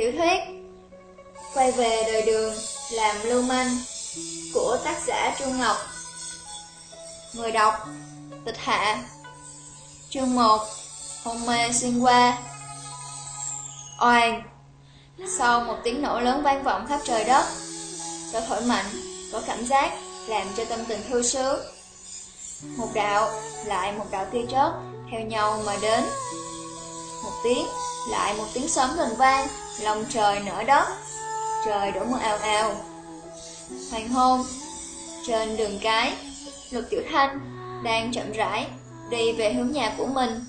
Tiểu thuyết. Quay về đời đường làm lưu manh của tác giả Trung Ngọc. Người đọc Tịch Hạ. Chương 1 Hôn mê xuyên qua. Oan! Sau một tiếng nổ lớn vang vọng khắp trời đất Gió thổi mạnh, có cảm giác làm cho tâm tình thư sướng. Một đạo, lại một đạo tia chớp theo nhau mà đến. Một tiếng, lại một tiếng sớm gần vang. Lòng trời nở đất Trời đổ mưa ào ào. Hoàng hôn Trên đường cái Lục Tiểu Thanh đang chậm rãi đi về hướng nhà của mình.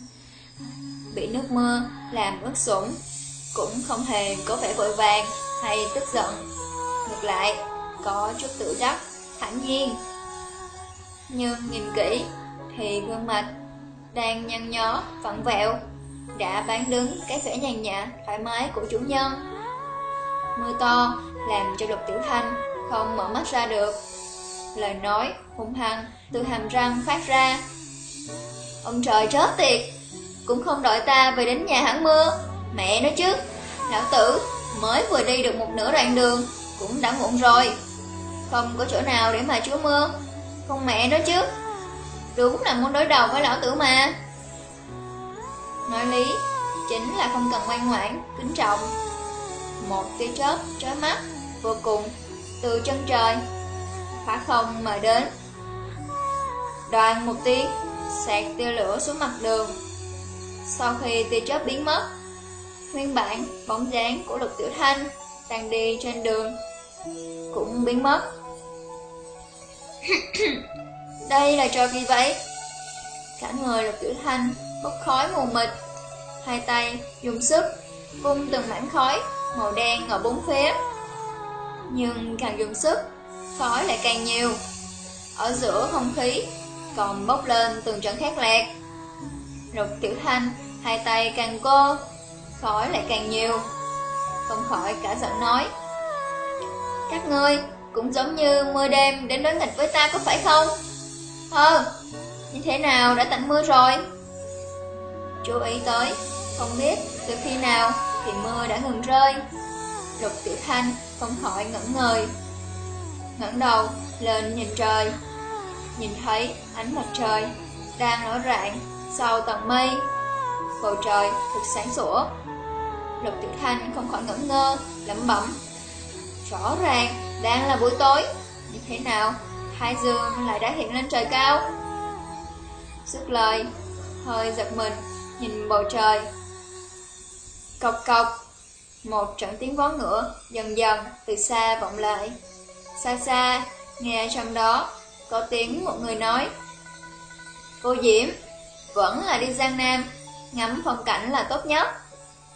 Bị nước mưa làm ướt sũng Cũng không hề có vẻ vội vàng hay tức giận. Ngược lại, có chút tự đắc, thản nhiên. Nhưng nhìn kỹ thì gương mặt đang nhăn nhó, vặn vẹo đã bán đứng cái vẻ nhàn nhã, thoải mái của chủ nhân. Mưa to làm cho Lục Tiểu Thanh không mở mắt ra được. Lời nói hung hăng từ hàm răng phát ra. Ông trời chết tiệt, cũng không đợi ta về đến nhà hãng mưa. Mẹ nói chứ, lão tử mới vừa đi được một nửa đoạn đường, cũng đã muộn rồi. Không có chỗ nào để mà chúa mưa, không mẹ nói chứ. Đúng là muốn đối đầu với lão tử mà. Nói lý, chính là không cần ngoan ngoãn, kính trọng. Một tia chớp trói mắt, vô cùng, từ chân trời, phá không mời đến. Đoàn một tiếng, sạc tia lửa xuống mặt đường. Sau khi tia chớp biến mất, nguyên bản bóng dáng của Lục Tiểu Thanh đang đi trên đường cũng biến mất. Đây là trò gì vậy? Cả người Lục Tiểu Thanh bốc khói mù mịt, hai tay dùng sức vung từng mảnh khói màu đen ở bốn phía. Nhưng càng dùng sức, khói lại càng nhiều. Ở giữa không khí còn bốc lên từng trận khét lạc. Rục Tiểu Thanh hai tay càng cô, khói lại càng nhiều. Không khỏi cả giận nói. Các ngươi cũng giống như mưa đêm đến đối nghịch với ta có phải không? Ờ, như thế nào đã tạnh mưa rồi? Chú ý tới, không biết từ khi nào thì mưa đã ngừng rơi. Lục Tiểu Thanh không khỏi ngẩn người. ngẩng đầu lên nhìn trời, nhìn thấy ánh mặt trời đang nổi rạng sau tầng mây. Bầu trời thật sáng sủa. Lục Tiểu Thanh không khỏi ngẩn ngơ, lẩm bẩm. Rõ ràng đang là buổi tối, như thế nào hai dương lại đã hiện lên trời cao? Sức lời, hơi giật mình nhìn bầu trời. Cọc cọc, một trận tiếng vó ngựa dần dần từ xa vọng lại. Xa xa, nghe trong đó có tiếng một người nói. Cô Diễm, vẫn là đi Giang Nam, ngắm phong cảnh là tốt nhất.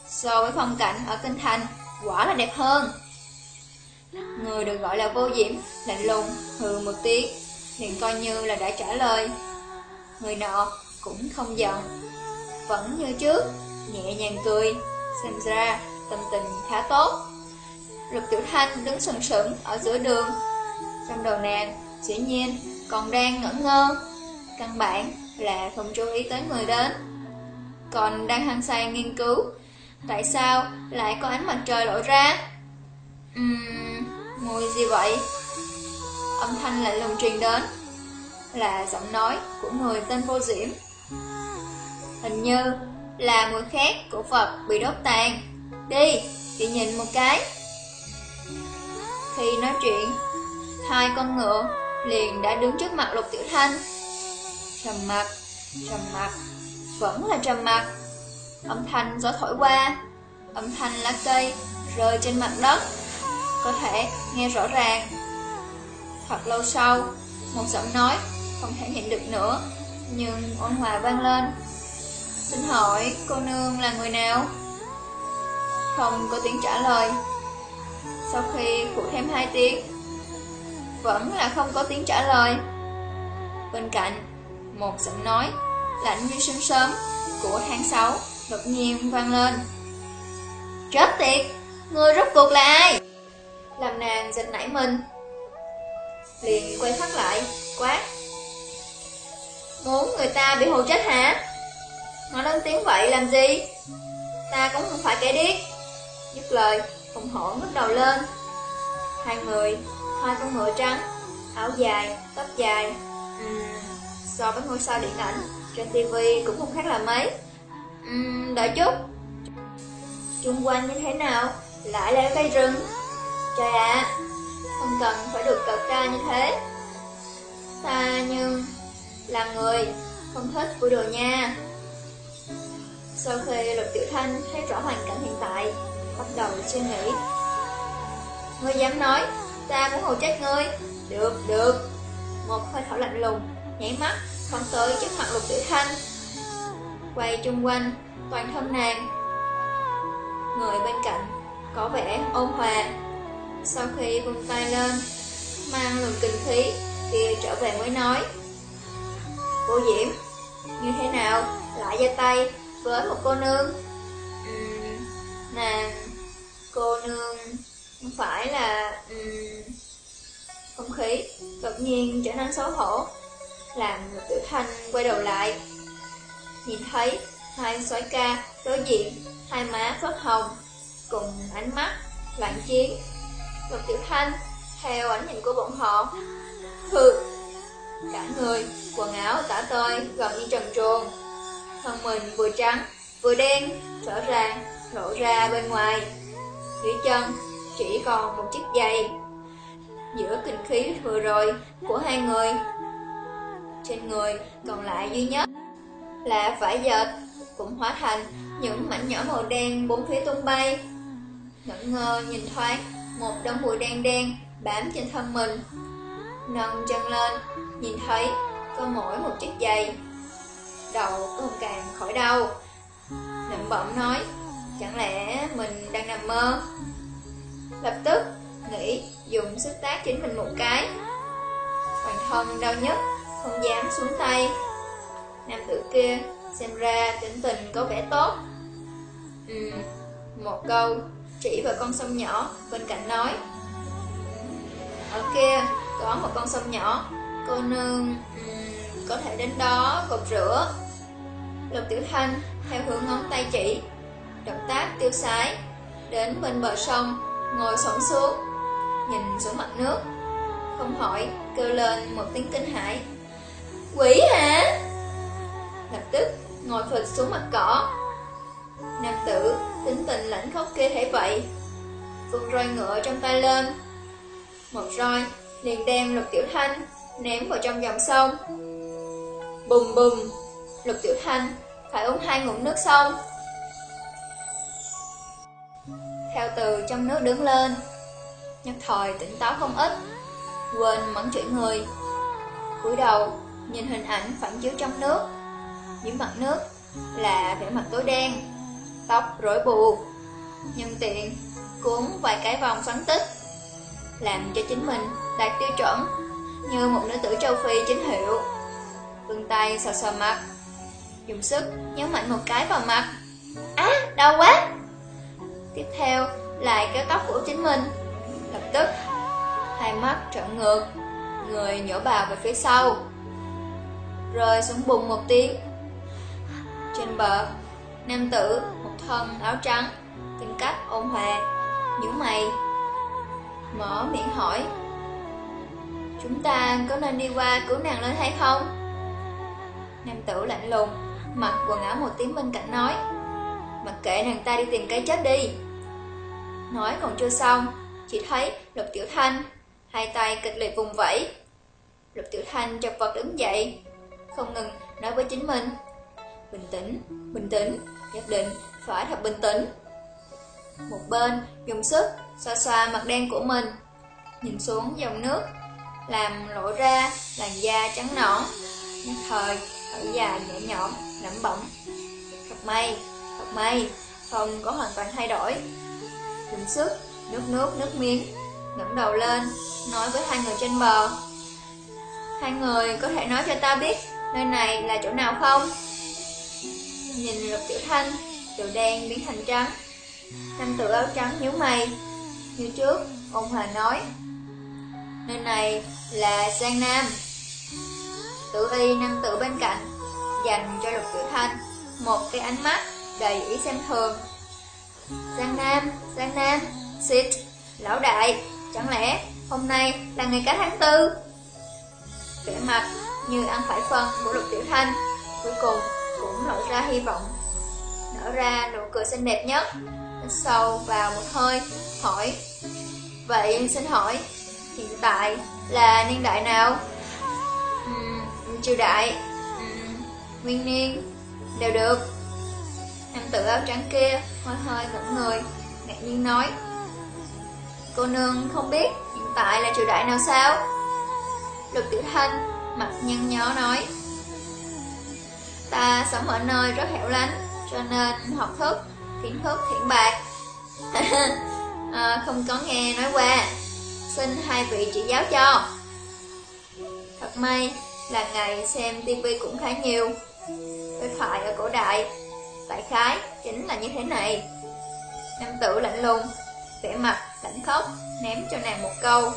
So với phong cảnh ở Kinh Thành, quả là đẹp hơn. Người được gọi là vô diễm, lạnh lùng, hừ một tiếng, liền coi như là đã trả lời. Người nọ cũng không giận, vẫn như trước, nhẹ nhàng cười, xem ra tâm tình khá tốt. Lục Tiểu Thanh đứng sừng sững ở giữa đường, trong đầu nàng dĩ nhiên còn đang ngẩn ngơ, căn bản là không chú ý tới người đến. Còn đang hăng say nghiên cứu, tại sao lại có ánh mặt trời lộ ra? Uhm, mùi gì vậy? Âm thanh lại lùng truyền đến, là giọng nói của người tên vô diễm. Hình như là mùi khác của Phật bị đốt tàn. Đi, chị nhìn một cái. Khi nói chuyện, hai con ngựa liền đã đứng trước mặt Lục Tiểu Thanh. Trầm mặt, trầm mặt, vẫn là trầm mặt. Âm thanh gió thổi qua, âm thanh lá cây rơi trên mặt đất, có thể nghe rõ ràng. Thật lâu sau, một giọng nói không thể hiện được nữa, nhưng ôn hòa vang lên. Xin hỏi cô nương là người nào? Không có tiếng trả lời. Sau khi phụ thêm hai tiếng, vẫn là không có tiếng trả lời. Bên cạnh, một giọng nói lạnh như sương sớm của tháng sáu đột nhiên vang lên. Chết tiệt, người rốt cuộc là ai? Làm nàng giật nảy mình. Liền quay phát lại, quát. Muốn người ta bị hồ chết hả? Nó lớn tiếng vậy làm gì? Ta cũng không phải kẻ điếc Dứt lời, hùng hổ ngước đầu lên. Hai người, hai con ngựa trắng, áo dài, tóc dài. Uhm, so với ngôi sao điện ảnh, trên tivi cũng không khác là mấy. Uhm, đợi chút. Trung quanh như thế nào, lại là cây rừng. Trời ạ, không cần phải được cợt ca như thế. Ta nhưng là người, không thích vui đồ nha. Sau khi Lục Tiểu Thanh thấy rõ hoàn cảnh hiện tại, bắt đầu suy nghĩ. Ngươi dám nói, ta muốn hầu trách ngươi. Được, được. Một hơi thở lạnh lùng, nhảy mắt, phóng tới trước mặt Lục Tiểu Thanh. Quay chung quanh, toàn thân nàng. Người bên cạnh, có vẻ ôn hòa. Sau khi vung tay lên, mang luồng kinh khí, kia trở về mới nói. Cô Diễm, như thế nào, lại ra tay với một cô nương? Nàng, cô nương, không phải là... Um, không khí đột nhiên trở nên xấu hổ, làm một tiểu thanh quay đầu lại. Nhìn thấy hai sói ca đối diện, hai má phớt hồng, cùng ánh mắt loạn chiến. Lục tiểu thanh, theo ánh nhìn của bọn họ, hừ, cả người, quần áo tả tơi, gần như trần truồng. Thân mình vừa trắng, vừa đen, rõ ràng, lộ ra bên ngoài. Dưới chân chỉ còn một chiếc giày. Giữa kinh khí vừa rồi của hai người, trên người còn lại duy nhất là vải dệt, cũng hóa thành những mảnh nhỏ màu đen bốn phía tung bay. Ngẩn ngơ nhìn thoáng, một đống bụi đen đen bám trên thân mình. Nâng chân lên, nhìn thấy có mỗi một chiếc giày. Đầu không càng khỏi đau. Nậm bẩm nói, chẳng lẽ mình đang nằm mơ? Lập tức nghĩ dùng sức tác chính mình một cái. Hoàng thân đau nhất, không dám xuống tay. Nam tử kia xem ra tính tình có vẻ tốt. Ừ, một câu chỉ vào con sông nhỏ bên cạnh nói. Ở kia có một con sông nhỏ, cô nương um, có thể đến đó gột rửa. Lục Tiểu Thanh theo hướng ngón tay chỉ, động tác tiêu sái, đến bên bờ sông, ngồi xổm xuống, nhìn xuống mặt nước, không hỏi, kêu lên một tiếng kinh hãi. Quỷ hả? Lập tức ngồi phịch xuống mặt cỏ. Nam tử tính tình lãnh khóc kia thế vậy, vung roi ngựa trong tay lên. Một roi liền đem lục tiểu thanh ném vào trong dòng sông. Bùm bùm, lục tiểu thanh phải uống hai ngụm nước sông. Theo từ trong nước đứng lên, nhất thời tỉnh táo không ít, quên mẫn chuyển người. cúi đầu, nhìn hình ảnh phản chiếu trong nước. Dưới mặt nước là vẻ mặt tối đen, tóc rối bù, nhân tiện cuốn vài cái vòng xoắn tích, làm cho chính mình đạt tiêu chuẩn như một nữ tử châu Phi chính hiệu. Vươn tay sờ sờ mặt, dùng sức nhấn mạnh một cái vào mặt. Á, à, đau quá! Tiếp theo lại kéo tóc của chính mình, lập tức hai mắt trợn ngược, người nhổ bào về phía sau, rơi xuống bụng một tiếng. Trên bờ, nam tử một thân áo trắng, Tìm cách ôn hòa, nhíu mày, mở miệng hỏi Chúng ta có nên đi qua cứu nàng lên hay không? Nam tử lạnh lùng, mặc quần áo một tiếng bên cạnh nói Mặc kệ nàng ta đi tìm cái chết đi. Nói còn chưa xong, chỉ thấy Lục Tiểu Thanh, hai tay kịch liệt vùng vẫy. Lục Tiểu Thanh chọc vật đứng dậy, không ngừng nói với chính mình Bình tĩnh, bình tĩnh, nhất định phải thật bình tĩnh. Một bên dùng sức xoa xoa mặt đen của mình Nhìn xuống dòng nước Làm lộ ra làn da trắng nõn Nhất thời thở dài nhẹ nhõm lẩm bẩm Thật may, thật may Không có hoàn toàn thay đổi. Dùng sức, nước nước nước miếng ngẩng đầu lên Nói với hai người trên bờ. Hai người có thể nói cho ta biết Nơi này là chỗ nào không? Nhìn lục tiểu thanh Từ đen biến thành trắng. Nam tử áo trắng nhíu mày. Như trước, ông Hòa nói Nơi này là Giang Nam. Tử y nam tử bên cạnh Dành cho lục tiểu thanh Một cái ánh mắt đầy ý xem thường Giang Nam, Giang Nam, Xịt, lão đại, chẳng lẽ hôm nay là ngày cả tháng tư? Vẻ mặt như ăn phải phân của Lục Tiểu Thanh, cuối cùng cũng lộ ra hy vọng. Nở ra nụ cười xinh đẹp nhất, sâu vào một hơi, hỏi Vậy xin hỏi, hiện tại là niên đại nào? Uhm, triều đại, nguyên niên, đều được. Nam tử áo trắng kia hơi hơi ngẩn người, ngạc nhiên nói Cô nương không biết hiện tại là triều đại nào sao? Lục tiểu thanh mặt nhăn nhó nói Ta sống ở nơi rất hẻo lánh Cho nên học thức, kiến thức thiện bạc à, Không có nghe nói qua Xin hai vị chỉ giáo cho Thật may là ngày xem tivi cũng khá nhiều Đối thoại ở cổ đại. Đại khái chính là như thế này. Nam tử lạnh lùng vẻ mặt lạnh khóc Ném cho nàng một câu.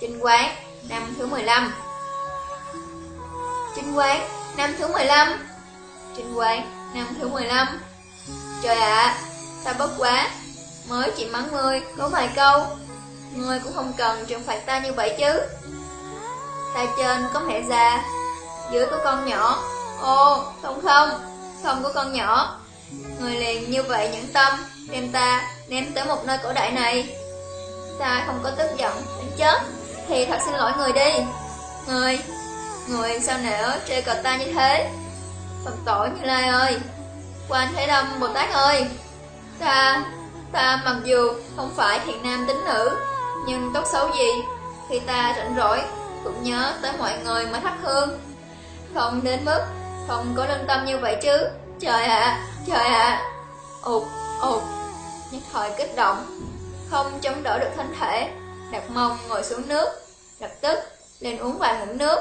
Trinh quán năm thứ 15 Trinh quán năm thứ 15 Trinh quán năm thứ 15 Trời ạ, ta bất quá? Mới chỉ mắng ngươi có vài câu. Ngươi cũng không cần trừng phạt ta như vậy chứ. Ta trên có mẹ già Dưới có con nhỏ. Ồ, không không? Không có con nhỏ. Người liền như vậy nhẫn tâm Đem ta ném tới một nơi cổ đại này. Ta không có tức giận đến chết. Thì thật xin lỗi người đi. Người Người sao nỡ chơi cờ ta như thế? Phật tội như lai ơi. Quan Thế Lâm Bồ Tát ơi. Ta Ta mặc dù không phải thiện nam tính nữ Nhưng tốt xấu gì Khi ta rảnh rỗi Cũng nhớ tới mọi người mà thắp hương. Không đến mức không có lương tâm như vậy chứ. Trời ạ, trời ạ. À. Ụt, ụt Nhất thời kích động. Không chống đỡ được thân thể. Đặt mông ngồi xuống nước. Lập tức lên uống vài ngụm nước.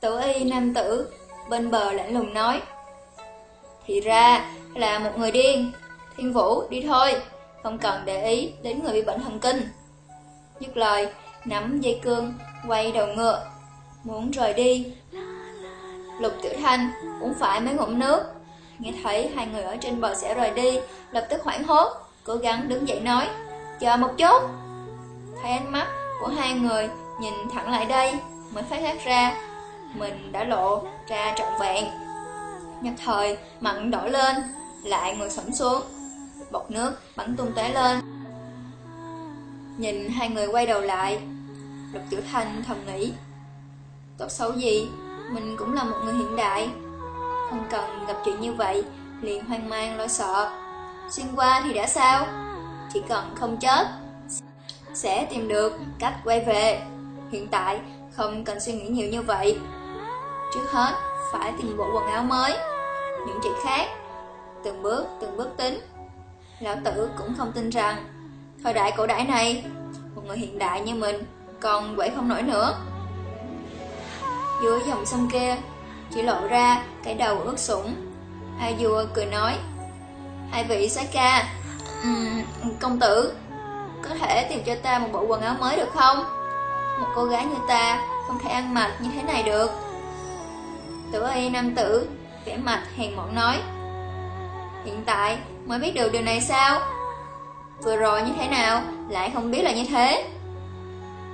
Tử y nam tử Bên bờ lạnh lùng nói Thì ra là một người điên. Thiên vũ đi thôi. Không cần để ý đến người bị bệnh thần kinh. Dứt lời Nắm dây cương Quay đầu ngựa. Muốn rời đi Lục Tiểu Thanh cũng phải mấy ngụm nước. Nghe thấy hai người ở trên bờ sẽ rời đi, lập tức hoảng hốt, cố gắng đứng dậy nói, chờ một chút. Thấy ánh mắt của hai người nhìn thẳng lại đây, mới phát giác ra, mình đã lộ ra trọn vẹn. Nhật thời, mặn đỏ lên, lại ngồi sẫm xuống, Bọc nước bắn tung tóe lên. Nhìn hai người quay đầu lại, Lục Tiểu Thanh thầm nghĩ, tốt xấu gì mình cũng là một người hiện đại. Không cần gặp chuyện như vậy, Liền hoang mang, lo sợ. Xuyên qua thì đã sao? Chỉ cần không chết, Sẽ tìm được cách quay về. Hiện tại, không cần suy nghĩ nhiều như vậy. Trước hết, phải tìm bộ quần áo mới, Những chuyện khác. Từng bước từng bước tính. Lão tử cũng không tin rằng, Thời đại cổ đại này, Một người hiện đại như mình Còn quậy không nổi nữa dưới dòng sông kia Chỉ lộ ra cái đầu ướt sũng. A vua cười nói Hai vị xá ca um, Công tử Có thể tìm cho ta một bộ quần áo mới được không? Một cô gái như ta Không thể ăn mặc như thế này được. Tử y nam tử vẻ mặt hèn mọn nói Hiện tại mới biết được điều này sao? Vừa rồi như thế nào Lại không biết là như thế.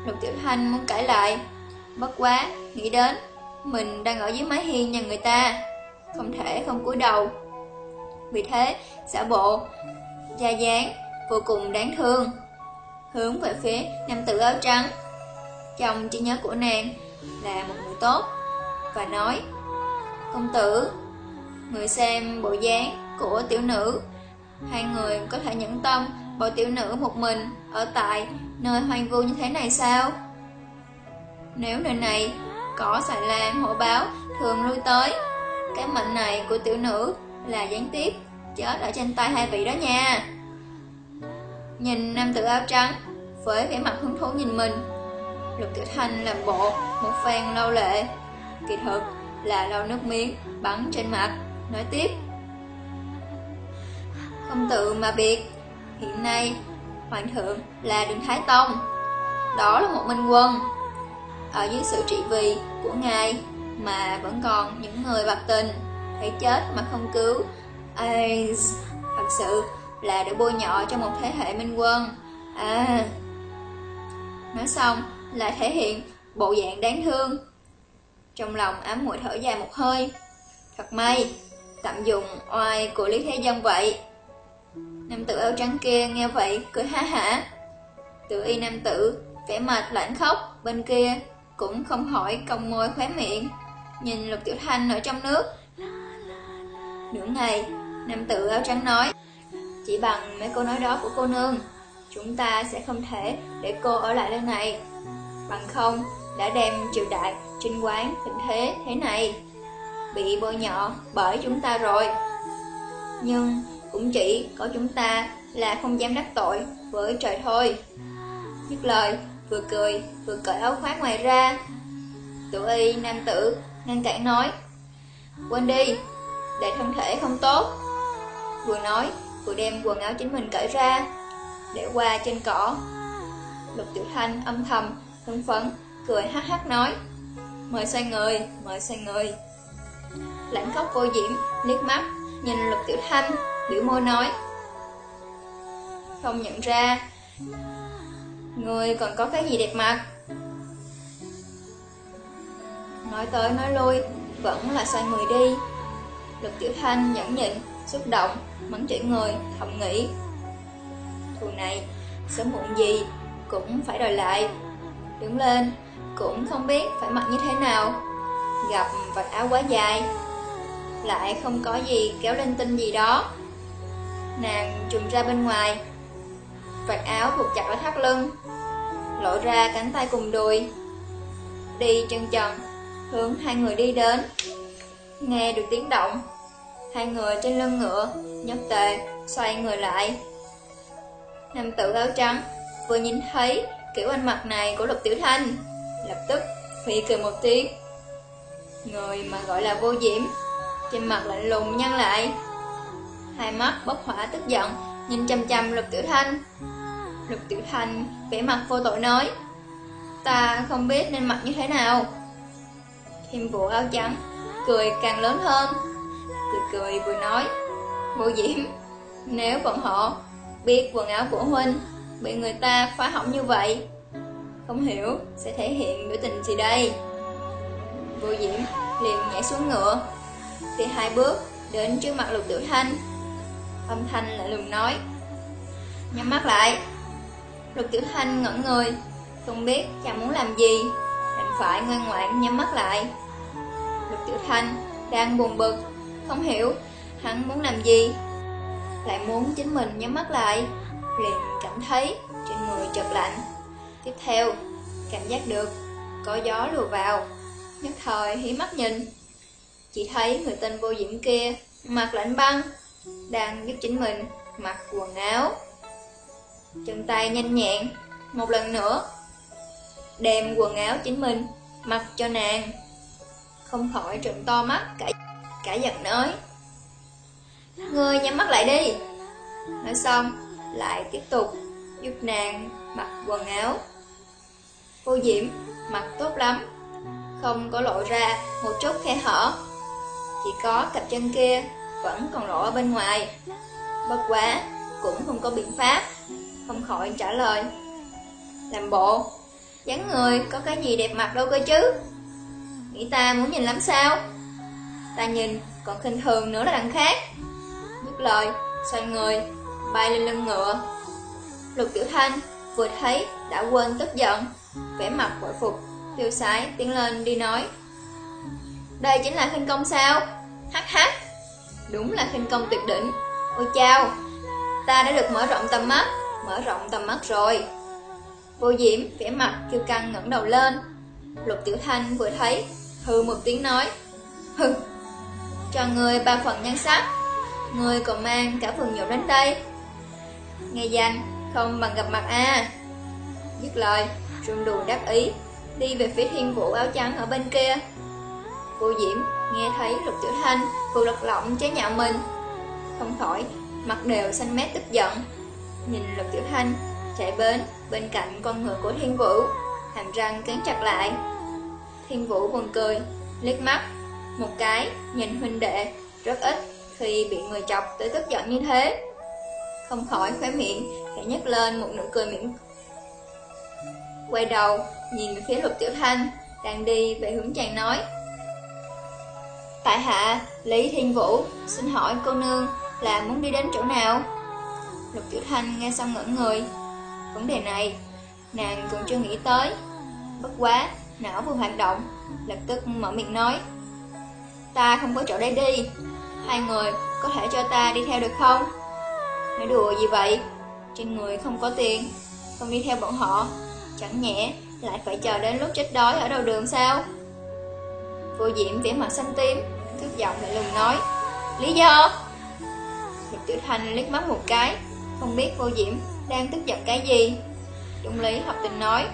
Lục tiểu thanh muốn cãi lại Bất quá, nghĩ đến Mình đang ở dưới mái hiên nhà người ta. Không thể không cúi đầu. Vì thế, giả bộ Da dáng, vô cùng đáng thương. Hướng về phía nam tử áo trắng. Trong trí nhớ của nàng Là một người tốt Và nói Công tử Người xem bộ dáng của tiểu nữ. Hai người có thể nhẫn tâm Bỏ tiểu nữ một mình Ở tại nơi hoang vu như thế này sao? Nếu nơi này có xài lan hổ báo thường lui tới, cái mệnh này của tiểu nữ là gián tiếp chết ở trên tay hai vị đó nha. Nhìn nam tử áo trắng với vẻ mặt hứng thú nhìn mình, Lục Tiểu Thanh làm bộ một phen lâu lệ, kỳ thực là lau nước miếng bắn trên mặt, nói tiếp. Không tự mà biệt, hiện nay Hoàng thượng là đường Thái Tông, đó là một minh quân ở dưới sự trị vì của Ngài mà vẫn còn những người bạc tình, thấy chết mà không cứu, ai thật sự là để bôi nhọ cho một thế hệ minh quân. À... Nói xong, lại thể hiện bộ dạng đáng thương. Trong lòng ám muội thở dài một hơi. Thật may, tạm dùng oai của Lý Thế Dân vậy. Nam tử áo trắng kia nghe vậy, cười ha hả. Tự y nam tử, vẻ mặt lạnh khóc, bên kia cũng không hỏi cong môi khóe miệng. Nhìn lục tiểu thanh ở trong nước. Nửa ngày, nam tử áo trắng nói, chỉ bằng mấy câu nói đó của cô nương, chúng ta sẽ không thể để cô ở lại nơi này. Bằng không, đã đem triều đại, trinh quán, tình thế thế này bị bôi nhọ bởi chúng ta rồi. Nhưng cũng chỉ có chúng ta là không dám đắc tội với trời thôi. Dứt lời, vừa cười, vừa cởi áo khoác ngoài ra. Tự y nam tử ngăn cản nói, quên đi, để thân thể không tốt. Vừa nói, vừa đem quần áo chính mình cởi ra, để qua trên cỏ. Lục tiểu thanh âm thầm, hưng phấn, cười hắc hắc nói, mời xoay người, mời xoay người. Lãnh khóc vô diễm, liếc mắt, nhìn lục tiểu thanh, biểu môi nói. Không nhận ra, người còn có cái gì đẹp mặt? Nói tới nói lui, vẫn là xoay người đi. Lục tiểu thanh nhẫn nhịn, xúc động, mắng chửi người, thầm nghĩ. Thù này, sớm muộn gì, cũng phải đòi lại. Đứng lên, cũng không biết phải mặc như thế nào. Gặp vạt áo quá dài, lại không có gì kéo lên tinh gì đó. Nàng trùm ra bên ngoài, vạt áo buộc chặt ở thắt lưng, lộ ra cánh tay cùng đùi. Đi chân trần, hướng hai người đi đến. Nghe được tiếng động, hai người trên lưng ngựa, nhất tề, xoay người lại. Nam tử áo trắng, vừa nhìn thấy kiểu anh mặt này của Lục Tiểu Thanh, lập tức phì cười một tiếng. Người mà gọi là vô diễm trên mặt lạnh lùng nhăn lại Hai mắt bốc hỏa tức giận Nhìn chăm chăm lục tiểu thanh Lục tiểu thanh vẻ mặt vô tội nói, Ta không biết nên mặc như thế nào. Thêm vụ áo trắng Cười càng lớn hơn, Cười cười vừa nói Vô diễm, Nếu bọn họ biết quần áo của Huynh Bị người ta phá hỏng như vậy, Không hiểu sẽ thể hiện biểu tình gì đây. Vô diễm liền nhảy xuống ngựa, thì hai bước đến trước mặt lục tiểu thanh Âm thanh lại lùng nói, Nhắm mắt lại. Lục tiểu thanh ngẩn người Không biết chàng muốn làm gì, Đành phải ngoan ngoãn nhắm mắt lại. Lục tiểu thanh đang buồn bực, Không hiểu hắn muốn làm gì. Lại muốn chính mình nhắm mắt lại, Liền cảm thấy trên người chợt lạnh. Tiếp theo, cảm giác được Có gió lùa vào, Nhất thời hí mắt nhìn. Chỉ thấy người tên vô diễm kia, Mặt lạnh băng, Đang giúp chính mình mặc quần áo. Chân tay nhanh nhẹn Một lần nữa Đem quần áo chính mình Mặc cho nàng. Không khỏi trừng to mắt Cả, cả giận nói Ngươi nhắm mắt lại đi. Nói xong Lại tiếp tục giúp nàng mặc quần áo. Vô diễm mặc tốt lắm Không có lộ ra một chút khe hở. Chỉ có cặp chân kia vẫn còn lộ ở bên ngoài. Bất quá, cũng không có biện pháp, không khỏi trả lời. Làm bộ, dáng người có cái gì đẹp mặt đâu cơ chứ? Nghĩ ta muốn nhìn lắm sao? Ta nhìn còn khinh thường nữa là đằng khác. Dứt lời, xoay người, bay lên lưng ngựa. Lục Tiểu Thanh vừa thấy đã quên tức giận, vẻ mặt bội phục, tiêu sái tiến lên đi nói. Đây chính là khinh công sao? Hắc hắc Đúng là khinh công tuyệt đỉnh Ôi chao Ta đã được mở rộng tầm mắt Mở rộng tầm mắt rồi. Vô diễm vẽ mặt kêu căng ngẩng đầu lên. Lục tiểu thanh vừa thấy Hư một tiếng nói Hừ Cho người ba phần nhan sắc Người còn mang cả phần nhộn đến đây. Nghe danh Không bằng gặp mặt à Dứt lời Rung đùi đáp ý Đi về phía thiên vũ áo trắng ở bên kia. Cô Diễm nghe thấy Lục Tiểu Thanh vừa lật lọng chế nhạo mình Không khỏi, mặt đều xanh mét tức giận. Nhìn Lục Tiểu Thanh chạy bến bên cạnh con ngựa của Thiên Vũ Hàm răng cắn chặt lại Thiên Vũ buồn cười, liếc mắt Một cái, nhìn huynh đệ, rất ít khi bị người chọc tới tức giận như thế. Không khỏi khóe miệng, khẽ nhấc lên một nụ cười miệng. Quay đầu, nhìn về phía lục tiểu thanh, đang đi về hướng chàng nói. Tại hạ, Lý Thiên Vũ, xin hỏi cô nương là muốn đi đến chỗ nào? Lục Tiểu Thanh nghe xong ngẩn người. Vấn đề này, nàng cũng chưa nghĩ tới. Bất quá, não vừa hoạt động, lập tức mở miệng nói. Ta không có chỗ đây đi, hai người có thể cho ta đi theo được không? Nói đùa gì vậy? Trên người không có tiền, không đi theo bọn họ, chẳng nhẽ lại phải chờ đến lúc chết đói ở đầu đường sao? Vô diễm vẻ mặt xanh tím, thức giọng lại lùng nói. Lý do? Lục Tiểu Thanh liếc mắt một cái, không biết vô diễm đang tức giận cái gì. Trung Lý hợp tình nói.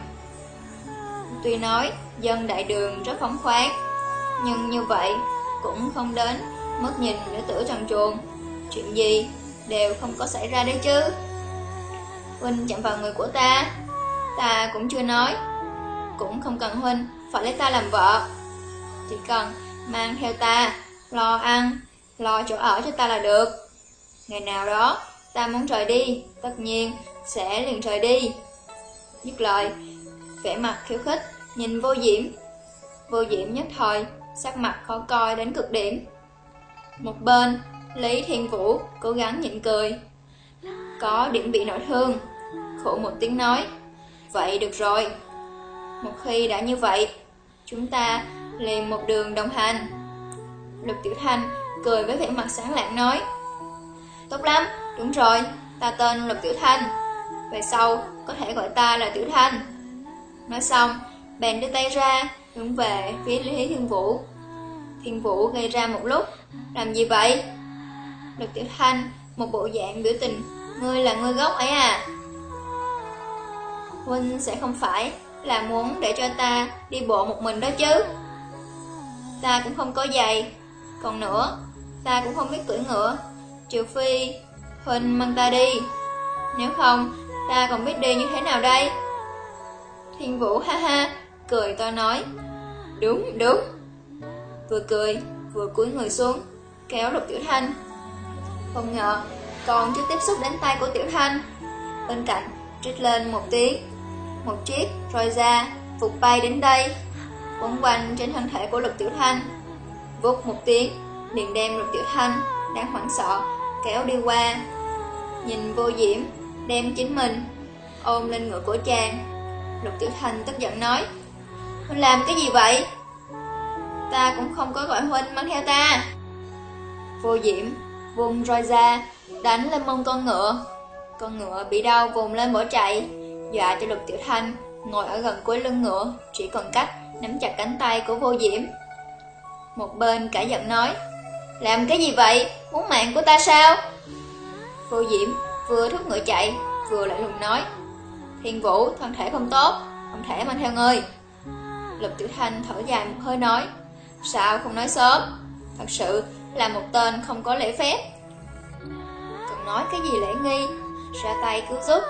Tuy nói dân đại đường rất phóng khoáng, nhưng như vậy cũng không đến mất nhìn nữ tử trần truồng. Chuyện gì đều không có xảy ra đấy chứ. Huynh chạm vào người của ta, ta cũng chưa nói, cũng không cần Huynh phải lấy ta làm vợ. Chỉ cần mang theo ta, lo ăn, lo chỗ ở cho ta là được. Ngày nào đó, ta muốn rời đi, tất nhiên sẽ liền rời đi. Dứt lời, vẻ mặt khiêu khích, nhìn vô diễm. Vô diễm nhất thời, sắc mặt khó coi đến cực điểm. Một bên, Lý Thiên Vũ cố gắng nhịn cười. Có điểm bị nội thương, khổ một tiếng nói. Vậy được rồi. Một khi đã như vậy, chúng ta liền một đường đồng hành. Lục Tiểu Thanh cười với vẻ mặt sáng lạng nói. Tốt lắm, đúng rồi, ta tên Lục Tiểu Thanh. Về sau, có thể gọi ta là Tiểu Thanh. Nói xong, bèn đưa tay ra, hướng về phía Lý Thiên Vũ. Thiên Vũ gây ra một lúc, làm gì vậy? Lục Tiểu Thanh, một bộ dạng biểu tình, ngươi là ngươi gốc ấy à? Huynh sẽ không phải là muốn để cho ta đi bộ một mình đó chứ? Ta cũng không có giày, còn nữa, ta cũng không biết cưỡi ngựa, trừ phi Huynh mang ta đi. Nếu không, ta còn biết đi như thế nào đây? Thiên Vũ ha ha, cười to nói. Đúng, đúng. Vừa cười, vừa cúi người xuống, kéo lục tiểu thanh. Không ngờ, còn chưa tiếp xúc đến tay của tiểu thanh. Bên cạnh, trích lên một tiếng. Một chiếc rồi ra, phục bay đến đây, quấn quanh trên thân thể của lục tiểu thanh. Vút một tiếng, liền đem lục tiểu thanh, đang hoảng sợ, kéo đi qua. Nhìn vô diễm, đem chính mình, ôm lên ngựa của chàng. Lục tiểu thanh tức giận nói, Huynh làm cái gì vậy? Ta cũng không có gọi Huynh mang theo ta. Vô diễm, vùng roi ra, đánh lên mông con ngựa. Con ngựa bị đau vùng lên bỏ chạy, dọa cho lục tiểu thanh, ngồi ở gần cuối lưng ngựa, chỉ còn cách nắm chặt cánh tay của vô diễm. Một bên cả giận nói, làm cái gì vậy? Muốn mạng của ta sao? Vô Diễm vừa thúc ngựa chạy, vừa lại lùng nói. Thiên Vũ, thân thể không tốt, không thể mang theo ngươi. Lục Tiểu Thanh thở dài một hơi nói. Sao không nói sớm? Thật sự là một tên không có lễ phép. Cần nói cái gì lễ nghi, ra tay cứu giúp.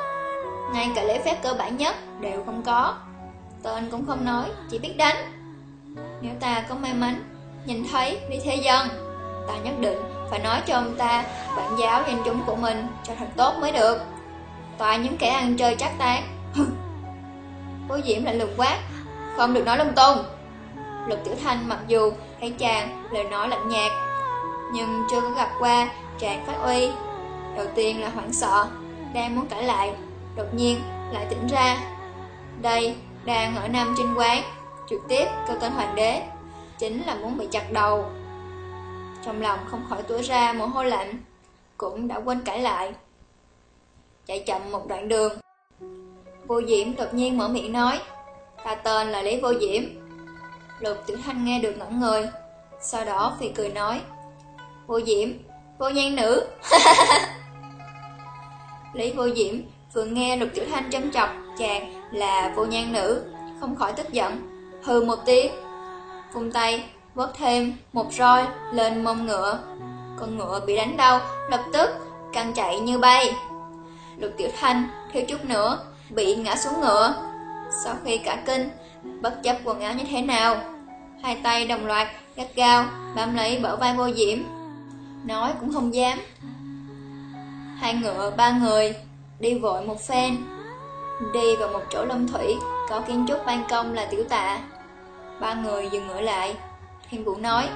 Ngay cả lễ phép cơ bản nhất đều không có. Tên cũng không nói, chỉ biết đánh. Nếu ta có may mắn, nhìn thấy đi thế dân ta nhất định phải nói cho ông ta bản giáo danh chúng của mình cho thật tốt mới được. Toàn những kẻ ăn chơi chắc tán. Bố Diễm lại lùng quát, không được nói lung tung. Lục Tiểu Thanh mặc dù thấy chàng lời nói lạnh nhạt, nhưng chưa có gặp qua chàng phát uy. Đầu tiên là hoảng sợ, đang muốn cãi lại, đột nhiên lại tỉnh ra. Đây, đang ở Nam Trinh Quán, trực tiếp kêu tên hoàng đế, chính là muốn bị chặt đầu. Trong lòng không khỏi túa ra mồ hôi lạnh Cũng đã quên cãi lại. Chạy chậm một đoạn đường. Vô Diễm đột nhiên mở miệng nói Ta tên là Lý Vô Diễm. Lục Tiểu Thanh nghe được ngẩn người Sau đó phì cười nói Vô Diễm, vô nhan nữ. Lý Vô Diễm vừa nghe Lục Tiểu Thanh châm chọc chàng là vô nhan nữ Không khỏi tức giận Hừ một tiếng Vung tay vớt thêm một roi lên mông ngựa. Con ngựa bị đánh đau, lập tức căng chạy như bay. Lục Tiểu Thanh thiếu chút nữa bị ngã xuống ngựa. Sau khi cả kinh, bất chấp quần áo như thế nào, hai tay đồng loạt gắt gao bám lấy bờ vai vô diễm. nói cũng không dám. Hai ngựa, ba người, đi vội một phen, đi vào một chỗ lâm thủy, có kiến trúc ban công là tiểu tạ. Ba người dừng ngựa lại, Thiên Vũ nói,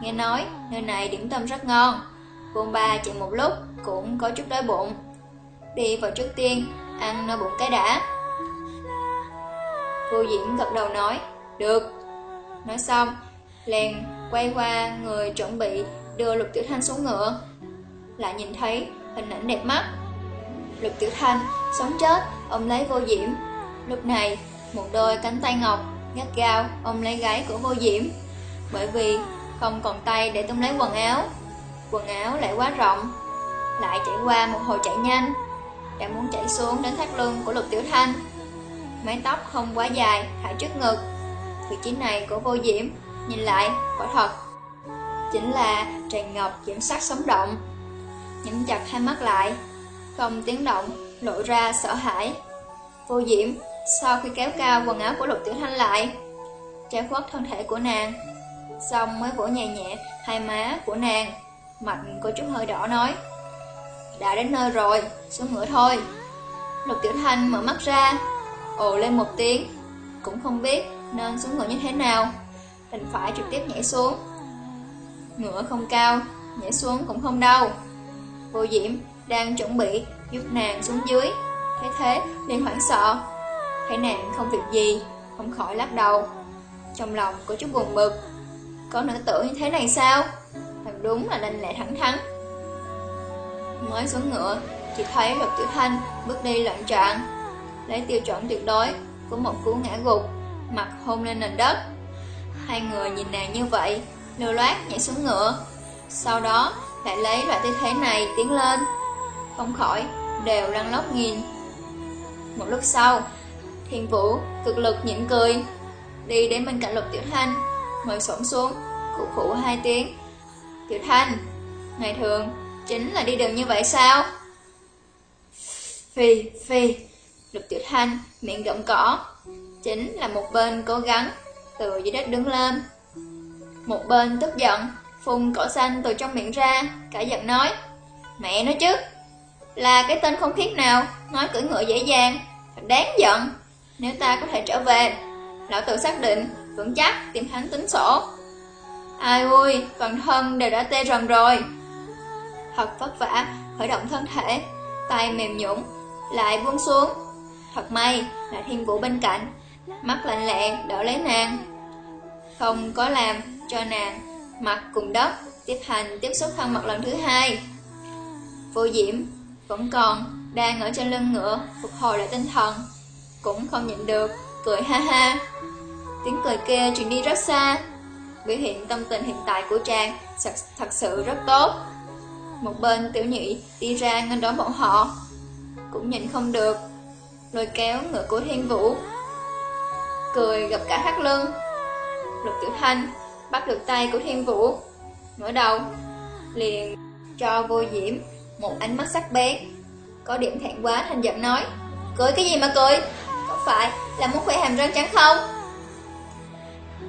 nghe nói nơi này điểm tâm rất ngon, Bồn ba chạy một lúc cũng có chút đói bụng. Đi vào trước tiên, ăn no bụng cái đã. Vô Diễm gật đầu nói, được. Nói xong, liền quay qua người chuẩn bị đưa Lục Tiểu Thanh xuống ngựa. Lại nhìn thấy hình ảnh đẹp mắt. Lục Tiểu Thanh sống chết ôm lấy Vô Diễm. Lúc này, một đôi cánh tay ngọc gắt gao ôm lấy gái của Vô Diễm. Bởi vì không còn tay để tung lấy quần áo. Quần áo lại quá rộng, lại chạy qua một hồi chạy nhanh, đã muốn chạy xuống đến thắt lưng của Lục Tiểu Thanh. Mái tóc không quá dài, hạ trước ngực. Vị trí này của Vô Diễm nhìn lại quả thật chính là tràn ngọc diễm sắc sống động. Nhắm chặt hai mắt lại, không tiếng động, lộ ra sợ hãi. Vô diễm, sau khi kéo cao quần áo của lục tiểu thanh lại, che khuất thân thể của nàng, xong mới vỗ nhẹ nhẹ hai má của nàng, mặt có chút hơi đỏ nói. Đã đến nơi rồi, xuống ngựa thôi. Lục tiểu thanh mở mắt ra, ồ lên một tiếng, cũng không biết nên xuống ngựa như thế nào, đành phải trực tiếp nhảy xuống. Ngựa không cao, nhảy xuống cũng không đau. Vô Diễm đang chuẩn bị giúp nàng xuống dưới, thấy thế liền hoảng sợ. Thấy nàng không việc gì, không khỏi lắc đầu. Trong lòng có chút buồn bực. Có nữ tử như thế này sao? Thật đúng là lanh lẹ thẳng thắn. Mới xuống ngựa, chỉ thấy Lục Tiểu Thanh bước đi loạn trạng, lấy tiêu chuẩn tuyệt đối của một cú ngã gục, mặt hôn lên nền đất. Hai người nhìn nàng như vậy, lưu loát nhảy xuống ngựa. Sau đó lại lấy loại tư thế này tiến lên, không khỏi đều lăn lóc nhìn. Một lúc sau, Thiên Vũ cực lực nhịn cười, đi đến bên cạnh Lục Tiểu Thanh, ngồi xổm xuống, khụ khụ hai tiếng. Tiểu Thanh, ngày thường chính là đi đường như vậy sao? Phi, phi, Lục Tiểu Thanh miệng gọng cỏ, chính là một bên cố gắng từ dưới đất đứng lên. Một bên tức giận, phun cỏ xanh từ trong miệng ra, cả giận nói, mẹ nói chứ, là cái tên không khiết nào, nói cưỡi ngựa dễ dàng, thật đáng giận. Nếu ta có thể trở về, lão tự xác định, vững chắc tìm hắn tính sổ. Ai ui, toàn thân đều đã tê rần rồi. Thật vất vả, khởi động thân thể, tay mềm nhũng, lại buông xuống. Thật may là thiên vũ bên cạnh, mắt lạnh lẹ đỡ lấy nàng. Không có làm cho nàng mặt cùng đất tiếp hành tiếp xúc thân mật lần thứ hai. Vô diễm vẫn còn đang ở trên lưng ngựa phục hồi lại tinh thần, cũng không nhịn được, cười ha ha. Tiếng cười kia truyền đi rất xa, biểu hiện tâm tình hiện tại của chàng thật sự rất tốt. Một bên tiểu nhị đi ra ngăn đón bọn họ, cũng nhìn không được, lôi kéo ngựa của thiên vũ. Cười gặp cả thắt lưng, lục tiểu thanh bắt được tay của thiên vũ, ngửa đầu, liền cho vô diễm một ánh mắt sắc bén. Có điểm thẹn quá thành giọng nói, cười cái gì mà cười, có phải là muốn khỏe hàm răng trắng không?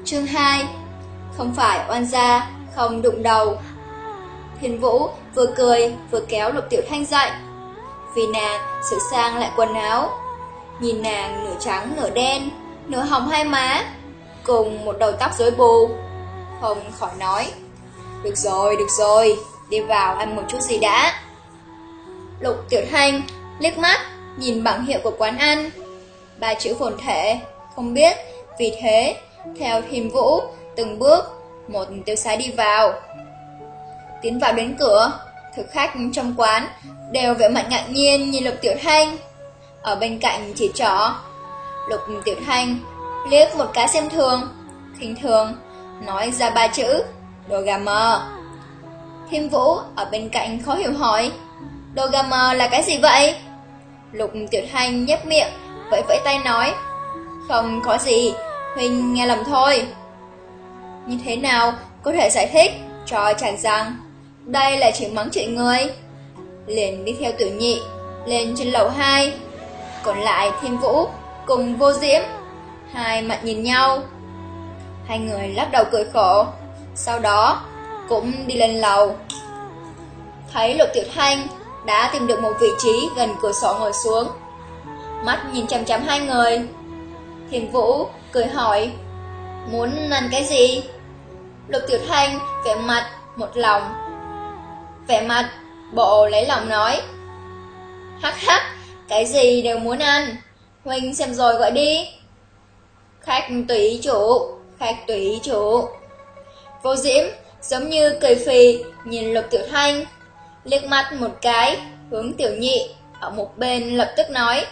Chương 2 Không phải oan gia, không đụng đầu. Thiên Vũ vừa cười vừa kéo lục tiểu thanh dậy. Vì nàng sửa sang lại quần áo. Nhìn nàng nửa trắng nửa đen Nửa hồng hai má Cùng một đầu tóc rối bù. Không khỏi nói Được rồi, được rồi Đi vào ăn một chút gì đã. Lục tiểu thanh liếc mắt Nhìn bảng hiệu của quán ăn. Ba chữ phồn thể Không biết Vì thế theo thiên vũ, Từng bước, Một tiêu sái đi vào. Tiến vào đến cửa, Thực khách trong quán Đều vẻ mặt ngạc nhiên nhìn lục tiểu thanh. Ở bên cạnh chỉ trỏ, Lục tiểu thanh liếc một cái xem thường, khinh thường, Nói ra ba chữ, Đồ gà mờ. Thiên Vũ ở bên cạnh khó hiểu hỏi, Đồ gà mờ là cái gì vậy? Lục Tiểu Thanh nhếch miệng, Vẫy vẫy tay nói, Không có gì Huynh nghe lầm thôi Như thế nào có thể giải thích Cho chàng rằng Đây là chuyện mắng chuyện người Liền đi theo tử nhị Lên trên lầu 2 Còn lại Thiên Vũ Cùng vô diễm, Hai mặt nhìn nhau Hai người lắc đầu cười khổ, Sau đó cũng đi lên lầu thấy Lục Tiểu Thanh đã tìm được một vị trí gần cửa sổ ngồi xuống. Mắt nhìn chằm chằm hai người. thiên Vũ cười hỏi, muốn ăn cái gì? Lục Tiểu Thanh vẻ mặt một lòng. Vẻ mặt bộ lấy lòng nói, hắc hắc, cái gì đều muốn ăn, Huynh xem rồi gọi đi. Khách tùy chủ, khách tùy chủ. Vô Diễm giống như cười phì nhìn Lục Tiểu Thanh, liếc mắt một cái, hướng Tiểu Nhị ở một bên lập tức nói: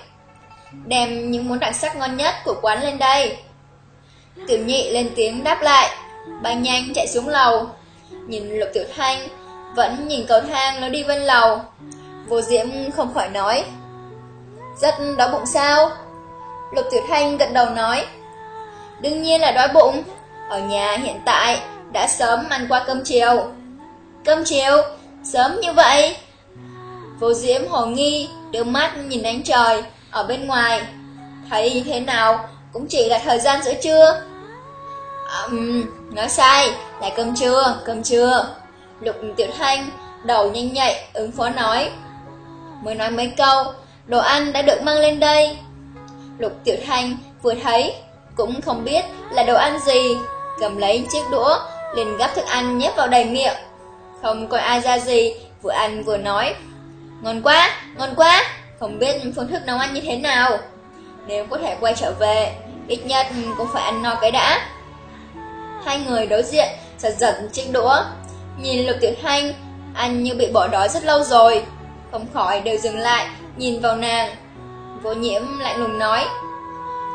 "Đem những món đặc sắc ngon nhất của quán lên đây." Tiểu Nhị lên tiếng đáp lại, bay nhanh chạy xuống lầu, nhìn Lục Tiểu Thanh vẫn nhìn cầu thang nó đi bên lầu. Vô Diễm không khỏi nói: "Rất đói bụng sao?" Lục Tiểu Thanh gật đầu nói: "Đương nhiên là đói bụng, ở nhà hiện tại đã sớm ăn qua cơm chiều. Cơm chiều? Sớm như vậy? Vô diễm hồ nghi, đưa mắt nhìn ánh trời, ở bên ngoài. Thấy thế nào, cũng chỉ là thời gian giữa trưa. Um, nói sai, là cơm trưa, cơm trưa. Lục tiểu thanh, đầu nhanh nhạy, ứng phó nói. Mới nói mấy câu, đồ ăn đã được mang lên đây. Lục tiểu thanh vừa thấy, cũng không biết là đồ ăn gì, cầm lấy chiếc đũa, liền gắp thức ăn nhét vào đầy miệng. Không coi ai ra gì, vừa ăn vừa nói. Ngon quá, ngon quá, không biết phương thức nấu ăn như thế nào. Nếu có thể quay trở về, ít nhất cũng phải ăn no cái đã. Hai người đối diện, giật giật chiếc đũa. Nhìn Lục Tiểu Thanh, ăn như bị bỏ đói rất lâu rồi. Không khỏi đều dừng lại, nhìn vào nàng. Vô nhiễm lạnh lùng nói.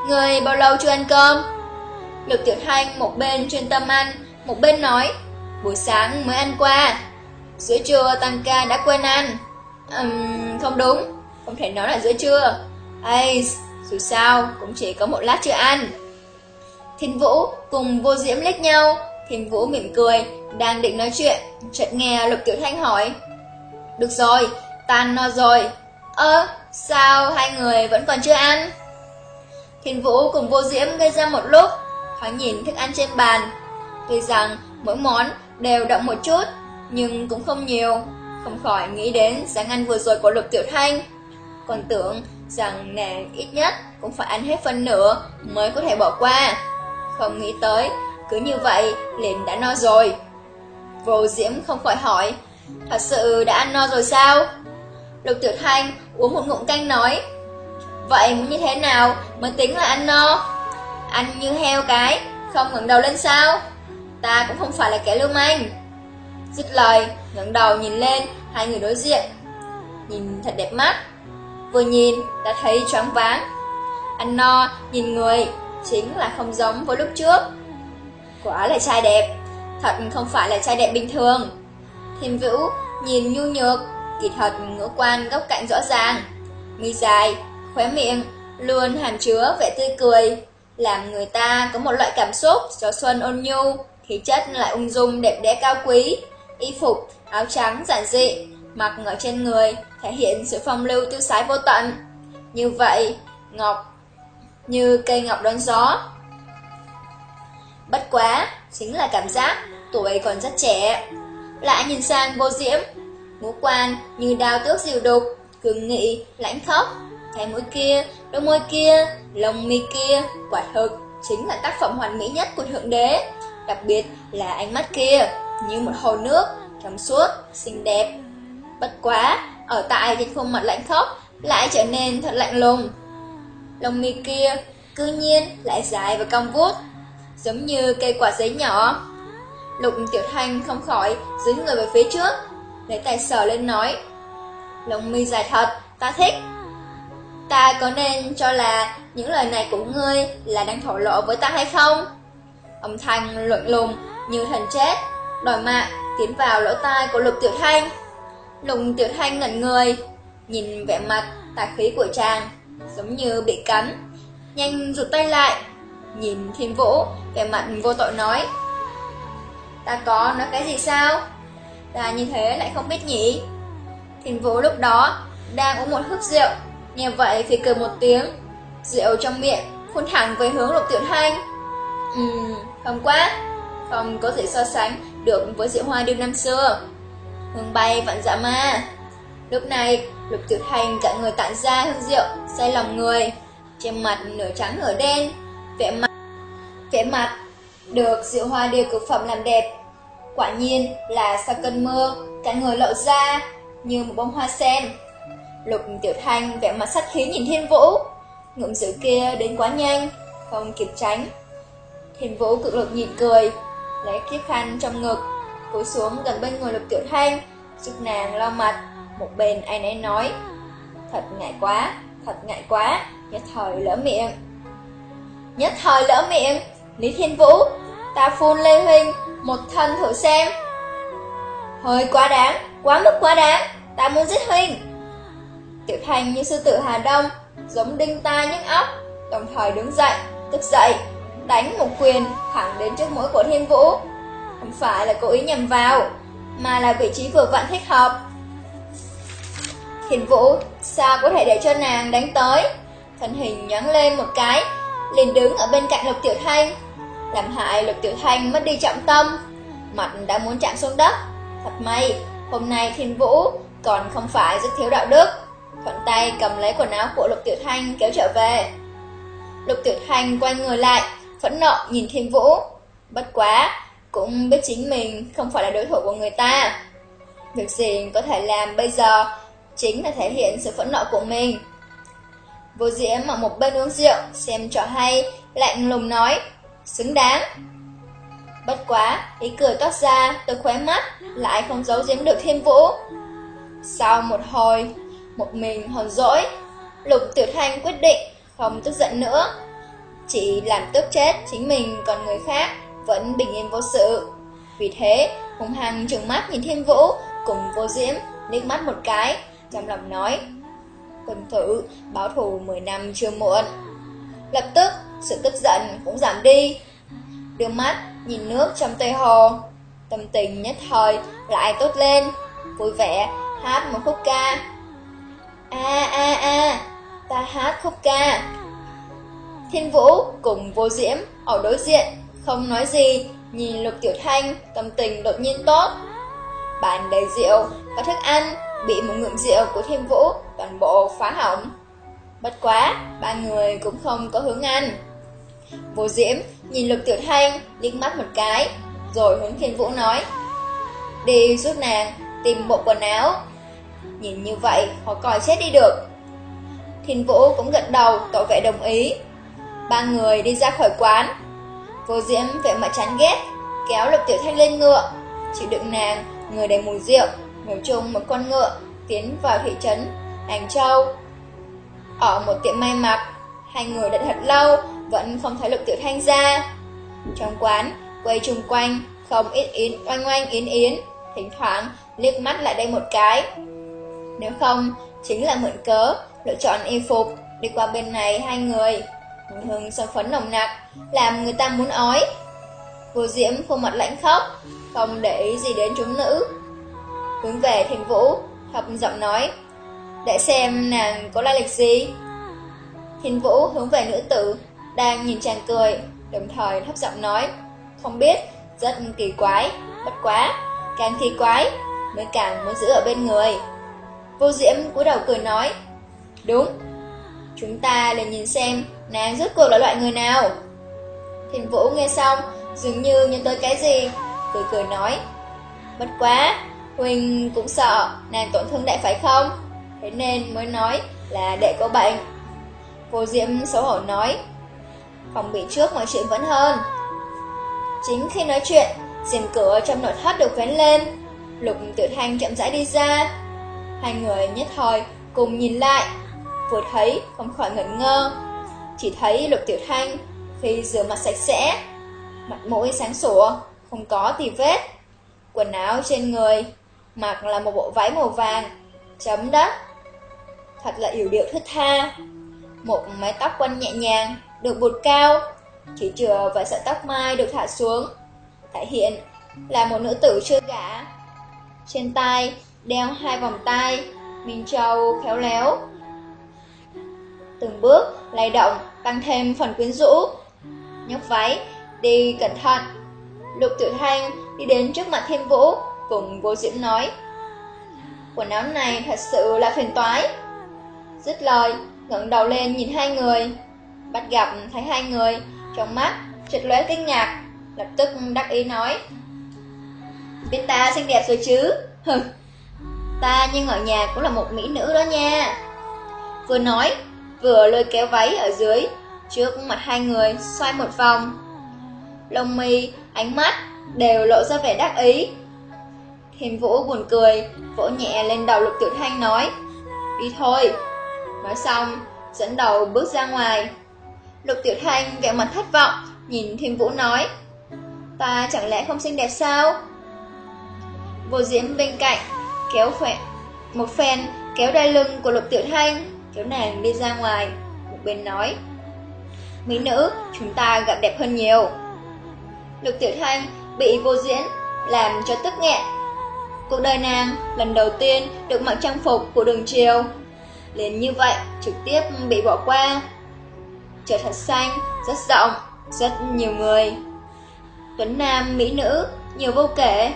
Người bao lâu chưa ăn cơm? Lục Tiểu Thanh một bên chuyên tâm ăn, một bên nói, buổi sáng mới ăn qua, giữa trưa tăng ca đã quên ăn. Uhm, không đúng, không thể nói là giữa trưa. Ace dù sao cũng chỉ có một lát chưa ăn. Thiên Vũ cùng vô diễm lết nhau, Thiên Vũ mỉm cười, đang định nói chuyện, chợt nghe Lục Tiểu Thanh hỏi. Được rồi, tan no rồi. Ơ, sao hai người vẫn còn chưa ăn? Thiên Vũ cùng vô diễm gây ra một lúc, thoáng nhìn thức ăn trên bàn, Tuy rằng mỗi món đều đậm một chút, nhưng cũng không nhiều. Không khỏi nghĩ đến sáng ăn vừa rồi của Lục Tiểu Thanh. Còn tưởng rằng nàng ít nhất cũng phải ăn hết phân nửa mới có thể bỏ qua. Không nghĩ tới, cứ như vậy liền đã no rồi. Vô Diễm không khỏi hỏi, thật sự đã ăn no rồi sao? Lục Tiểu Thanh uống một ngụm canh nói, vậy muốn như thế nào mới tính là ăn no? Ăn như heo cái, không ngẩng đầu lên sao? ta cũng không phải là kẻ lưu manh. Dứt lời, ngẩng đầu nhìn lên, hai người đối diện. Nhìn thật đẹp mắt. Vừa nhìn, đã thấy choáng váng. Anh no, nhìn người, chính là không giống với lúc trước. Quả là trai đẹp, thật không phải là trai đẹp bình thường. Thiên Vũ nhìn nhu nhược, kỳ thật ngữ quan góc cạnh rõ ràng. Mi dài, khóe miệng, luôn hàm chứa vẻ tươi cười, làm người ta có một loại cảm xúc gió xuân ôn nhu, khí chất lại ung dung đẹp đẽ cao quý, y phục, áo trắng giản dị, mặc ở trên người, thể hiện sự phong lưu tiêu sái vô tận. Như vậy, ngọc như cây ngọc đón gió. Bất quá, chính là cảm giác tuổi còn rất trẻ. Lại nhìn sang vô diễm, ngũ quan như đào tước diều đục, cường nghị, lãnh khốc. Cái mũi kia, đôi môi kia, lông mi kia, quả thực chính là tác phẩm hoàn mỹ nhất của Thượng Đế đặc biệt là ánh mắt kia, như một hồ nước, trong suốt, xinh đẹp. Bất quá, ở tại trên khuôn mặt lạnh khóc, lại trở nên thật lạnh lùng. Lông mi kia, cư nhiên lại dài và cong vuốt, giống như cây quả giấy nhỏ. Lục Tiểu Thanh không khỏi dưới người về phía trước, lấy tay sờ lên nói. Lông mi dài thật, ta thích. Ta có nên cho là những lời này của ngươi là đang thổ lộ với ta hay không? Âm thanh luận lùng như thần chết, đòi mạng tiến vào lỗ tai của Lục Tiểu Thanh. Lục Tiểu Thanh ngẩn người, nhìn vẻ mặt tà khí của chàng, giống như bị cắn. Nhanh rụt tay lại, nhìn Thiên Vũ, vẻ mặt vô tội nói. Ta có nói cái gì sao? Ta như thế lại không biết nhỉ? Thiên Vũ lúc đó đang uống một hức rượu, nghe vậy thì cười một tiếng, rượu trong miệng phun thẳng về hướng Lục Tiểu Thanh. Ừm, không quá, không có thể so sánh được với rượu hoa đêm năm xưa hương bay vạn dạ ma. Lúc này, Lục Tiểu Thành cả người tản ra hương rượu, say lòng người, trên mặt nửa trắng nửa đen, vẻ mặt vẻ mặt được rượu hoa điều cực phẩm làm đẹp. Quả nhiên là sau cơn mưa, cả người lộ ra như một bông hoa sen. Lục Tiểu Thanh vẻ mặt sát khí nhìn Thiên Vũ, ngụm rượu kia đến quá nhanh, không kịp tránh. Thiên Vũ cực lực nhìn cười, lấy chiếc khăn trong ngực, cúi xuống gần bên người Lục Tiểu Thanh, giúp nàng lau mặt, một bên ai nấy nói. Thật ngại quá, thật ngại quá, nhất thời lỡ miệng. Nhất thời lỡ miệng, Lý Thiên Vũ, ta phun Lê Huynh một thân thử xem. Hơi quá đáng, quá mức quá đáng, ta muốn giết Huynh. Tiểu Thanh như sư tử Hà Đông, giống đinh tai nhức óc, đồng thời đứng dậy, tức dậy, đánh một quyền thẳng đến trước mũi của Thiên Vũ. Không phải là cố ý nhầm vào, mà là vị trí vừa vặn thích hợp. Thiên Vũ sao có thể để cho nàng đánh tới? Thân hình nhón lên một cái, liền đứng ở bên cạnh Lục Tiểu Thanh, làm hại Lục Tiểu Thanh mất đi trọng tâm, mặt đã muốn chạm xuống đất. Thật may, hôm nay Thiên Vũ còn không phải rất thiếu đạo đức, thuận tay cầm lấy quần áo của Lục Tiểu Thanh kéo trở về. Lục Tiểu Thanh quay người lại, phẫn nộ nhìn Thiên Vũ. Bất quá, cũng biết chính mình không phải là đối thủ của người ta. Việc gì có thể làm bây giờ chính là thể hiện sự phẫn nộ của mình. Vô Diễm ở một bên uống rượu, xem trò hay, lạnh lùng nói, xứng đáng. Bất quá, ý cười toát ra từ khóe mắt, lại không giấu giếm được thiên vũ. Sau một hồi, một mình hờn dỗi, Lục Tiểu Thanh quyết định không tức giận nữa. Chỉ làm tức chết chính mình còn người khác vẫn bình yên vô sự. Vì thế, hùng hằng trừng mắt nhìn thiên vũ cùng vô diễm, liếc mắt một cái, trong lòng nói Quân thử, báo thù 10 năm chưa muộn. Lập tức, sự tức giận cũng giảm đi. Đưa mắt, nhìn nước trong tây hồ Tâm tình nhất thời lại tốt lên Vui vẻ, hát một khúc ca. A a a, ta hát khúc ca. Thiên Vũ cùng vô diễm ở đối diện. Không nói gì, nhìn Lục Tiểu Thanh Tâm tình đột nhiên tốt Bàn đầy rượu và thức ăn bị một ngụm rượu của Thiên Vũ toàn bộ phá hỏng. Bất quá, ba người cũng không có hướng ăn. Vô Diễm nhìn Lục Tiểu Thanh liếc mắt một cái, rồi hướng Thiên Vũ nói: "Đi giúp nàng tìm bộ quần áo." Nhìn như vậy, khó coi chết đi được. Thiên Vũ cũng gật đầu tỏ vẻ đồng ý. Ba người đi ra khỏi quán. Vô Diễm vẻ mặt chán ghét, kéo Lục Tiểu Thanh lên ngựa, chịu đựng nàng người đầy mùi rượu ngồi chung một con ngựa, tiến vào thị trấn Hàng Châu. Ở một tiệm may mặc, hai người đợi thật lâu, vẫn không thấy Lục Tiểu Thanh ra. Trong quán, quay chung quanh, không ít yến oanh oanh yến yến, thỉnh thoảng liếc mắt lại đây một cái. Nếu không, chính là mượn cớ, lựa chọn y phục, đi qua bên này hai người. Hương son phấn nồng nặc, làm người ta muốn ói. Vô diễm khuôn mặt lãnh khóc, không để ý gì đến chúng nữ, hướng về Thiên Vũ, thập giọng nói, để xem nàng có lai lịch gì. Thiên Vũ hướng về nữ tử, đang nhìn chàng cười, đồng thời thấp giọng nói, không biết, rất kỳ quái, bất quá, càng kỳ quái, mới càng muốn giữ ở bên người. Vô Diễm cúi đầu cười nói, đúng, chúng ta để nhìn xem nàng rốt cuộc là loại người nào. Thiên Vũ nghe xong, dường như nhớ tới cái gì, cười cười nói, bất quá, Huỳnh cũng sợ nàng tổn thương đệ phải không? Thế nên mới nói là đệ có bệnh. Vô Diễm xấu hổ nói, phòng bị trước mọi chuyện vẫn hơn. Chính khi nói chuyện, rèm cửa trong nội thất được vén lên, Lục Tiểu Thanh chậm rãi đi ra. Hai người nhất thời cùng nhìn lại, vừa thấy không khỏi ngẩn ngơ. Chỉ thấy Lục Tiểu Thanh khi rửa mặt sạch sẽ, mặt mũi sáng sủa, không có tì vết. Quần áo trên người mặc là một bộ váy màu vàng, chấm đất. Thật là yểu điệu thức tha. Một mái tóc quanh nhẹ nhàng, được bụt cao, chỉ chừa vài sợi tóc mai được thả xuống. Thể hiện là một nữ tử chưa gả. Trên tay đeo hai vòng tay, minh châu khéo léo. Từng bước lay động tăng thêm phần quyến rũ. Nhấc váy, đi cẩn thận. Lục tử Thanh đi đến trước mặt Thiên Vũ, cùng vô diễm nói, quần áo này thật sự là phiền toái. Dứt lời, ngẩng đầu lên nhìn hai người. Bắt gặp thấy hai người, trong mắt chợt lóe kinh ngạc, lập tức đắc ý nói: "Biết ta xinh đẹp rồi chứ?" Hừ. Ta nhưng ở nhà cũng là một mỹ nữ đó nha. Vừa nói, vừa lôi kéo váy ở dưới, trước mặt hai người xoay một vòng. Lông mi, ánh mắt đều lộ ra vẻ đắc ý. Thiên Vũ buồn cười, vỗ nhẹ lên đầu Lục Tiểu Thanh nói, đi thôi. Nói xong, dẫn đầu bước ra ngoài. Lục Tiểu Thanh vẻ mặt thất vọng, nhìn Thiên Vũ nói, ta chẳng lẽ không xinh đẹp sao? Vô Diễm bên cạnh, kéo khỏe, một phen kéo đai lưng của Lục Tiểu Thanh, kéo nàng đi ra ngoài, một bên nói, Mỹ nữ, chúng ta gặp đẹp hơn nhiều. Lục Tiểu Thanh bị vô diễn làm cho tức nghẹn. Cuộc đời nàng lần đầu tiên được mặc trang phục của đường triều, liền như vậy trực tiếp bị bỏ qua. Trời thật xanh, rất rộng, rất nhiều người. Tuấn Nam, Mỹ nữ, nhiều vô kể.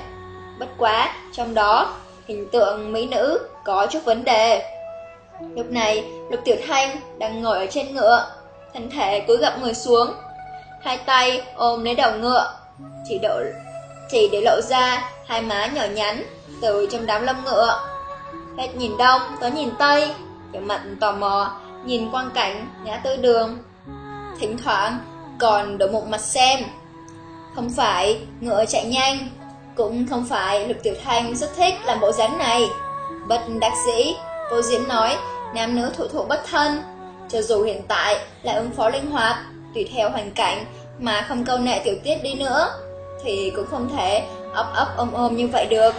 Bất quá, trong đó, hình tượng Mỹ nữ có chút vấn đề. Lúc này, Lục Tiểu Thanh đang ngồi ở trên ngựa, thân thể cúi gập người xuống, hai tay ôm lấy đầu ngựa, chỉ độ chỉ để lộ ra hai má nhỏ nhắn từ trong đám lâm ngựa. Hết nhìn đông tới nhìn tây, vẻ mặt tò mò nhìn quang cảnh ngã tư đường. Thỉnh thoảng còn đổi một mặt xem. Không phải ngựa chạy nhanh, cũng không phải Lục Tiểu Thanh rất thích làm bộ dáng này. Bất đắc dĩ, vô Diễm nói nam nữ thủ thụ bất thân. Cho dù hiện tại là ứng phó linh hoạt, tùy theo hoàn cảnh mà không câu nệ tiểu tiết đi nữa, thì cũng không thể ấp ấp ôm ôm như vậy được.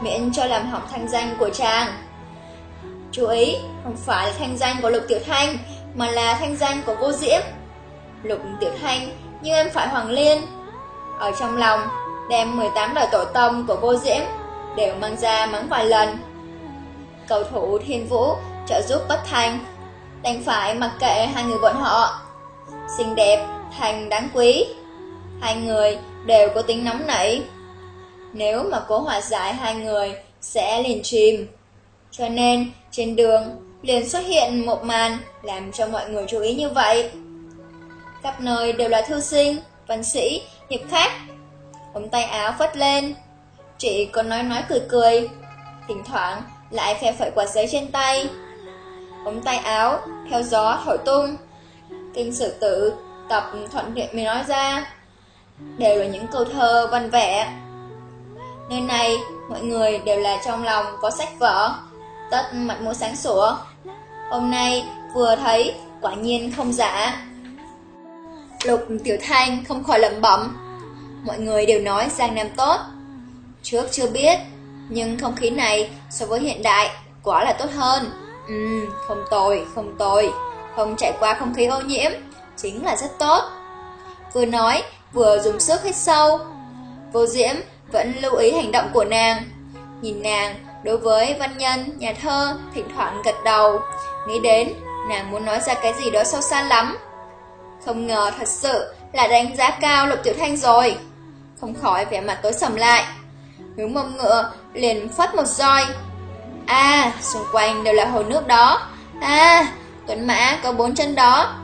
Miễn cho làm hỏng thanh danh của chàng. Chú ý, không phải là thanh danh của Lục Tiểu Thanh, mà là thanh danh của vô diễm. Lục Tiểu Thanh như em phải Hoàng Liên. Ở trong lòng, đem 18 đời tổ tông của vô diễm đều mang ra mắng vài lần. Cầu thủ Thiên Vũ trợ giúp bất thành, đành phải mặc kệ hai người bọn họ. Xinh đẹp, thành đáng quý. Hai người đều có tính nóng nảy. Nếu mà cố hòa giải hai người sẽ liền chìm. Cho nên, trên đường liền xuất hiện một màn làm cho mọi người chú ý như vậy. khắp nơi đều là thư sinh, văn sĩ, hiệp khách. Ống tay áo phất lên, chỉ có nói nói cười cười, thỉnh thoảng lại phe phẩy quạt giấy trên tay. Ống tay áo theo gió thổi tung. Kinh sử tử tập thuận miệng mới nói ra đều là những câu thơ văn vẻ. Nơi này, mọi người đều là trong lòng có sách vở, tất mặt mũi sáng sủa. Hôm nay, vừa thấy, quả nhiên không giả. Lục Tiểu Thanh không khỏi lẩm bẩm. Mọi người đều nói Giang Nam tốt. Trước chưa biết, nhưng không khí này so với hiện đại quả là tốt hơn. Ừm, không tồi, không tồi. Không trải qua không khí ô nhiễm, chính là rất tốt. Vừa nói, vừa dùng sức hít sâu. Vô Diễm vẫn lưu ý hành động của nàng. Nhìn nàng, đối với văn nhân, nhà thơ, thỉnh thoảng gật đầu, nghĩ đến nàng muốn nói ra cái gì đó sâu xa lắm. Không ngờ thật sự là đánh giá cao Lục Tiểu Thanh rồi. Không khỏi vẻ mặt tối sầm lại. Hướng mông ngựa liền phát một roi. À, xung quanh đều là hồ nước đó. À, tuấn mã có bốn chân đó.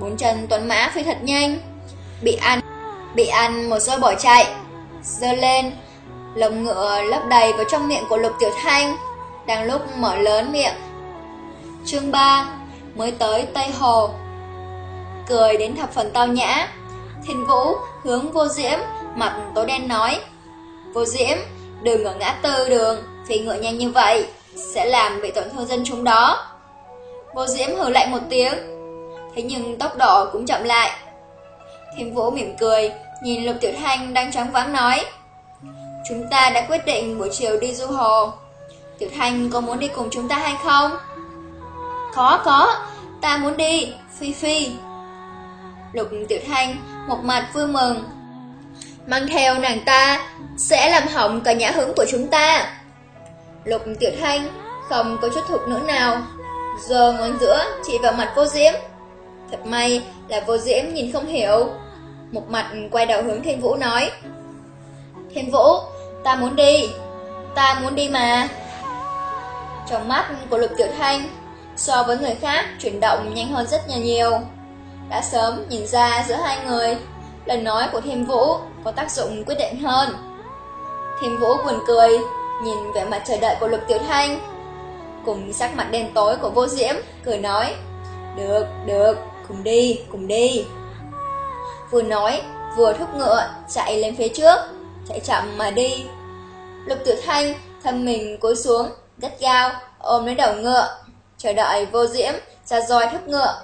Bốn chân tuấn mã phi thật nhanh. Bị ăn bị ăn một roi bỏ chạy. Dơ lên, lồng ngựa lấp đầy vào trong miệng của Lục Tiểu Thanh, đang lúc mở lớn miệng. Chương 3 Mới tới Tây Hồ Cười đến thập phần tao nhã Thiên Vũ hướng vô diễm Mặt tối đen nói Vô diễm đừng ở ngã tư đường Phi ngựa nhanh như vậy Sẽ làm bị tổn thương dân chúng đó. Vô diễm hừ lại một tiếng Thế nhưng tốc độ cũng chậm lại. Thiên Vũ mỉm cười Nhìn Lục Tiểu Thanh đang trắng vắng nói Chúng ta đã quyết định buổi chiều đi du hồ. Tiểu Thanh có muốn đi cùng chúng ta hay không? Có có, ta muốn đi, Phi Phi. Lục Tiểu Thanh một mặt vui mừng Mang theo nàng ta sẽ làm hỏng cả nhã hứng của chúng ta. Lục Tiểu Thanh không có chút thục nữa nào Giờ ngón giữa chỉ vào mặt vô diễm. Thật may là vô diễm nhìn không hiểu. Một mặt quay đầu hướng Thiên Vũ nói Thiên Vũ, ta muốn đi Ta muốn đi mà. Trong mắt của Lục Tiểu Thanh, so với người khác chuyển động nhanh hơn rất nhiều nhiều. Đã sớm nhìn ra giữa hai người, lời nói của Thiên Vũ có tác dụng quyết định hơn. Thiên Vũ buồn cười, nhìn vẻ mặt chờ đợi của Lục Tiểu Thanh. Cùng sắc mặt đen tối của vô diễm, cười nói, Được, được, cùng đi, cùng đi. Vừa nói, vừa thúc ngựa, chạy lên phía trước, chạy chậm mà đi. Lục Tiểu Thanh thân mình cúi xuống, gắt gao, ôm lấy đầu ngựa, chờ đợi vô diễm ra roi thúc ngựa.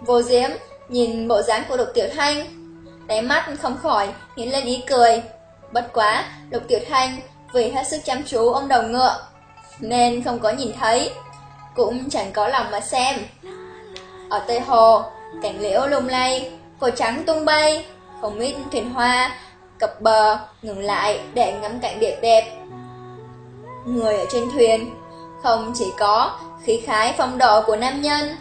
Vô diễm nhìn bộ dáng của Lục Tiểu Thanh, đáy mắt không khỏi hiện lên ý cười. Bất quá, Lục Tiểu Thanh vì hết sức chăm chú ông đầu ngựa, nên không có nhìn thấy, cũng chẳng có lòng mà xem. Ở Tây Hồ, cảnh liễu lung lay, cỏ trắng tung bay, không ít thuyền hoa, cập bờ, ngừng lại để ngắm cảnh biển đẹp. Người ở trên thuyền, không chỉ có khí khái phong độ của nam nhân,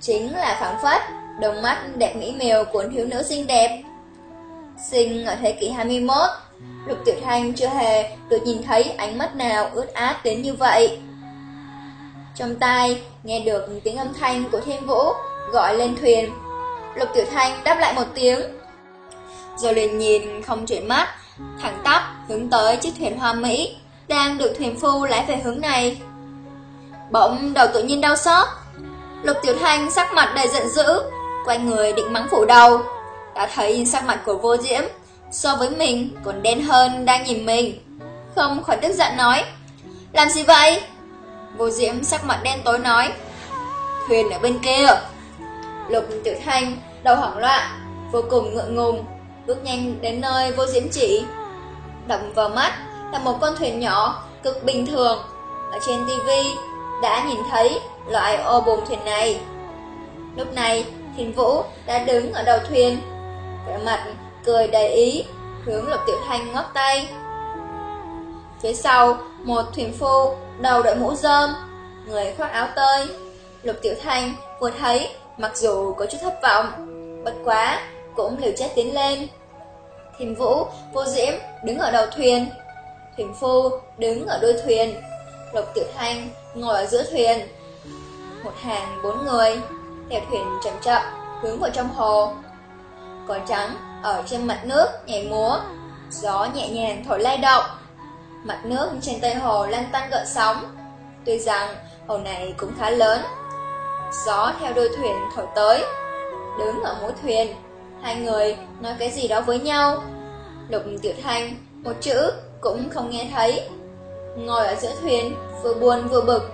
chính là phản phất, đồng mắt đẹp mỹ miều của thiếu nữ xinh đẹp. Sinh ở thế kỷ 21, Lục Tiểu Thanh chưa hề được nhìn thấy ánh mắt nào ướt át đến như vậy. Trong tai, nghe được tiếng âm thanh của Thiên Vũ gọi lên thuyền. Lục Tiểu Thanh đáp lại một tiếng. Rồi liền nhìn không chuyển mắt, thẳng tắp hướng tới chiếc thuyền hoa Mỹ, đang được thuyền phu lái về hướng này. Bỗng đầu tự nhiên đau xót. Lục Tiểu Thanh sắc mặt đầy giận dữ, quay người định mắng phủ đầu. Đã thấy sắc mặt của vô diễm so với mình còn đen hơn đang nhìn mình. Không khỏi tức giận nói, làm gì vậy? Vô diễm sắc mặt đen tối nói, thuyền ở bên kia. Lục tiểu thanh, đầu hoảng loạn, vô cùng ngượng ngùng, bước nhanh đến nơi vô diễm chỉ. đập vào mắt là một con thuyền nhỏ, cực bình thường. Ở trên tivi đã nhìn thấy loại ô bồn thuyền này. Lúc này, Thiên Vũ đã đứng ở đầu thuyền, vẻ mặt cười đầy ý, hướng Lục Tiểu Thanh ngót tay. Phía sau, một thuyền phu, đầu đội mũ rơm, người khoác áo tơi. Lục Tiểu Thanh vừa thấy, mặc dù có chút thất vọng, bất quá, cũng liều chết tiến lên. Thiên Vũ, vô diễm, đứng ở đầu thuyền. Thuyền phu, đứng ở đuôi thuyền. Lục Tiểu Thanh, ngồi ở giữa thuyền. Một hàng bốn người, theo thuyền chậm chậm, hướng vào trong hồ. Cỏ trắng ở trên mặt nước nhảy múa, gió nhẹ nhàng thổi lay động. Mặt nước trên Tây Hồ lăn tăn gợn sóng. Tuy rằng hồ này cũng khá lớn. Gió theo đôi thuyền thổi tới. Đứng ở mũi thuyền, hai người nói cái gì đó với nhau. Lục Tiểu Thanh một chữ cũng không nghe thấy. Ngồi ở giữa thuyền, vừa buồn vừa bực.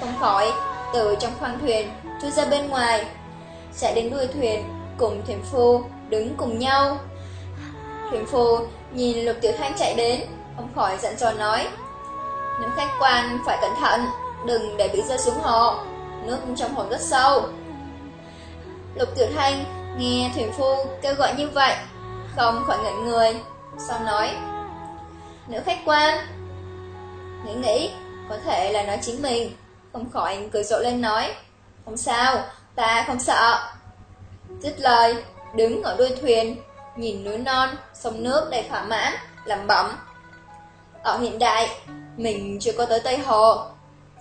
Không khỏi, từ trong khoang thuyền chui ra bên ngoài, chạy đến đuôi thuyền cùng thuyền phu đứng cùng nhau. Thuyền phu nhìn Lục Tiểu Thanh chạy đến, ông khỏi giận dò nói. Những khách quan phải cẩn thận, đừng để bị rơi xuống hồ, nước trong hồ rất sâu. Lục Tiểu Thanh nghe thuyền phu kêu gọi như vậy, không khỏi ngẩn người, sau nói. Nữ khách quan, nghĩ nghĩ, có thể là nói chính mình, không khỏi cười rộ lên nói. Không sao, ta không sợ. Dứt lời, đứng ở đuôi thuyền, nhìn núi non, sông nước đầy thỏa mãn, làm bẩm. Ở hiện đại, mình chưa có tới Tây Hồ,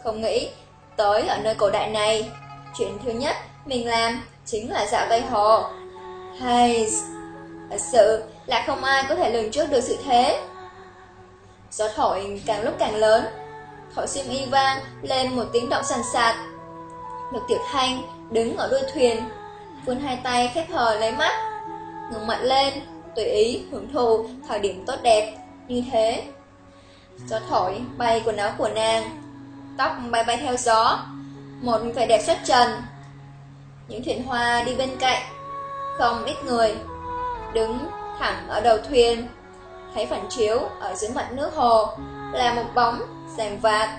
không nghĩ tới ở nơi cổ đại này. Chuyện thứ nhất mình làm chính là dạo Tây Hồ. Hay... Thật sự là không ai có thể lường trước được sự thế. Gió thổi càng lúc càng lớn, thổi sim y vang lên một tiếng động sàn sạt. Được Tiểu Thanh đứng ở đuôi thuyền, vươn hai tay khép hờ lấy mắt, ngừng mặt lên, tùy ý hưởng thụ thời điểm tốt đẹp như thế. Gió thổi bay quần áo của nàng, tóc bay bay theo gió, một vẻ đẹp xuất trần. Những thuyền hoa đi bên cạnh, không ít người, đứng thẳng ở đầu thuyền, thấy phản chiếu ở dưới mặt nước hồ là một bóng ràng vạt,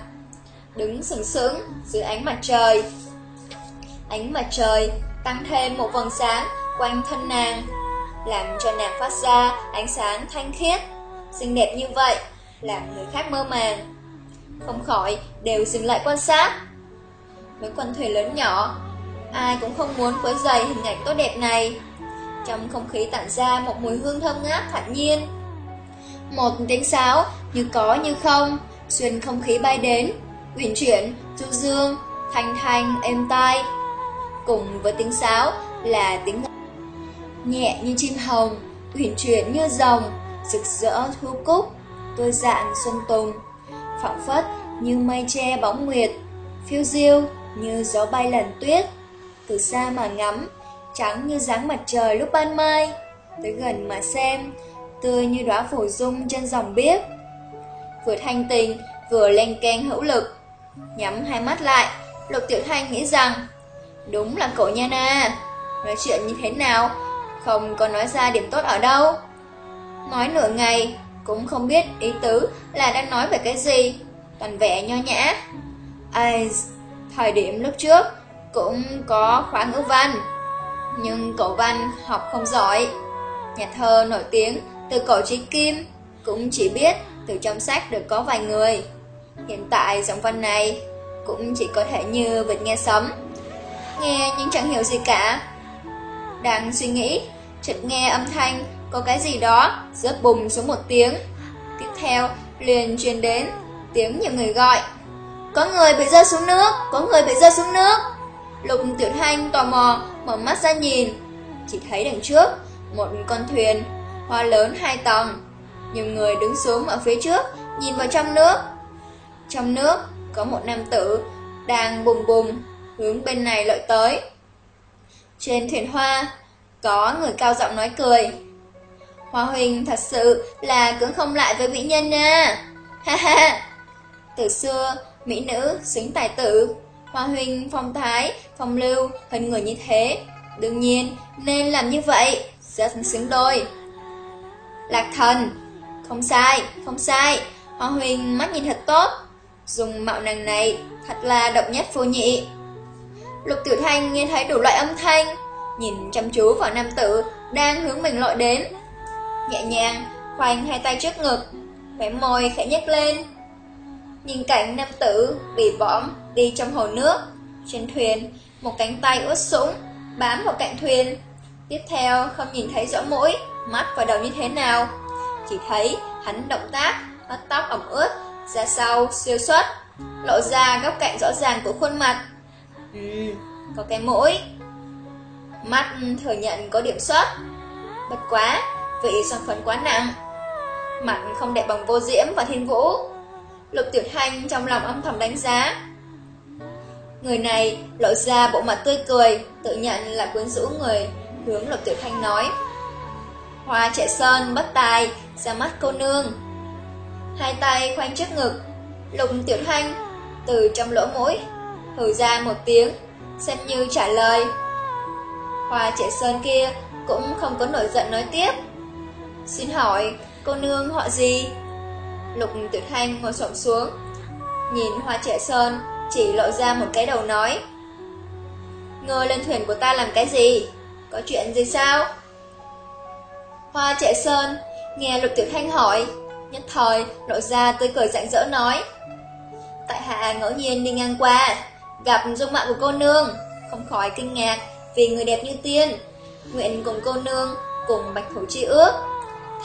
đứng sừng sững dưới ánh mặt trời. Ánh mặt trời tăng thêm một vầng sáng quanh thân nàng, làm cho nàng phát ra ánh sáng thanh khiết, xinh đẹp như vậy, làm người khác mơ màng. Không khỏi đều dừng lại quan sát. Mấy con thuyền lớn nhỏ, ai cũng không muốn quấy dày hình ảnh tốt đẹp này. Trong không khí tản ra một mùi hương thơm ngát thản nhiên. Một tiếng sáo như có như không, xuyên không khí bay đến, uyển chuyển, du dương, thanh thanh, êm tai. Cùng với tiếng sáo là tiếng nhẹ như chim hồng, uyển chuyển như rồng, rực rỡ thu cúc, tươi dạng xuân tùng, phẳng phất như mây che bóng nguyệt, phiêu diêu như gió bay lần tuyết. Từ xa mà ngắm, trắng như dáng mặt trời lúc ban mai, tới gần mà xem, tươi như đóa phổ dung trên dòng biếc. Vừa thanh tình, vừa len keng hữu lực. Nhắm hai mắt lại, Lục Tiểu Thanh nghĩ rằng, đúng là cậu nha na, nói chuyện như thế nào, không có nói ra điểm tốt ở đâu. Nói nửa ngày, cũng không biết ý tứ là đang nói về cái gì, toàn vẻ nho nhã. Ây thời điểm lúc trước, cũng có khóa ngữ văn, nhưng cậu văn học không giỏi. Nhà thơ nổi tiếng từ cổ trí kim, cũng chỉ biết từ trong sách được có vài người. Hiện tại dòng văn này cũng chỉ có thể như vịt nghe sấm. Nghe nhưng chẳng hiểu gì cả. Đang suy nghĩ, chợt nghe âm thanh có cái gì đó rớt bùng xuống một tiếng. Tiếp theo liền truyền đến tiếng nhiều người gọi. Có người bị rơi xuống nước, có người bị rơi xuống nước. Lục Tiểu Thanh tò mò mở mắt ra nhìn, chỉ thấy đằng trước một con thuyền hoa lớn hai tầng. Nhiều người đứng xuống ở phía trước, nhìn vào trong nước. Trong nước có một nam tử đang bùng bùng hướng bên này lội tới. Trên thuyền hoa có người cao giọng nói cười. Hoa Huỳnh thật sự là cưỡng không lại với mỹ nhân nha. Ha ha. Từ xưa, mỹ nữ xứng tài tử, Hoa Huỳnh phong thái, phong lưu, hình người như thế. Đương nhiên, nên làm như vậy, rất xứng đôi. Lạc thần, không sai, không sai, Hoa Huỳnh mắt nhìn thật tốt, dùng mạo nàng này thật là độc nhất vô nhị. Lục Tiểu Thanh nghe thấy đủ loại âm thanh, nhìn chăm chú vào nam tử đang hướng mình lội đến. Nhẹ nhàng, khoanh hai tay trước ngực, khóe môi khẽ nhếch lên. Nhìn cảnh nam tử bị bõm đi trong hồ nước. Trên thuyền, một cánh tay ướt sũng, bám vào cạnh thuyền. Tiếp theo không nhìn thấy rõ mũi, mắt và đầu như thế nào. Chỉ thấy hắn động tác, hất tóc ẩm ướt, ra sau siêu xuất, lộ ra góc cạnh rõ ràng của khuôn mặt. Ừ, có cái mũi. Mắt thừa nhận có điểm xuất. Bất quá, vị son phấn quá nặng. Mặt không đẹp bằng vô diễm và thiên vũ. Lục Tiểu Thanh trong lòng âm thầm đánh giá. Người này lộ ra bộ mặt tươi cười, tự nhận là quyến rũ người, hướng Lục Tiểu Thanh nói. Hoa trẻ sơn bất tài, ra mắt cô nương. Hai tay khoanh trước ngực, Lục Tiểu Thanh từ trong lỗ mũi, thử ra một tiếng, xem như trả lời. Hoa trẻ sơn kia cũng không có nổi giận nói tiếp. Xin hỏi, cô nương họ gì? Lục tuyệt Thanh ngồi xổm xuống, nhìn hoa trẻ sơn, chỉ lộ ra một cái đầu nói. Ngươi lên thuyền của ta làm cái gì? Có chuyện gì sao? Hoa trẻ sơn, nghe Lục Tiểu Thanh hỏi, nhất thời lộ ra tươi cười rạng rỡ nói. Tại hạ ngẫu nhiên đi ngang qua, gặp dung mạo của cô nương, không khỏi kinh ngạc vì người đẹp như tiên. Nguyện cùng cô nương, cùng bạch thủ chi ước,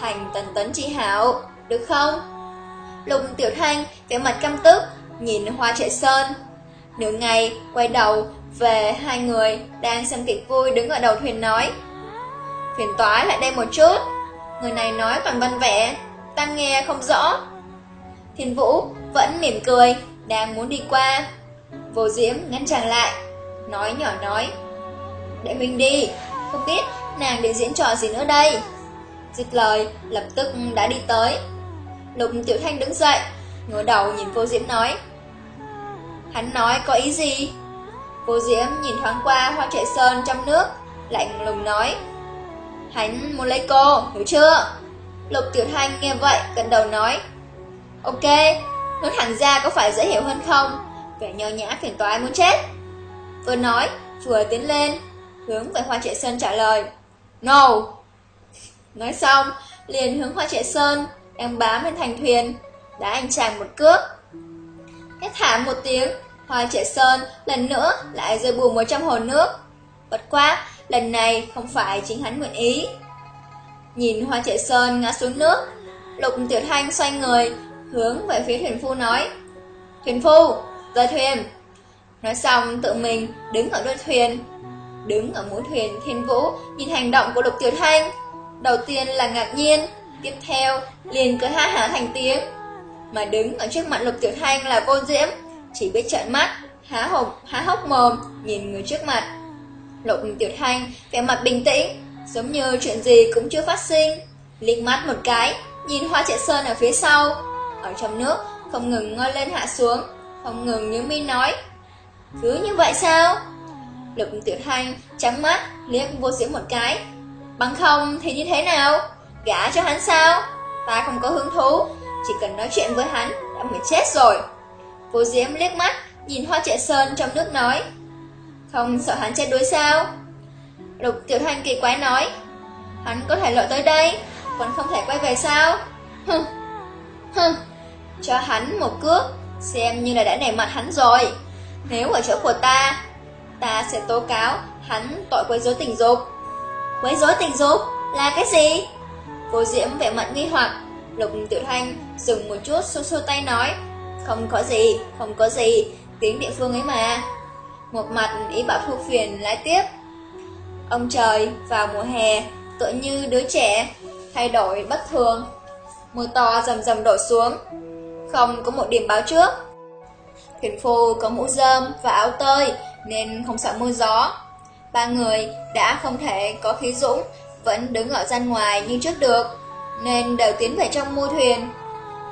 thành tần tấn chi hảo, được không? Lục Tiểu Thanh vẻ mặt căm tức, nhìn hoa trệ sơn. Nửa ngày, quay đầu về hai người đang xem kịch vui đứng ở đầu thuyền nói. Thuyền toái lại đây một chút. Người này nói toàn văn vẽ, ta nghe không rõ. Thiên Vũ vẫn mỉm cười, đang muốn đi qua. Vô Diễm ngăn chàng lại, nói nhỏ nói. Để mình đi, không biết nàng để diễn trò gì nữa đây. Dứt lời, lập tức đã đi tới. Lục Tiểu Thanh đứng dậy, ngửa đầu nhìn Vô Diễm nói. Hắn nói có ý gì? Vô Diễm nhìn thoáng qua hoa trẻ sơn trong nước, lạnh lùng nói. Hắn muốn lấy cô, hiểu chưa? Lục Tiểu Thanh nghe vậy, gần đầu nói. Ok, nói thẳng ra có phải dễ hiểu hơn không? Vẻ nho nhã phiền toái muốn chết. Vừa nói, vừa tiến lên, hướng về hoa trẻ sơn trả lời. No! Nói xong, liền hướng hoa trẻ sơn, em bám lên thành thuyền, đá anh chàng một cước. Hét thảm một tiếng, hoa trẻ sơn lần nữa lại rơi bùm vào trong hồ nước. Bất quá, lần này không phải chính hắn nguyện ý. Nhìn hoa trẻ sơn ngã xuống nước, lục tiểu thanh xoay người, hướng về phía thuyền phu nói. Thuyền phu, rơi thuyền. Nói xong tự mình đứng ở đuôi thuyền. Đứng ở mũi thuyền thiên vũ nhìn hành động của Lục Tiểu Thanh. Đầu tiên là ngạc nhiên, tiếp theo liền cười ha hả thành tiếng. Mà đứng ở trước mặt Lục Tiểu Thanh là vô diễm, chỉ biết trợn mắt, há hộp, há hốc mồm, nhìn người trước mặt. Lục Tiểu Thanh vẻ mặt bình tĩnh, giống như chuyện gì cũng chưa phát sinh. Liếc mắt một cái, nhìn hoa trệ sơn ở phía sau. Ở trong nước, không ngừng ngoi lên hạ xuống, không ngừng như mi nói. Cứ như vậy sao? Lục Tiểu Thanh trắng mắt, liếc vô diễm một cái. Bằng không thì như thế nào? Gả cho hắn sao? Ta không có hứng thú, chỉ cần nói chuyện với hắn đã mới chết rồi. Vô diễm liếc mắt, nhìn hoa trệ sơn trong nước nói. Không sợ hắn chết đuối sao? Lục Tiểu Thanh kỳ quái nói. Hắn có thể lội tới đây, còn không thể quay về sao? Hừ, hừ, cho hắn một cước, xem như là đã nể mặt hắn rồi. Nếu ở chỗ của ta, ta sẽ tố cáo hắn tội quấy rối tình dục. Quấy rối tình dục là cái gì? Vô Diễm vẻ mặt nghi hoặc, Lục Tiểu Thanh dừng một chút xô xô tay nói, không có gì, không có gì, tiếng địa phương ấy mà. Một mặt ý bảo thu phiền lái tiếp. Ông trời vào mùa hè tựa như đứa trẻ, thay đổi bất thường. Mưa to rầm rầm đổ xuống, không có một điểm báo trước. Thuyền phu có mũ rơm và áo tơi nên không sợ mưa gió. Ba người đã không thể có khí dũng, vẫn đứng ở gian ngoài như trước được, nên đều tiến về trong mua thuyền.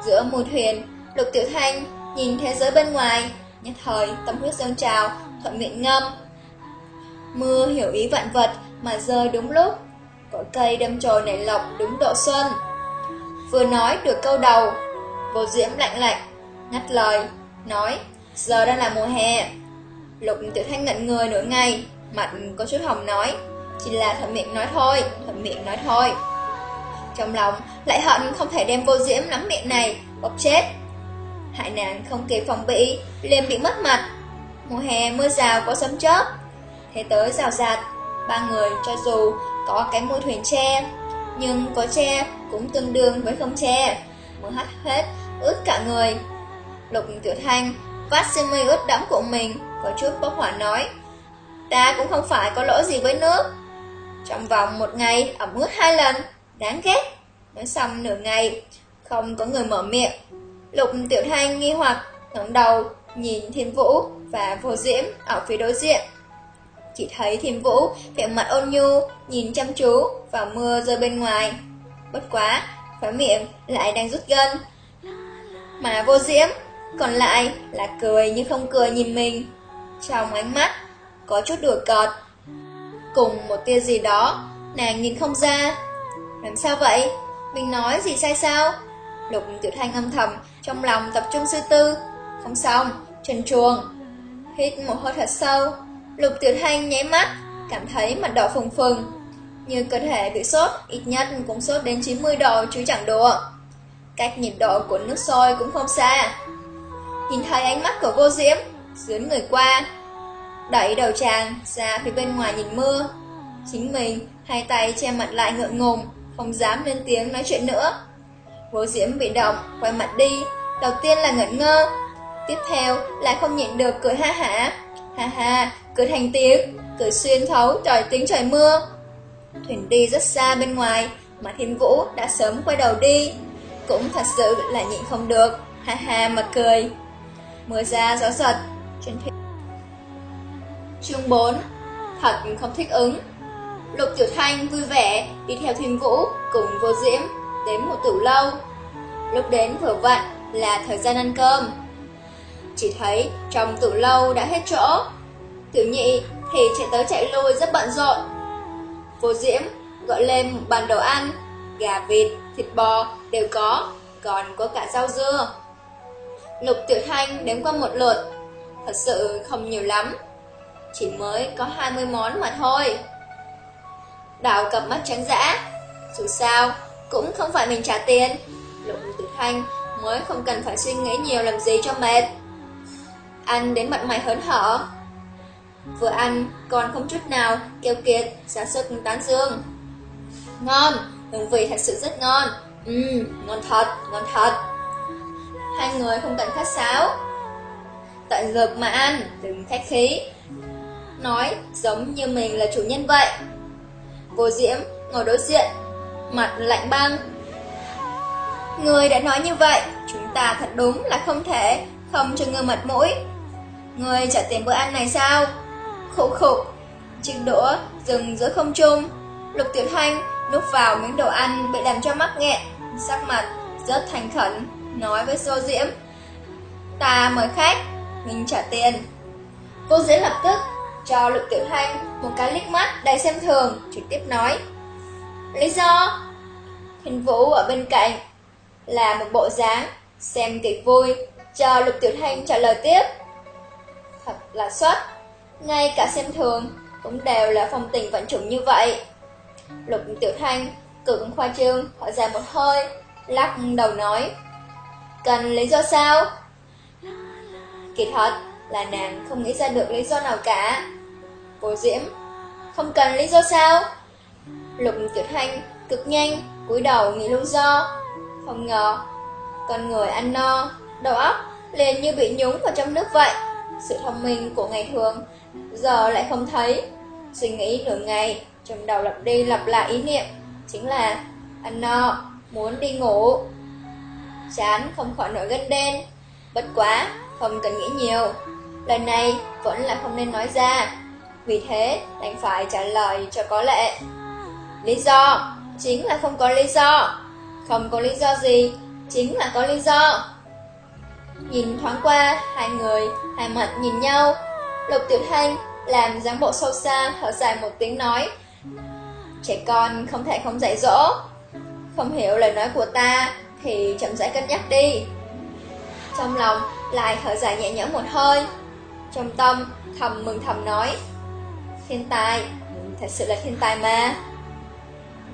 Giữa mua thuyền, Lục Tiểu Thanh nhìn thế giới bên ngoài, nhất thời tâm huyết dâng trào, thuận miệng ngâm. Mưa hiểu ý vạn vật mà rơi đúng lúc, cỏ cây đâm chồi nảy lọc đúng độ xuân. Vừa nói được câu đầu, vô diễm lạnh lạnh, ngắt lời, nói, giờ đang là mùa hè. Lục tiểu thanh ngận người nửa ngày, mặt có chút hồng nói, chỉ là thẩm miệng nói thôi, thẩm miệng nói thôi. Trong lòng lại hận không thể đem vô diễm lắm miệng này, bọc chết. Hại nàng không kịp phòng bị, liền bị mất mặt. Mùa hè mưa rào có sấm chớp, thế tới rào rạt, ba người cho dù có cái mũi thuyền tre, nhưng có tre cũng tương đương với không tre. Mưa hắt hết, ướt cả người. Lục tiểu thanh vắt xiêm y ướt đẫm của mình, có chút bốc hỏa nói. Ta cũng không phải có lỗi gì với nước. Trong vòng một ngày ẩm ướt hai lần, đáng ghét. Nói xong nửa ngày, không có người mở miệng. Lục tiểu thanh nghi hoặc, ngẩng đầu, nhìn thiên vũ và vô diễm ở phía đối diện. Chỉ thấy thiên vũ vẻ mặt ôn nhu, nhìn chăm chú vào mưa rơi bên ngoài. Bất quá, khóe miệng lại đang rút gân. Mà vô diễm, còn lại là cười nhưng không cười nhìn mình. Trong ánh mắt, có chút đùa cợt. Cùng một tia gì đó, nàng nhìn không ra. Làm sao vậy? Mình nói gì sai sao? Lục tiểu thanh âm thầm, trong lòng tập trung sư tư. Không xong, trần chuồng. Hít một hơi thật sâu, Lục Tiểu Thanh nháy mắt, cảm thấy mặt đỏ phừng phừng. Như cơ thể bị sốt, ít nhất cũng sốt đến 90 độ chứ chẳng đùa. Cách nhiệt độ của nước sôi cũng không xa. Nhìn thấy ánh mắt của vô diễm, dướn người qua. Đẩy đầu chàng ra phía bên ngoài nhìn mưa. Chính mình, hai tay che mặt lại ngượng ngùng, không dám lên tiếng nói chuyện nữa. Vô diễm bị động, quay mặt đi, đầu tiên là ngẩn ngơ, tiếp theo lại không nhịn được cười ha hả. Ha ha, cười thành tiếng, cười xuyên thấu trời tiếng trời mưa. Thuyền đi rất xa bên ngoài, mà thiên vũ đã sớm quay đầu đi. Cũng thật sự là nhịn không được, ha ha mà cười. Mưa ra gió giật, trên thuyền. Chương 4 Thật không thích ứng Lục Tiểu Thanh vui vẻ đi theo thiên vũ cùng vô diễm đến một tủ lâu. Lúc đến vừa vặn là thời gian ăn cơm. Chỉ thấy trong tủ lâu đã hết chỗ Tiểu nhị thì chạy tới chạy lui rất bận rộn Vô diễm gọi lên một bàn đồ ăn Gà vịt, thịt bò đều có Còn có cả rau dưa. Lục tiểu thanh đếm qua một lượt Thật sự không nhiều lắm Chỉ mới có 20 món mà thôi. Đào cặp mắt trắng dã Dù sao cũng không phải mình trả tiền. Lục tiểu thanh mới không cần phải suy nghĩ nhiều làm gì cho mệt. Ăn đến mặt mày hớn hở. Vừa ăn còn không chút nào kêu kiệt giả sức tán dương. Ngon, hương vị thật sự rất ngon. Ừ, ngon thật, ngon thật Hai người không cần khách sáo tận lực mà ăn, đừng khách khí. Nói giống như mình là chủ nhân vậy. Vô Diễm ngồi đối diện, mặt lạnh băng. Người đã nói như vậy, chúng ta thật đúng là không thể không cho người mặt mũi. người trả tiền bữa ăn này sao? Khụ khục chiếc đũa dừng giữa không trung. Lục Tiểu Thanh núp vào miếng đồ ăn bị làm cho mắc nghẹn, sắc mặt rất thành khẩn, nói với Vô Diễm. Ta mời khách, mình trả tiền. cô Diễm lập tức cho Lục Tiểu Thanh một cái liếc mắt đầy xem thường, trực tiếp nói. Lý do? Hình Vũ ở bên cạnh là một bộ dáng xem kịch vui, cho Lục Tiểu Thanh trả lời tiếp. Thật là xuất, ngay cả xem thường cũng đều là phong tình vận chuyển như vậy. Lục Tiểu Thanh cực khoa trương, thở dài một hơi, lắc đầu nói. Cần lý do sao? Kỳ thật là nàng không nghĩ ra được lý do nào cả. Vô Diễm, không cần lý do sao? Lục Tiểu Thanh cực nhanh, cúi đầu nghĩ lý do. Không ngờ, con người ăn no, đầu óc liền như bị nhúng vào trong nước vậy. Sự thông minh của ngày thường giờ lại không thấy. Suy nghĩ nửa ngày, trong đầu lặp đi lặp lại ý niệm, chính là ăn no, muốn đi ngủ. Chán không khỏi nổi gân đen, bất quá, không cần nghĩ nhiều. Lần này vẫn là không nên nói ra, vì thế đành phải trả lời cho có lệ. Lý do, chính là không có lý do. Không có lý do gì, chính là có lý do. Nhìn thoáng qua, hai người, hai mặt nhìn nhau. Lục Tiểu Thanh làm dáng bộ sâu xa, thở dài một tiếng nói. Trẻ con không thể không dạy dỗ. Không hiểu lời nói của ta, thì chậm rãi cân nhắc đi. Trong lòng lại thở dài nhẹ nhõm một hơi. Trong tâm thầm mừng thầm nói. Thiên tài, thật sự là thiên tài mà.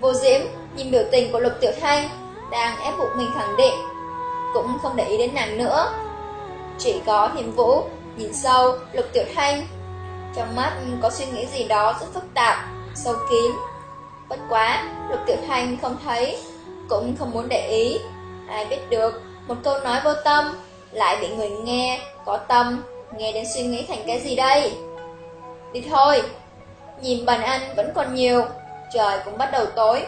Vô Diễm nhìn biểu tình của Lục Tiểu Thanh đang ép buộc mình khẳng định, cũng không để ý đến nàng nữa. Chỉ có thiên Vũ nhìn sâu Lục Tiểu Thanh, trong mắt có suy nghĩ gì đó rất phức tạp, sâu kín. Bất quá, Lục Tiểu Thanh không thấy, cũng không muốn để ý. Ai biết được, một câu nói vô tâm lại bị người nghe có tâm nghe đến suy nghĩ thành cái gì đây? Đi thôi. Nhìn bàn ăn vẫn còn nhiều, trời cũng bắt đầu tối.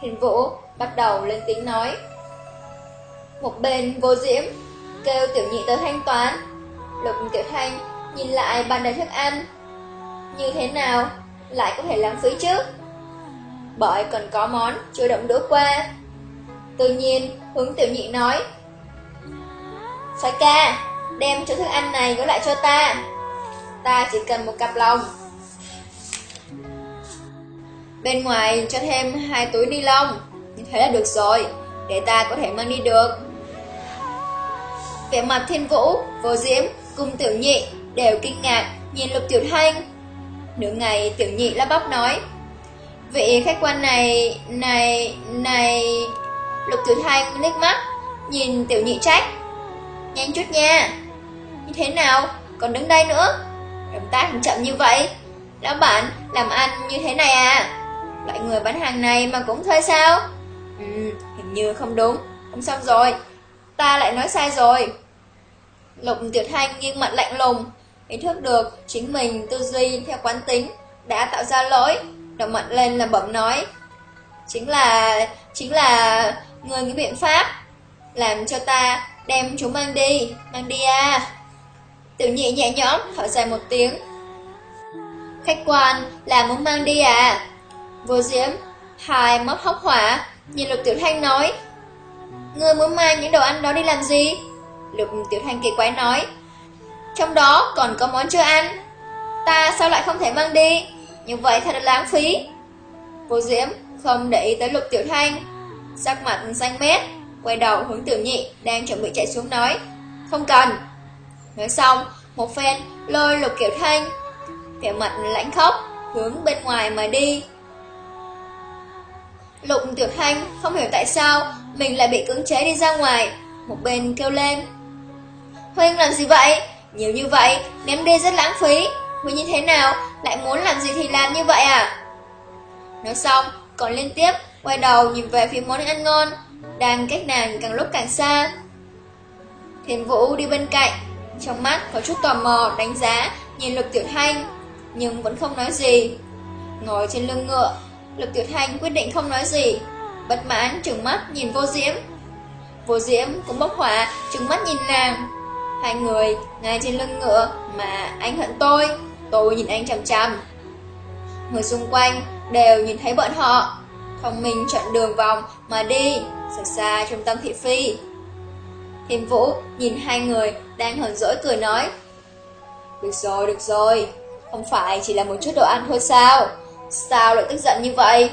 Hiền Vũ bắt đầu lên tiếng nói. Một bên vô diễm, kêu tiểu nhị tới thanh toán. Lục tiểu thanh nhìn lại bàn đầy thức ăn. Như thế nào, lại có thể lãng phí chứ? Bởi cần có món chưa động đũa qua. Tự nhiên, hướng tiểu nhị nói. Xoay ca, đem chỗ thức ăn này gửi lại cho ta. Ta chỉ cần một cặp lòng. Bên ngoài cho thêm hai túi ni lông Như thế là được rồi Để ta có thể mang đi được Vẻ mặt thiên vũ, vô diễm, cùng tiểu nhị Đều kinh ngạc nhìn lục tiểu thanh Nửa ngày tiểu nhị lắp bóc nói Vị khách quan này, này, này Lục tiểu thanh liếc mắt Nhìn tiểu nhị trách Nhanh chút nha Như thế nào, còn đứng đây nữa Động tác chậm như vậy Lão bản làm ăn như thế này à Loại người bán hàng này mà cũng thuê sao? Ừ, hình như không đúng. Không xong rồi. Ta lại nói sai rồi. Lục Tiểu Thanh nghiêng mặt lạnh lùng, ý thức được chính mình tư duy theo quán tính đã tạo ra lỗi, động mạnh lên là bẩm nói. Chính là, chính là người nghĩ biện pháp làm cho ta đem chúng mang đi, mang đi à. Tiểu nhị nhẹ nhõm thở dài một tiếng. Khách quan là muốn mang đi à? Vô diễm, hai mắt hốc hỏa, nhìn Lục Tiểu Thanh nói. Ngươi muốn mang những đồ ăn đó đi làm gì? Lục Tiểu Thanh kỳ quái nói. Trong đó còn có món chưa ăn. Ta sao lại không thể mang đi? Như vậy thật là lãng phí. Cô diễm không để ý tới Lục Tiểu Thanh. Sắc mặt xanh mét, quay đầu hướng Tiểu Nhị đang chuẩn bị chạy xuống nói. Không cần. Nói xong, một phen lôi Lục Tiểu Thanh. Vẻ mặt lãnh khóc, hướng bên ngoài mà đi. Lục Tiểu Thanh không hiểu tại sao mình lại bị cưỡng chế đi ra ngoài, một bên kêu lên. Huynh làm gì vậy? Nhiều như vậy, ném đi rất lãng phí. Huynh như thế nào, lại muốn làm gì thì làm như vậy à? Nói xong, còn liên tiếp quay đầu nhìn về phía món ăn ngon, đang cách nàng càng lúc càng xa. Thiền Vũ đi bên cạnh, Trong mắt có chút tò mò, đánh giá, nhìn Lục Tiểu Thanh, nhưng vẫn không nói gì. Ngồi trên lưng ngựa, Lục Tiểu Thanh quyết định không nói gì, bất mãn trừng mắt nhìn vô diễm. Vô diễm cũng bốc hỏa, trừng mắt nhìn nàng. Hai người ngay trên lưng ngựa mà anh hận tôi, tôi nhìn anh chằm chằm. Người xung quanh đều nhìn thấy bọn họ, thông minh chọn đường vòng mà đi, xa xa trong tâm thị phi. Thiên Vũ nhìn hai người đang hờn dỗi cười nói Được rồi, được rồi, không phải chỉ là một chút đồ ăn thôi sao? Sao lại tức giận như vậy?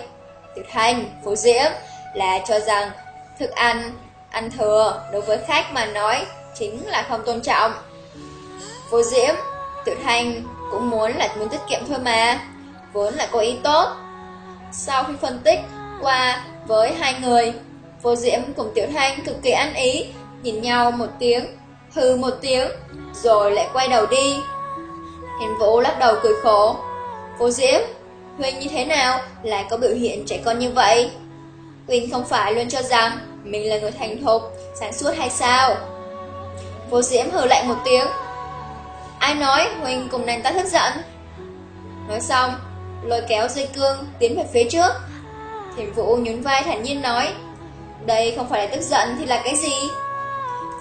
Tiểu Thanh, phố Diễm là cho rằng thức ăn, ăn thừa đối với khách mà nói chính là không tôn trọng. phố Diễm, Tiểu Thanh cũng muốn là muốn tiết kiệm thôi mà, vốn là có ý tốt. Sau khi phân tích qua với hai người, Vô Diễm cùng Tiểu Thanh cực kỳ ăn ý, nhìn nhau một tiếng, hừ một tiếng, rồi lại quay đầu đi. Hiền Vũ lắc đầu cười khổ. Vô Diễm, Huynh như thế nào lại có biểu hiện trẻ con như vậy? Huynh không phải luôn cho rằng mình là người thành thục, sáng suốt hay sao? Vô Diễm hừ lạnh một tiếng. Ai nói Huynh cùng nàng ta thức giận? Nói xong, lôi kéo dây cương tiến về phía trước. Thiền Vũ nhún vai thản nhiên nói, đây không phải là tức giận thì là cái gì?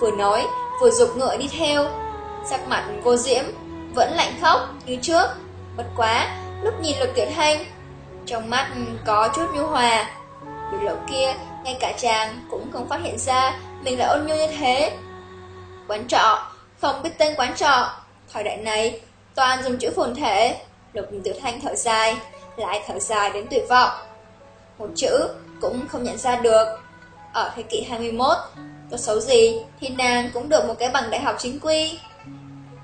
Vừa nói, vừa dục ngựa đi theo. Sắc mặt vô diễm, vẫn lạnh khóc như trước. Bất quá, lúc nhìn lục tiểu thanh, trong mắt có chút nhu hòa. Biểu lộ kia, ngay cả chàng cũng không phát hiện ra mình là ôn nhu như thế. Quán trọ, không biết tên quán trọ. Thời đại này, toàn dùng chữ phồn thể. Lục tử thanh thở dài, lại thở dài đến tuyệt vọng. Một chữ cũng không nhận ra được. Ở thế kỷ 21, có xấu gì thì nàng cũng được một cái bằng đại học chính quy.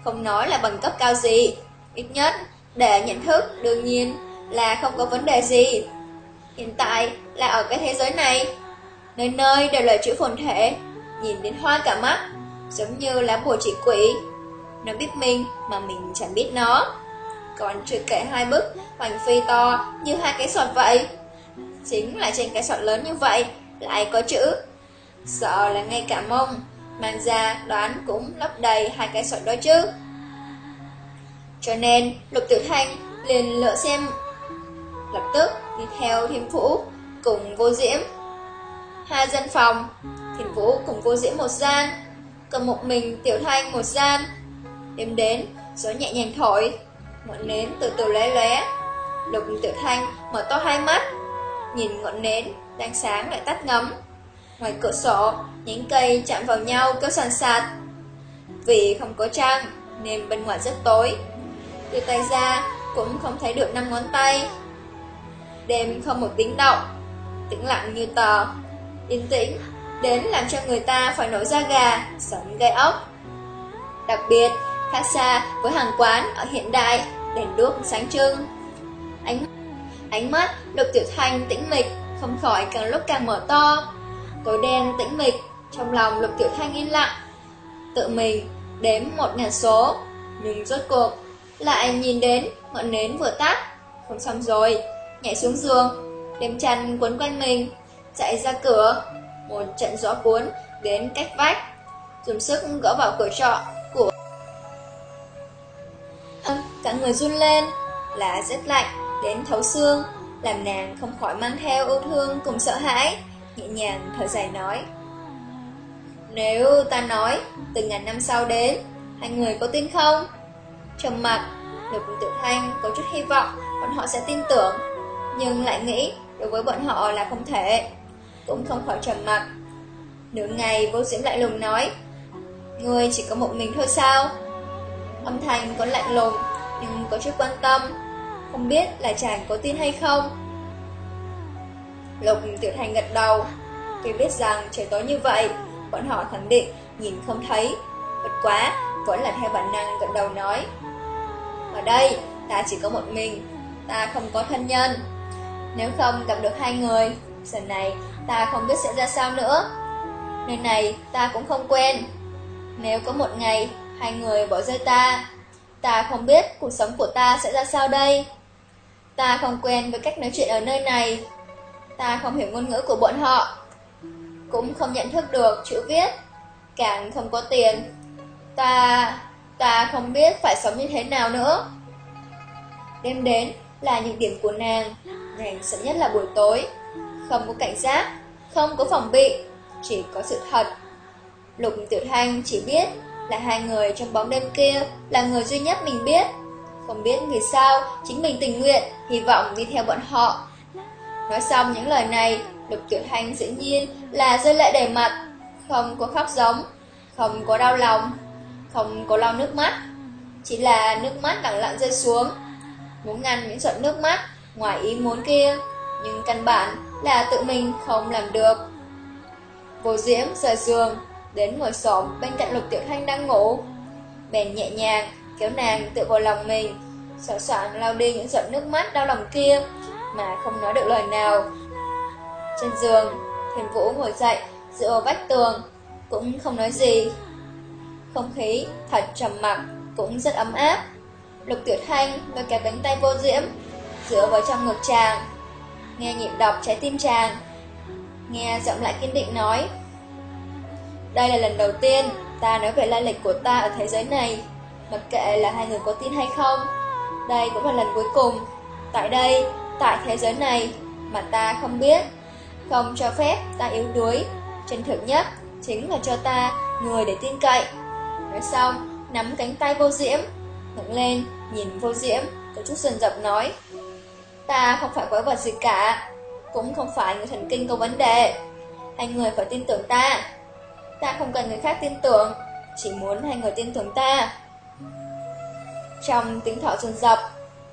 Không nói là bằng cấp cao gì, ít nhất để nhận thức đương nhiên là không có vấn đề gì. Hiện tại là ở cái thế giới này, nơi nơi đều là chữ phồn thể, nhìn đến hoa cả mắt, giống như lá bùa chỉ quỷ. Nó biết mình mà mình chẳng biết nó. Còn chưa kể hai bức hoành phi to như hai cái sọt vậy. Chính là trên cái sọt lớn như vậy, lại có chữ. Sợ là ngay cả mông, Mang ra đoán cũng lấp đầy hai cái sọt đó chứ. Cho nên, Lục Tiểu Thanh liền lựa xem. Lập tức, đi theo Thiên Vũ Cùng vô diễm. Hai dân phòng, Thiên Vũ cùng vô diễm một gian, Còn một mình Tiểu Thanh một gian. Đêm đến Gió nhẹ nhàng thổi Ngọn nến từ từ lé lé Lục Tiểu Thanh mở to hai mắt Nhìn ngọn nến đang sáng lại tắt ngấm Ngoài cửa sổ, những cây chạm vào nhau kêu sàn sạt. Vì không có trăng, nên bên ngoài rất tối. Đưa tay ra, cũng không thấy được năm ngón tay. Đêm không một tiếng động, tĩnh lặng như tờ. Yên tĩnh, đến làm cho người ta phải nổi da gà, sống gây ốc. Đặc biệt, khác xa với hàng quán ở hiện đại, đèn đuốc sáng trưng. Ánh, ánh mắt lục tiểu thanh tĩnh mịch, không khỏi càng lúc càng mở to. Tối đen tĩnh mịch, trong lòng Lục Tiểu Thanh yên lặng. Tự mình đếm một ngàn số, nhưng rốt cuộc lại nhìn đến ngọn nến vừa tắt. Không xong rồi, nhảy xuống giường, đem chăn quấn quanh mình, chạy ra cửa. Một trận gió cuốn đến cách vách, dùng sức gõ vào cửa trọ cả người run lên, là rất lạnh đến thấu xương, làm nàng không khỏi mang theo ưu thương cùng sợ hãi nhẹ nhàng thở dài nói. Nếu ta nói, từ ngàn năm sau đến, hai người có tin không? Trầm mặt, Lục Tự Thanh có chút hy vọng bọn họ sẽ tin tưởng, nhưng lại nghĩ đối với bọn họ là không thể. Cũng không khỏi trầm mặt. Nửa ngày vô diễm lại lùng nói, Người chỉ có một mình thôi sao? Âm thanh có lạnh lùng, có chút quan tâm, không biết là chàng có tin hay không. Lục Tiểu Thành gật đầu. Tuy biết rằng trời tối như vậy Bọn họ khẳng định nhìn không thấy. Bất quá Vẫn là theo bản năng gật đầu nói. Ở đây ta chỉ có một mình Ta không có thân nhân. Nếu không gặp được hai người Giờ này ta không biết sẽ ra sao nữa. Nơi này ta cũng không quen. Nếu có một ngày Hai người bỏ rơi ta Ta không biết cuộc sống của ta sẽ ra sao đây. Ta không quen với cách nói chuyện ở nơi này. Ta không hiểu ngôn ngữ của bọn họ. Cũng không nhận thức được chữ viết. Càng không có tiền. Ta Ta không biết phải sống như thế nào nữa. Đêm đến là những điểm của nàng, nàng sợ nhất là buổi tối. Không có cảnh giác, không có phòng bị, chỉ có sự thật. Lục Tiểu Thanh chỉ biết là hai người trong bóng đêm kia là người duy nhất mình biết. Không biết vì sao chính mình tình nguyện, hy vọng đi theo bọn họ. Nói xong những lời này, Lục Tiểu Thanh dĩ nhiên là rơi lệ đầy mặt, không có khóc giống, không có đau lòng, không có lau nước mắt. Chỉ là nước mắt lặng lặng rơi xuống, muốn ngăn những giọt nước mắt ngoài ý muốn kia, nhưng căn bản là tự mình không làm được. Vô diễm rời giường, đến ngồi xổm bên cạnh Lục Tiểu Thanh đang ngủ. Bèn nhẹ nhàng kéo nàng tự vào lòng mình, sợ soạn lau đi những giọt nước mắt đau lòng kia, mà không nói được lời nào. Trên giường, Thiền Vũ ngồi dậy, dựa vào vách tường, cũng không nói gì. Không khí thật trầm mặc, cũng rất ấm áp. Lục Tiểu Thanh lôi kéo cánh tay vô diễm, dựa vào trong ngực chàng, nghe nhịp đọc trái tim chàng. Nghe giọng lại kiên định nói, đây là lần đầu tiên ta nói về lai lịch của ta ở thế giới này, mặc kệ là hai người có tin hay không. Đây cũng là lần cuối cùng, tại đây, tại thế giới này, mà ta không biết, không cho phép ta yếu đuối. Chân thực nhất chính là cho ta người để tin cậy. Nói xong, nắm cánh tay vô diễm, ngẩng lên, nhìn vô diễm, có chút dần dập nói. Ta không phải quái vật gì cả, cũng không phải người thần kinh có vấn đề. Hai người phải tin tưởng ta. Ta không cần người khác tin tưởng, chỉ muốn hai người tin tưởng ta. Trong tiếng thọ dồn dập,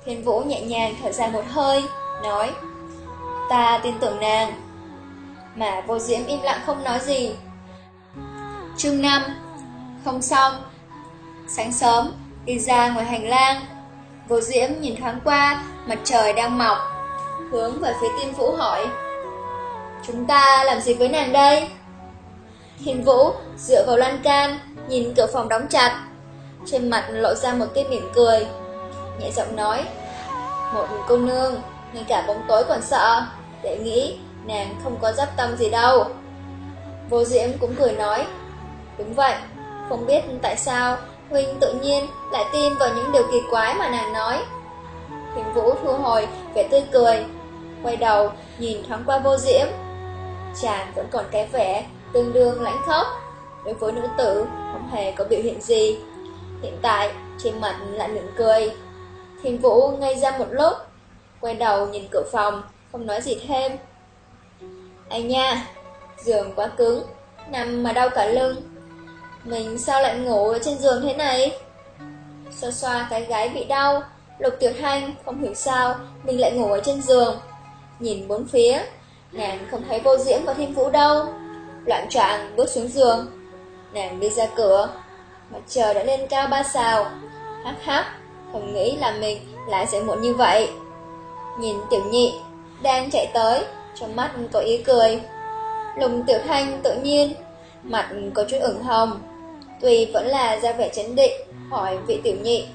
Thiên Vũ nhẹ nhàng thở dài một hơi, nói Ta tin tưởng nàng. Mà vô diễm im lặng không nói gì. Chương 5 Không xong Sáng sớm, đi ra ngoài hành lang Vô diễm nhìn thoáng qua Mặt trời đang mọc Hướng về phía tiên vũ hỏi Chúng ta làm gì với nàng đây? Thiên vũ dựa vào lan can Nhìn cửa phòng đóng chặt Trên mặt lộ ra một cái mỉm cười Nhẹ giọng nói Một cô nương Ngay cả bóng tối còn sợ Để nghĩ nàng không có giáp tâm gì đâu Vô diễm cũng cười nói Đúng vậy, không biết tại sao Huynh tự nhiên lại tin vào những điều kỳ quái mà nàng nói. Thiên Vũ thu hồi vẻ tươi cười, quay đầu nhìn thoáng qua vô diễm. Chàng vẫn còn cái vẻ tương đương lãnh khốc, đối với nữ tử không hề có biểu hiện gì. Hiện tại trên mặt lại mỉm cười. thiên Vũ ngây ra một lúc, quay đầu nhìn cửa phòng, không nói gì thêm. Anh nha, giường quá cứng, nằm mà đau cả lưng. Mình sao lại ngủ ở trên giường thế này? Xoa xoa cái gái bị đau, Lục Tiểu Thanh không hiểu sao mình lại ngủ ở trên giường. Nhìn bốn phía, nàng không thấy vô diễm và thiên vũ đâu. Loạn trạng bước xuống giường. Nàng đi ra cửa, mặt trời đã lên cao ba sao. Hắc hắc, không nghĩ là mình lại sẽ muộn như vậy. Nhìn tiểu nhị, đang chạy tới, trong mắt có ý cười. Lùng Tiểu Thanh tự nhiên, mặt có chút ửng hồng. Tuy vẫn là ra vẻ chấn định, hỏi vị tiểu nhị.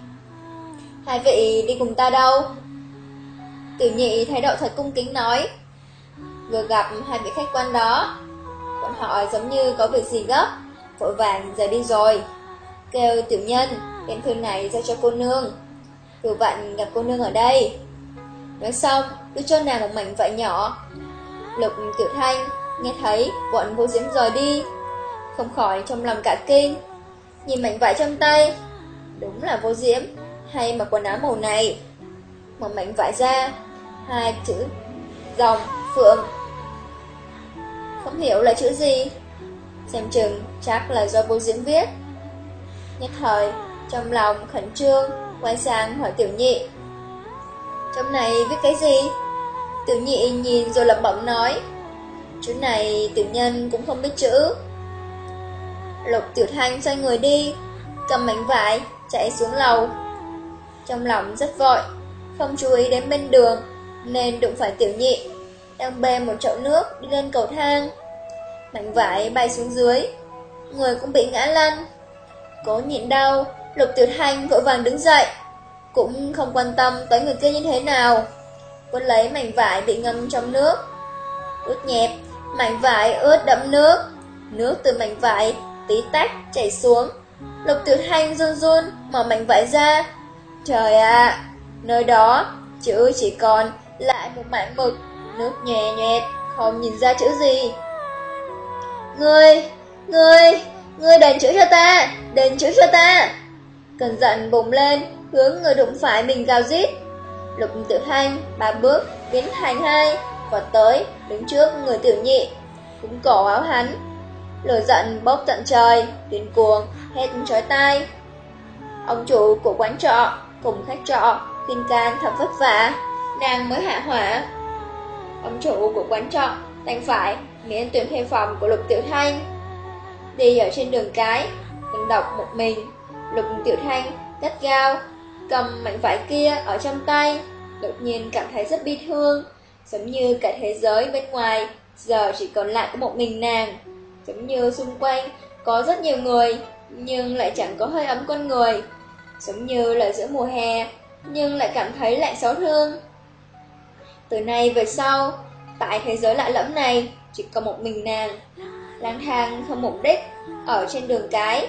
Hai vị đi cùng ta đâu? Tiểu nhị thái độ thật cung kính nói. Vừa gặp hai vị khách quan đó, bọn họ giống như có việc gì gấp, vội vàng rời đi rồi. Kêu tiểu nhân, đem thư này giao cho cô nương. Vừa vặn gặp cô nương ở đây. Nói xong, đưa cho nàng một mảnh vải nhỏ. Lục tiểu thanh, nghe thấy bọn vô diễm rời đi, không khỏi trong lòng cả kinh. Nhìn mảnh vải trong tay Đúng là vô diễm Hay mặc quần áo màu này Mở mảnh vải ra Hai chữ Dòng Phượng không hiểu là chữ gì. Xem chừng chắc là do vô diễm viết. Nhất thời Trong lòng khẩn trương Quay sang hỏi tiểu nhị. Trong này viết cái gì? Tiểu nhị nhìn rồi lập bẩm nói. Chữ này tiểu nhân cũng không biết chữ. Lục Tiểu Thanh xoay người đi, cầm mảnh vải, chạy xuống lầu. Trong lòng rất vội, không chú ý đến bên đường, nên đụng phải Tiểu Nhị, đang bê một chậu nước đi lên cầu thang. Mảnh vải bay xuống dưới, người cũng bị ngã lăn. Cố nhịn đau, Lục Tiểu Thanh vội vàng đứng dậy, cũng không quan tâm tới người kia như thế nào. Quân lấy mảnh vải bị ngâm trong nước, ướt nhẹp, mảnh vải ướt đẫm nước, nước từ mảnh vải tí tách chảy xuống, Lục Tiểu Thanh run run, mở mảnh vải ra. Trời ạ, nơi đó, chữ chỉ còn lại một mảnh mực, nước nhòe nhòe, không nhìn ra chữ gì. Ngươi, ngươi, ngươi đền chữ cho ta, đền chữ cho ta. Cần giận bùng lên, hướng người đụng phải mình gào rít. Lục Tiểu Thanh ba bước biến thành hai, vọt tới đứng trước người Tiểu Nhị, cũng cổ áo hắn. Lửa giận bốc tận trời, điên cuồng hét trói tai. Ông chủ của quán trọ cùng khách trọ khuyên can thật vất vả, nàng mới hạ hỏa. Ông chủ của quán trọ đành phải miễn tuyển thuê phòng của Lục Tiểu Thanh. Đi ở trên đường cái, mình đọc một mình, Lục Tiểu Thanh gắt gao, cầm mảnh vải kia ở trong tay, đột nhiên cảm thấy rất bi thương, giống như cả thế giới bên ngoài giờ chỉ còn lại có một mình nàng, giống như xung quanh có rất nhiều người, nhưng lại chẳng có hơi ấm con người, giống như là giữa mùa hè, nhưng lại cảm thấy lạnh xấu thương. Từ nay về sau, tại thế giới lạ lẫm này, chỉ có một mình nàng, lang thang không mục đích, ở trên đường cái,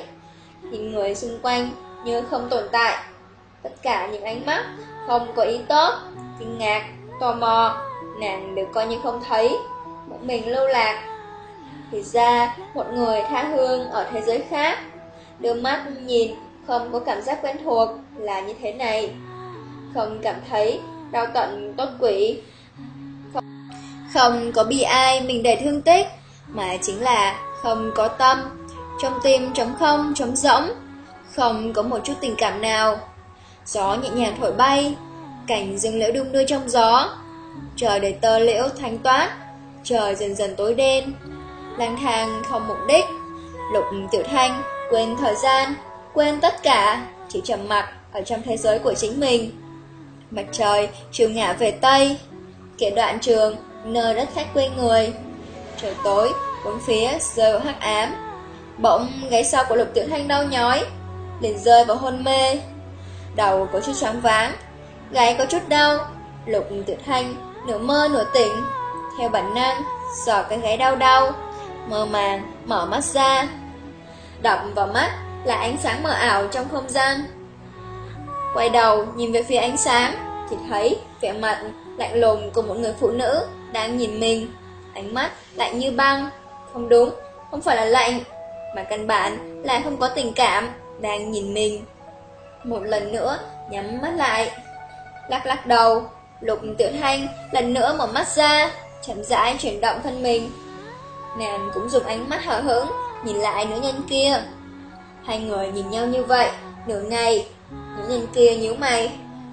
nhìn người xung quanh như không tồn tại. Tất cả những ánh mắt không có ý tốt, kinh ngạc, tò mò, nàng đều coi như không thấy, một mình lưu lạc. Thì ra, một người tha hương ở thế giới khác, đưa mắt nhìn không có cảm giác quen thuộc là như thế này. Không cảm thấy đau tận tốt quỷ. Không, có bi ai mình để thương tích, mà chính là không có tâm, trong tim trống không, trống rỗng, không có một chút tình cảm nào. Gió nhẹ nhàng thổi bay, cảnh rừng liễu đung đưa trong gió. Trời để tơ liễu thanh toát, trời dần dần tối đen. Lang thang không mục đích, lục tiểu thanh quên thời gian, quên tất cả, chỉ trầm mặc ở trong thế giới của chính mình. Mặt trời chiều ngả về Tây, kể đoạn trường, nơi đất khách quê người. Trời tối, bốn phía rơi vào hắc ám. Bỗng gáy sau của lục tiểu thanh đau nhói, liền rơi vào hôn mê. Đầu có chút choáng váng, gáy có chút đau, lục tiểu thanh nửa mơ nửa tỉnh. Theo bản năng, sò cái gáy đau đau, mơ màng, mở mắt ra. Đập vào mắt là ánh sáng mờ ảo trong không gian. Quay đầu nhìn về phía ánh sáng, thì thấy vẻ mặt lạnh lùng của một người phụ nữ đang nhìn mình. Ánh mắt lạnh như băng. Không đúng, không phải là lạnh, mà căn bản là không có tình cảm, đang nhìn mình. Một lần nữa, nhắm mắt lại. Lắc lắc đầu, lục tiểu thanh lần nữa mở mắt ra, chậm rãi chuyển động thân mình. Nàng cũng dùng ánh mắt hở hững, nhìn lại nữ nhân kia. Hai người nhìn nhau như vậy, nửa ngày, nữ nhân kia nhíu mày,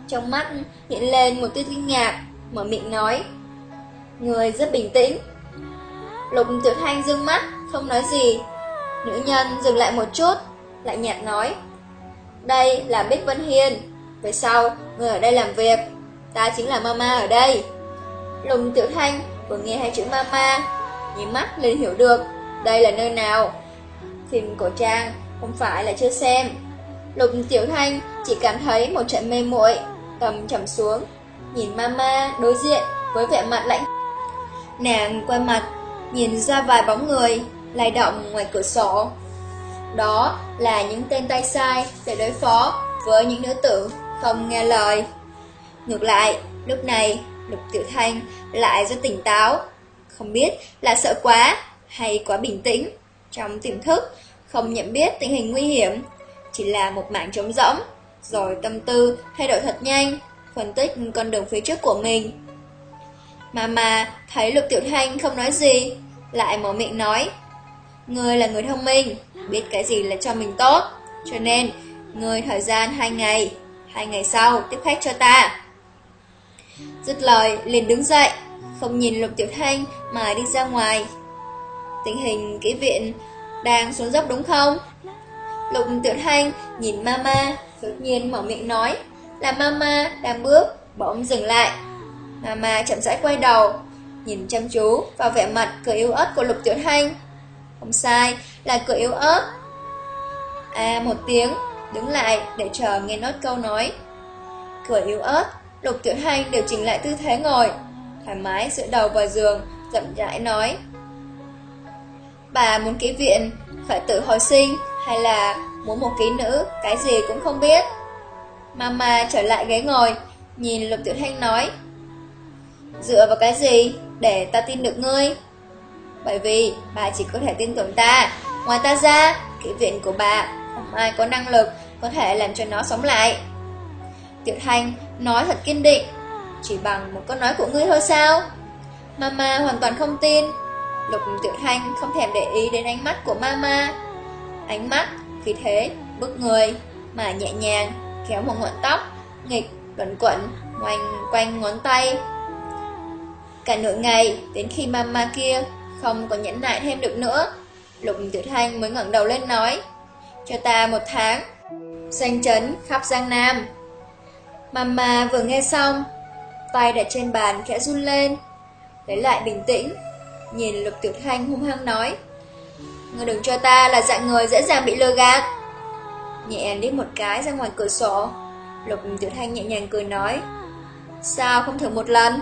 trong mắt hiện lên một tia kinh ngạc, mở miệng nói. Người rất bình tĩnh. Lục tiểu thanh dương mắt, không nói gì. Nữ nhân dừng lại một chút, lại nhạt nói. Đây là Bích Vân Hiên, về sau, người ở đây làm việc, ta chính là mama ở đây. Lục tiểu thanh vừa nghe hai chữ mama, nhìn mắt liền hiểu được, đây là nơi nào. Phim cổ trang không phải là chưa xem. Lục Tiểu Thanh chỉ cảm thấy một trận mê muội, tầm trầm xuống, nhìn mama đối diện với vẻ mặt lạnh. Nàng quay mặt, nhìn ra vài bóng người lay động ngoài cửa sổ. Đó là những tên tay sai để đối phó với những nữ tử không nghe lời. Ngược lại, lúc này Lục Tiểu Thanh lại rất tỉnh táo, không biết là sợ quá hay quá bình tĩnh. Trong tiềm thức, không nhận biết tình hình nguy hiểm, chỉ là một mảng trống rỗng, rồi tâm tư thay đổi thật nhanh, phân tích con đường phía trước của mình. Mà mà, thấy Lục Tiểu Thanh không nói gì, lại mở miệng nói, Ngươi là người thông minh, biết cái gì là cho mình tốt, cho nên, ngươi thời gian hai ngày, hai ngày sau tiếp khách cho ta. Dứt lời, liền đứng dậy, không nhìn Lục Tiểu Thanh mà đi ra ngoài. Tình hình kỹ viện đang xuống dốc đúng không? Lục Tiểu Thanh nhìn Mama, đột nhiên mở miệng nói, là Mama đang bước, bỗng dừng lại. Mama chậm rãi quay đầu, nhìn chăm chú vào vẻ mặt cười yếu ớt của Lục Tiểu Thanh. Không sai, là cười yếu ớt. À một tiếng, đứng lại để chờ nghe nốt câu nói. Cười yếu ớt, Lục Tiểu Thanh điều chỉnh lại tư thế ngồi, thoải mái dựa đầu vào giường, chậm rãi nói. Bà muốn ký viện, phải tự hồi sinh hay là muốn một ký nữ, cái gì cũng không biết. Mama trở lại ghế ngồi, nhìn Lục Tiểu Thanh nói. Dựa vào cái gì để ta tin được ngươi? Bởi vì bà chỉ có thể tin tưởng ta. Ngoài ta ra, kỹ viện của bà không ai có năng lực có thể làm cho nó sống lại. Tiểu Thanh nói thật kiên định, chỉ bằng một câu nói của ngươi thôi sao? Mama hoàn toàn không tin. Lục Tiểu Thanh không thèm để ý đến ánh mắt của Mama. Ánh mắt, khi thế, bức người, mà nhẹ nhàng, kéo một ngọn tóc, nghịch, luẩn quẩn, ngoanh quanh ngón tay. Cả nửa ngày, đến khi Mama kia không có nhẫn nại thêm được nữa, Lục Tử Thanh mới ngẩng đầu lên nói, cho ta một tháng, danh chấn khắp Giang Nam. Mama vừa nghe xong, tay đặt trên bàn khẽ run lên, lấy lại bình tĩnh, nhìn Lục Tiểu Thanh hung hăng nói, Ngươi đừng cho ta là dạng người dễ dàng bị lừa gạt. Nhẹ liếc một cái ra ngoài cửa sổ, Lục Tiểu Thanh nhẹ nhàng cười nói, Sao không thử một lần?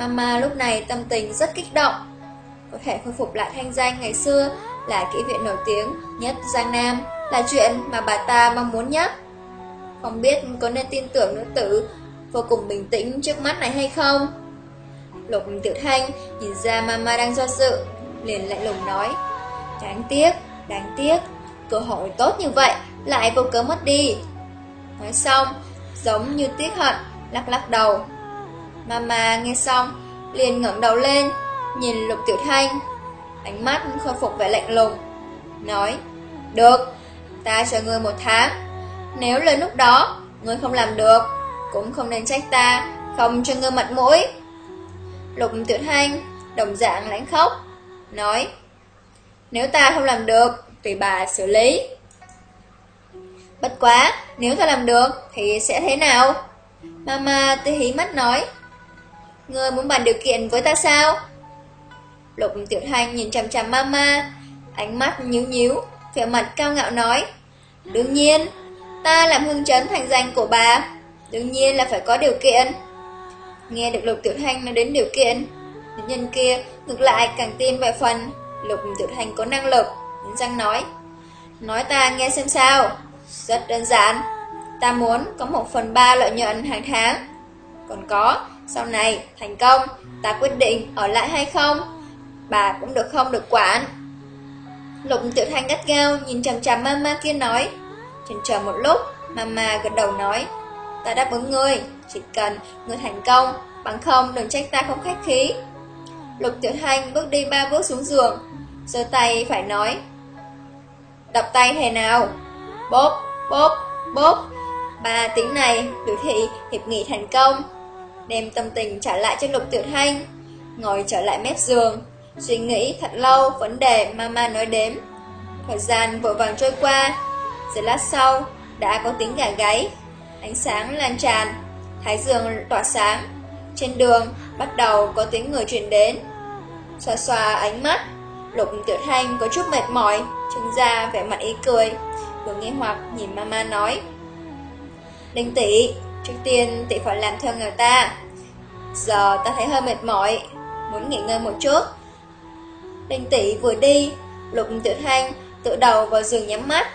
Mama lúc này tâm tình rất kích động, có thể khôi phục lại thanh danh ngày xưa là kỹ viện nổi tiếng nhất Giang Nam là chuyện mà bà ta mong muốn nhất. Không biết có nên tin tưởng nữ tử vô cùng bình tĩnh trước mắt này hay không? Lục Tiểu Thanh nhìn ra Mama đang do dự, liền lại lùng nói. Đáng tiếc, đáng tiếc, cơ hội tốt như vậy lại vô cớ mất đi. Nói xong, giống như tiếc hận, lắc lắc đầu. Mama nghe xong, liền ngẩng đầu lên, nhìn Lục Tiểu Thanh, ánh mắt khôi phục vẻ lạnh lùng, nói, được, ta cho ngươi một tháng, nếu lên lúc đó ngươi không làm được, cũng không nên trách ta, không cho ngươi mặt mũi. Lục Tiểu Thanh, đồng dạng lãnh khóc, nói, nếu ta không làm được, tùy bà xử lý. Bất quá, nếu ta làm được, thì sẽ thế nào? Mama tư hí mắt nói, Ngươi muốn bàn điều kiện với ta sao? Lục Tiểu Thanh nhìn chằm chằm Mama, ánh mắt nhíu nhíu, vẻ mặt cao ngạo nói. Đương nhiên, ta làm hương chấn thành danh của bà, đương nhiên là phải có điều kiện. Nghe được Lục Tiểu Thanh nói đến điều kiện, nữ nhân kia ngược lại càng tin vài phần, Lục Tiểu Thanh có năng lực, Nhân răng nói. Nói ta nghe xem sao, rất đơn giản, ta muốn có một phần ba lợi nhuận hàng tháng. Còn có, sau này, thành công, ta quyết định ở lại hay không bà cũng được không được quản. Lục tiểu thanh gắt gao, nhìn chằm chằm mama kia nói. Chần chờ một lúc, mama gật đầu nói. Ta đáp ứng ngươi, chỉ cần ngươi thành công, bằng không đừng trách ta không khách khí. Lục tiểu thanh bước đi ba bước xuống giường, giơ tay phải nói. Đập tay thế nào? Bốp, bốp, bốp. Ba tiếng này biểu thị hiệp nghị thành công. Đem tâm tình trả lại cho lục tiểu thanh, ngồi trở lại mép giường, Suy nghĩ thật lâu vấn đề mama nói đếm. Thời gian vội vàng trôi qua giờ lát sau đã có tiếng gà gáy Ánh sáng lan tràn Thái dương tỏa sáng. Trên đường bắt đầu có tiếng người chuyển đến. Xoa xoa ánh mắt Lục tiểu thanh có chút mệt mỏi Trưng ra vẻ mặt ý cười Vừa nghe hoặc nhìn mama nói. Đinh tỷ Trước tiên tỷ phải làm theo người ta Giờ ta thấy hơi mệt mỏi Muốn nghỉ ngơi một chút Đinh tỷ vừa đi, Lục Tiểu Thanh tự đầu vào giường nhắm mắt,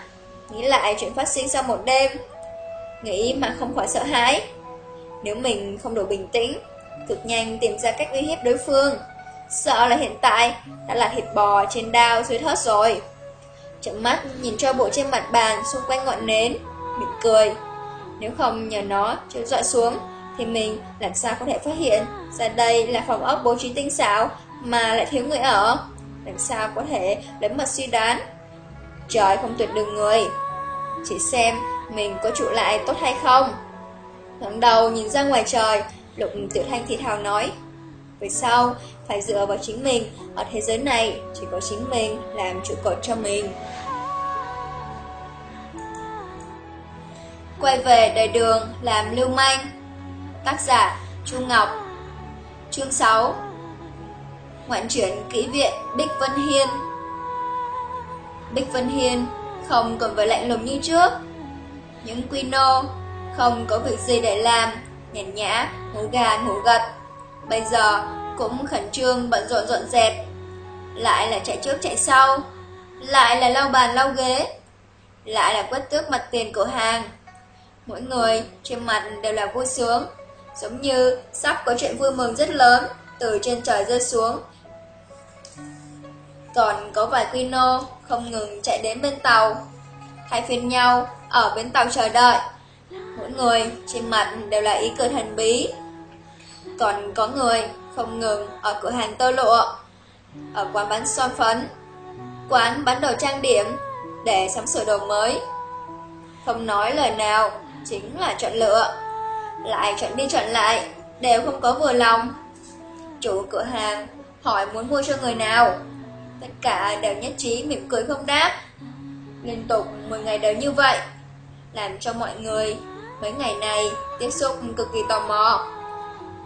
nghĩ lại chuyện phát sinh sau một đêm. Nghĩ mà không khỏi sợ hãi. Nếu mình không đủ bình tĩnh, cực nhanh tìm ra cách uy hiếp đối phương. Sợ là hiện tại đã là thịt bò trên đao dưới thớt rồi. Chậm mắt nhìn cho bộ trên mặt bàn xung quanh ngọn nến, mỉm cười. Nếu không nhờ nó chiếu dọa xuống, thì mình làm sao có thể phát hiện ra đây là phòng ốc bố trí tinh xảo mà lại thiếu người ở làm sao có thể lấy mật suy đoán. Trời không tuyệt đường người. Chỉ xem mình có trụ lại tốt hay không. ngẩng đầu nhìn ra ngoài trời, Lục Tiểu Thanh thì thào nói. Về sau, phải dựa vào chính mình, ở thế giới này chỉ có chính mình làm trụ cột cho mình. Quay về đời đường làm lưu manh Tác giả Chu Ngọc Chương 6 ngoạn chuyển kỹ viện Bích Vân Hiên. Bích Vân Hiên không còn với lạnh lùng như trước. Những quy nô không có việc gì để làm, nhàn nhã, ngủ gà ngủ gật. Bây giờ cũng khẩn trương bận rộn rộn dẹp. Lại là chạy trước chạy sau, lại là lau bàn lau ghế. lại là quét tước mặt tiền cửa hàng. Mỗi người trên mặt đều là vui sướng, giống như sắp có chuyện vui mừng rất lớn từ trên trời rơi xuống. Còn có vài quy nô không ngừng chạy đến bên tàu, thay phiên nhau ở bên tàu chờ đợi. Mỗi người trên mặt đều là ý cười thần bí. Còn có người không ngừng ở cửa hàng tơ lụa, ở quán bán son phấn, quán bán đồ trang điểm để sắm sửa đồ mới. Không nói lời nào, chính là chọn lựa. Lại chọn đi chọn lại, đều không có vừa lòng. Chủ cửa hàng hỏi muốn mua cho người nào. Tất cả đều nhất trí mỉm cười không đáp. Liên tục 10 ngày đều như vậy, làm cho mọi người mấy ngày này tiếp xúc cực kỳ tò mò.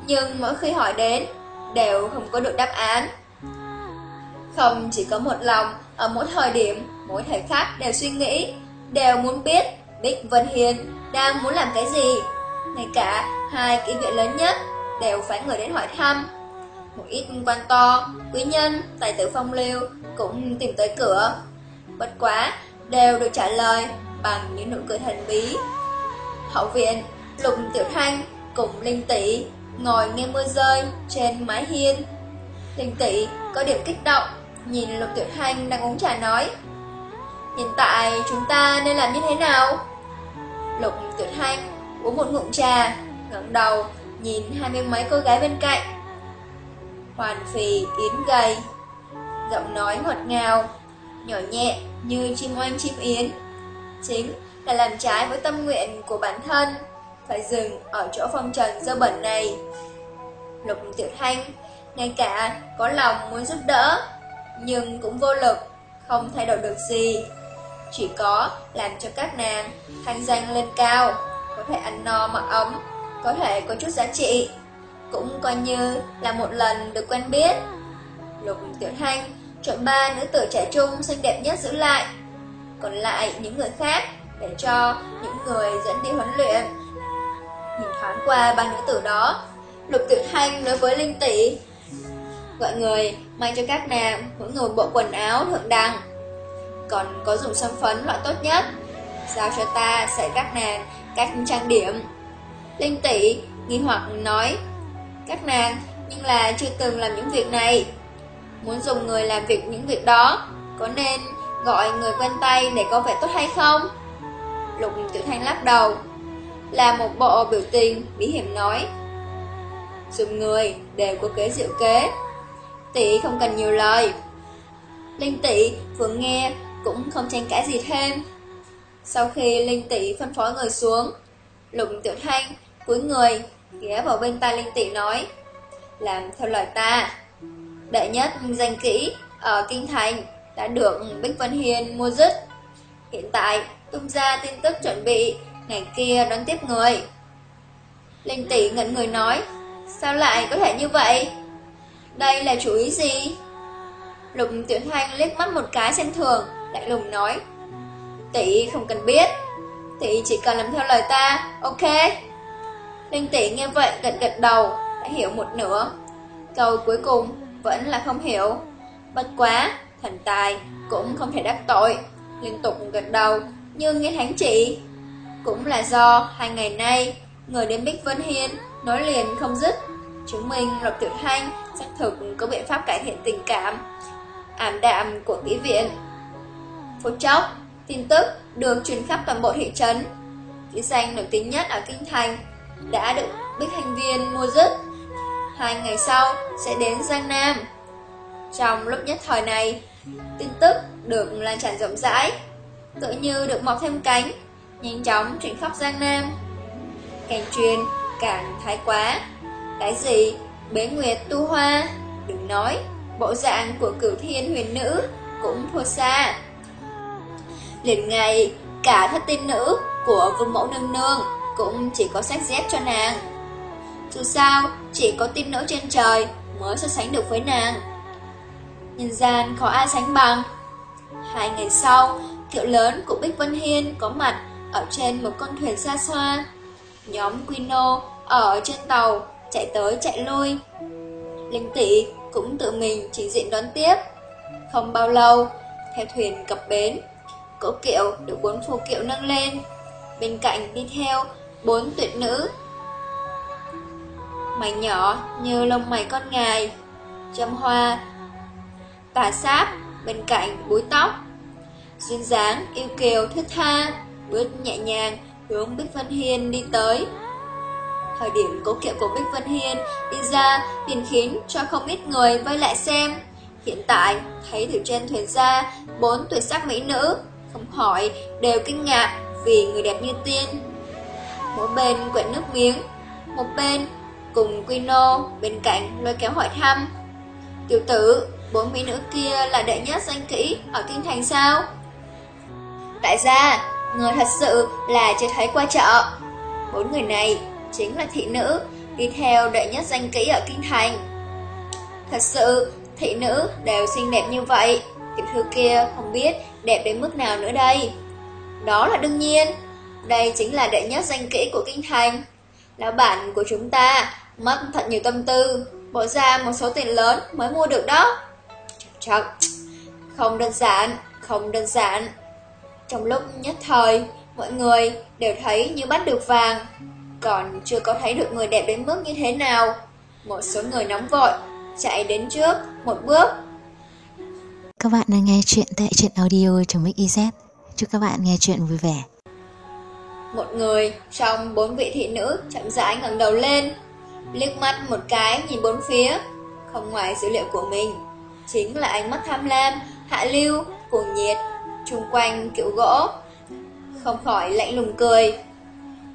Nhưng mỗi khi hỏi đến, đều không có được đáp án. Không chỉ có một lòng, ở mỗi thời điểm, mỗi thời khắc đều suy nghĩ, đều muốn biết Bích Vân Hiền đang muốn làm cái gì. Ngay cả hai kỹ viện lớn nhất đều phải người đến hỏi thăm. Một ít quan to, quý nhân, tài tử phong lưu cũng tìm tới cửa. Bất quá, đều được trả lời bằng những nụ cười thần bí. Hậu viện, Lục Tiểu Thanh cùng Linh Tỷ ngồi nghe mưa rơi trên mái hiên. Linh Tỷ có điểm kích động, nhìn Lục Tiểu Thanh đang uống trà nói. Hiện tại chúng ta nên làm như thế nào? Tuyệt Tiểu Thanh uống một ngụm trà, ngẩng đầu nhìn hai mươi mấy cô gái bên cạnh. Hoàn phì, yến gầy, giọng nói ngọt ngào, nhỏ nhẹ như chim oanh chim yến. Chính là làm trái với tâm nguyện của bản thân, phải dừng ở chỗ phong trần dơ bẩn này. Lục Tiểu Thanh, ngay cả có lòng muốn giúp đỡ, nhưng cũng vô lực, không thay đổi được gì. Chỉ có làm cho các nàng thanh danh lên cao, có thể ăn no mặc ấm, có thể có chút giá trị, cũng coi như là một lần được quen biết. Lục Tiểu Thanh chọn ba nữ tử trẻ trung xinh đẹp nhất giữ lại, còn lại những người khác để cho những người dẫn đi huấn luyện. Nhìn thoáng qua ba nữ tử đó, Lục Tiểu Thanh nói với Linh Tỷ, gọi người mang cho các nàng mỗi người bộ quần áo thượng đẳng còn có dùng son phấn loại tốt nhất. Giao cho ta sẽ các nàng cách trang điểm. Linh tỷ nghi hoặc nói, các nàng nhưng là chưa từng làm những việc này. Muốn dùng người làm việc những việc đó, có nên gọi người quen tay để có vẻ tốt hay không? Lục Tiểu Thanh lắc đầu, là một bộ biểu tình bí hiểm nói. Dùng người đều có kế diệu kế, tỷ không cần nhiều lời. Linh tỷ vừa nghe cũng không tranh cãi gì thêm. Sau khi Linh Tỷ phân phối người xuống, Lục Tiểu Thanh cúi người ghé vào bên tai Linh Tỷ nói: "Làm theo lời ta, đệ nhất danh kỹ ở kinh thành đã được Bích Vân Hiền mua dứt. Hiện tại tung ra tin tức chuẩn bị ngày kia đón tiếp người." Linh Tỷ ngẩn người nói: "Sao lại có thể như vậy? Đây là chủ ý gì?" Lục Tiểu Thanh liếc mắt một cái xem thường, lại lùng nói. Tỷ không cần biết. Tỷ chỉ cần làm theo lời ta, Ok? Linh tỷ nghe vậy gật gật đầu, Đã hiểu một nửa. Câu cuối cùng vẫn là không hiểu. Bất quá, Thần tài cũng không thể đắc tội. Liên tục gật đầu Như nghe thánh chỉ. Cũng là do hai ngày nay, Người đến Bích Vân Hiên Nói liền không dứt. Chứng minh Lộc Tiểu Thanh xác thực có biện pháp cải thiện tình cảm. Ảm đạm của kỹ viện Phút chốc, tin tức được truyền khắp toàn bộ thị trấn. Ký danh nổi tiếng nhất ở Kinh Thành đã được Bích Hành Viên mua dứt. Hai ngày sau sẽ đến Giang Nam. Trong lúc nhất thời này, tin tức được lan tràn rộng rãi, tự như được mọc thêm cánh, nhanh chóng truyền khắp Giang Nam. Càng truyền càng thái quá. Cái gì? Bế Nguyệt tu hoa, đừng nói, bộ dạng của cửu thiên huyền nữ cũng thua xa liền ngày cả thất tinh nữ của vương mẫu nương nương cũng chỉ có sách dép cho nàng. Dù sao, chỉ có tinh nữ trên trời mới so sánh được với nàng. Nhân gian khó ai sánh bằng. Hai ngày sau, kiệu lớn của Bích Vân Hiên có mặt ở trên một con thuyền xa xoa. Nhóm Quino ở trên tàu chạy tới chạy lui. Linh tỷ cũng tự mình chỉ diện đón tiếp. Không bao lâu, theo thuyền cập bến, Cỗ kiệu được bốn phù kiệu nâng lên. Bên cạnh đi theo bốn tuyệt nữ. Mày nhỏ như lông mày con ngài, Châm hoa, Tà sáp, bên cạnh búi tóc. Duyên dáng, yêu kiều thức tha, Bước nhẹ nhàng hướng Bích Vân Hiên đi tới. Thời điểm cố kiệu của Bích Vân Hiên đi ra liền khiến cho không ít người vây lại xem. Hiện tại, thấy từ trên thuyền ra bốn tuyệt sắc mỹ nữ. Không hỏi đều kinh ngạc vì người đẹp như tiên. Mỗi bên quẹt nước miếng Một bên cùng Quino bên cạnh lôi kéo hỏi thăm. Tiểu tử, bốn mỹ nữ kia là đệ nhất danh kỹ ở Kinh Thành sao? tại gia, người thật sự là chưa thấy qua chợ. Bốn người này chính là thị nữ đi theo đệ nhất danh kỹ ở Kinh Thành. Thật sự, thị nữ đều xinh đẹp như vậy Tiểu thư kia không biết đẹp đến mức nào nữa đây? Đó là đương nhiên. Đây chính là đệ nhất danh kỹ của Kinh Thành. Lão bản của chúng ta mất thật nhiều tâm tư, Bỏ ra một số tiền lớn mới mua được đó. Chắc Không đơn giản, Không đơn giản. Trong lúc nhất thời, Mọi người đều thấy như bắt được vàng. Còn chưa có thấy được người đẹp đến mức như thế nào. Một số người nóng vội Chạy đến trước một bước các bạn đang nghe chuyện tại truyện audio trong Mix Chúc các bạn nghe chuyện vui vẻ Một người trong bốn vị thị nữ chậm rãi ngẩng đầu lên liếc mắt một cái nhìn bốn phía, không ngoài dữ liệu của mình, chính là ánh mắt tham lam, hạ lưu, cuồng nhiệt, chung quanh kiểu gỗ. Không khỏi lạnh lùng cười.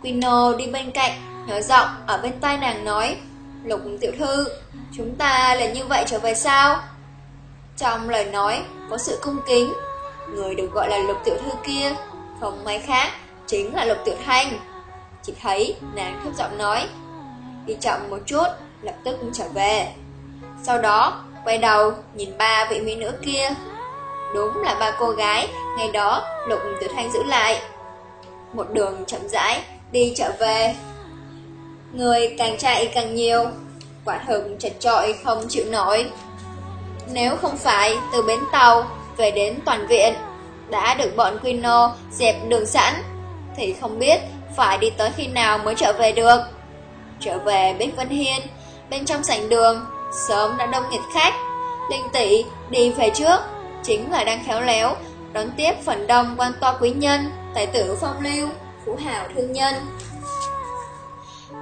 Quino đi bên cạnh, nhỏ giọng ở bên tai nàng nói, Lục tiểu thư, chúng ta là như vậy trở về sao? Trong lời nói có sự cung kính, người được gọi là lục tiểu thư kia, không may khác, chính là lục tiểu thanh. Chỉ thấy nàng thấp giọng nói, đi chậm một chút, lập tức trở về. Sau đó, quay đầu nhìn ba vị mỹ nữ kia. Đúng là ba cô gái, ngày đó Lục tiểu Thanh giữ lại. Một đường chậm rãi, đi trở về. Người càng chạy càng nhiều, quả thực chật trọi không chịu nổi. Nếu không phải từ bến tàu về đến toàn viện, đã được bọn Quino dẹp đường sẵn, thì không biết phải đi tới khi nào mới trở về được. Trở về Bích Vân Hiên, bên trong sảnh đường, sớm đã đông nghịt khách. Linh tỷ đi về trước, chính là đang khéo léo, đón tiếp phần đông quan to quý nhân, tài tử phong lưu, phú hào thương nhân.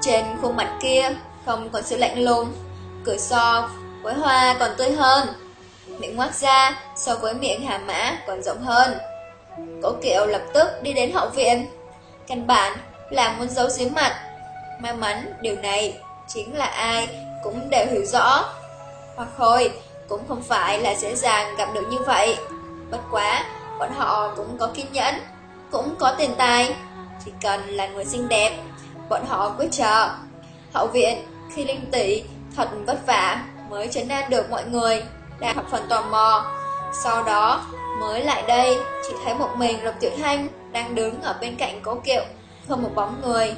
Trên khuôn mặt kia, không còn sự lạnh lùng, cười so với hoa còn tươi hơn. Miệng ngoác ra so với miệng hà mã còn rộng hơn. Cố kiệu lập tức đi đến hậu viện. Căn bản là muốn giấu dưới mặt May mắn điều này chính là ai cũng đều hiểu rõ. Hoặc khôi cũng không phải là dễ dàng gặp được như vậy. Bất quá, bọn họ cũng có kiên nhẫn, cũng có tiền tài. Chỉ cần là người xinh đẹp, bọn họ quyết chờ. Hậu viện, khi Linh tỷ thật vất vả mới chấn an được mọi người, đang học phần tò mò. Sau đó mới lại đây, chỉ thấy một mình Lục Tiểu Thanh đang đứng ở bên cạnh cố kiệu, không một bóng người.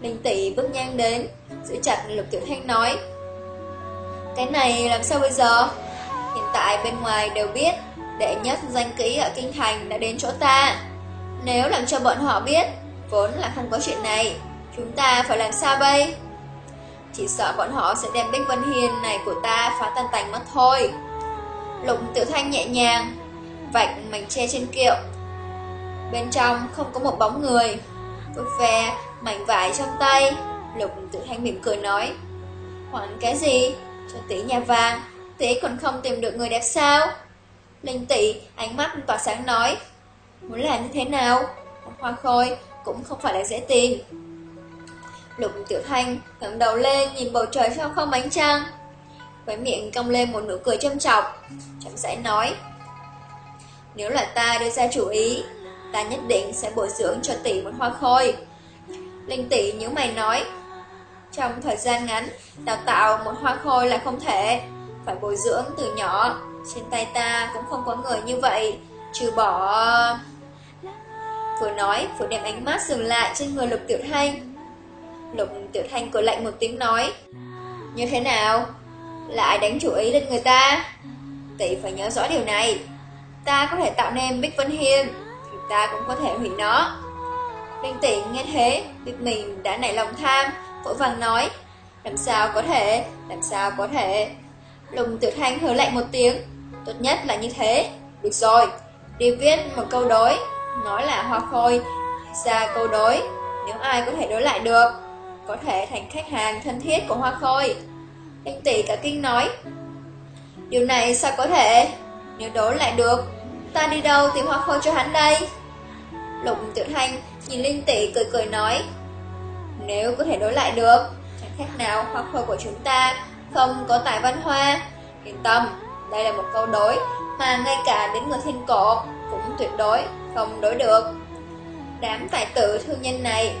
Linh tỷ bước nhanh đến, giữ chặt Lục Tiểu Thanh nói. Cái này làm sao bây giờ? Hiện tại bên ngoài đều biết, đệ nhất danh ký ở Kinh Thành đã đến chỗ ta. Nếu làm cho bọn họ biết, vốn là không có chuyện này, chúng ta phải làm sao bây? Chỉ sợ bọn họ sẽ đem Bích Vân Hiên này của ta phá tan tành mất thôi. Lục Tiểu Thanh nhẹ nhàng, vạch mảnh che trên kiệu. Bên trong không có một bóng người, vuốt ve mảnh vải trong tay. Lục tự thanh mỉm cười nói, Hoảng cái gì? Cho tỷ nhà vàng, tỷ còn không tìm được người đẹp sao? Linh tỷ ánh mắt tỏa sáng nói, Muốn làm như thế nào? Hoa khôi cũng không phải là dễ tìm. Lục tiểu thanh ngẩng đầu lên nhìn bầu trời sao không ánh trăng. Với miệng cong lên một nụ cười châm chọc, chậm rãi nói, Nếu là ta đưa ra chủ ý, ta nhất định sẽ bồi dưỡng cho tỷ một hoa khôi. Linh tỷ nhớ mày nói, trong thời gian ngắn, đào tạo một hoa khôi là không thể, phải bồi dưỡng từ nhỏ. Trên tay ta cũng không có người như vậy, trừ bỏ... Vừa nói, vừa đem ánh mắt dừng lại trên người Lục Tiểu Thanh. Lục Tiểu Thanh cười lạnh một tiếng nói, Như thế nào? Lại đánh chủ ý lên người ta? Tỷ phải nhớ rõ điều này. Ta có thể tạo nên Bích Vân Hiên ta cũng có thể hủy nó. Linh tỷ nghe thế, biết mình đã nảy lòng tham, vội vàng nói, làm sao có thể, làm sao có thể. Lùng tiểu thanh hứa lạnh một tiếng, tốt nhất là như thế. Được rồi, đi viết một câu đối, nói là hoa khôi, ra câu đối, nếu ai có thể đối lại được, có thể thành khách hàng thân thiết của hoa khôi. Linh tỷ cả kinh nói, điều này sao có thể, nếu đố lại được, ta đi đâu tìm hoa khôi cho hắn đây? Lục tiểu thanh nhìn Linh tỷ cười cười nói, nếu có thể đối lại được, chẳng khác nào hoa khôi của chúng ta không có tài văn hoa. Yên tâm, đây là một câu đối mà ngay cả đến người thiên cổ cũng tuyệt đối không đối được. Đám tài tử thương nhân này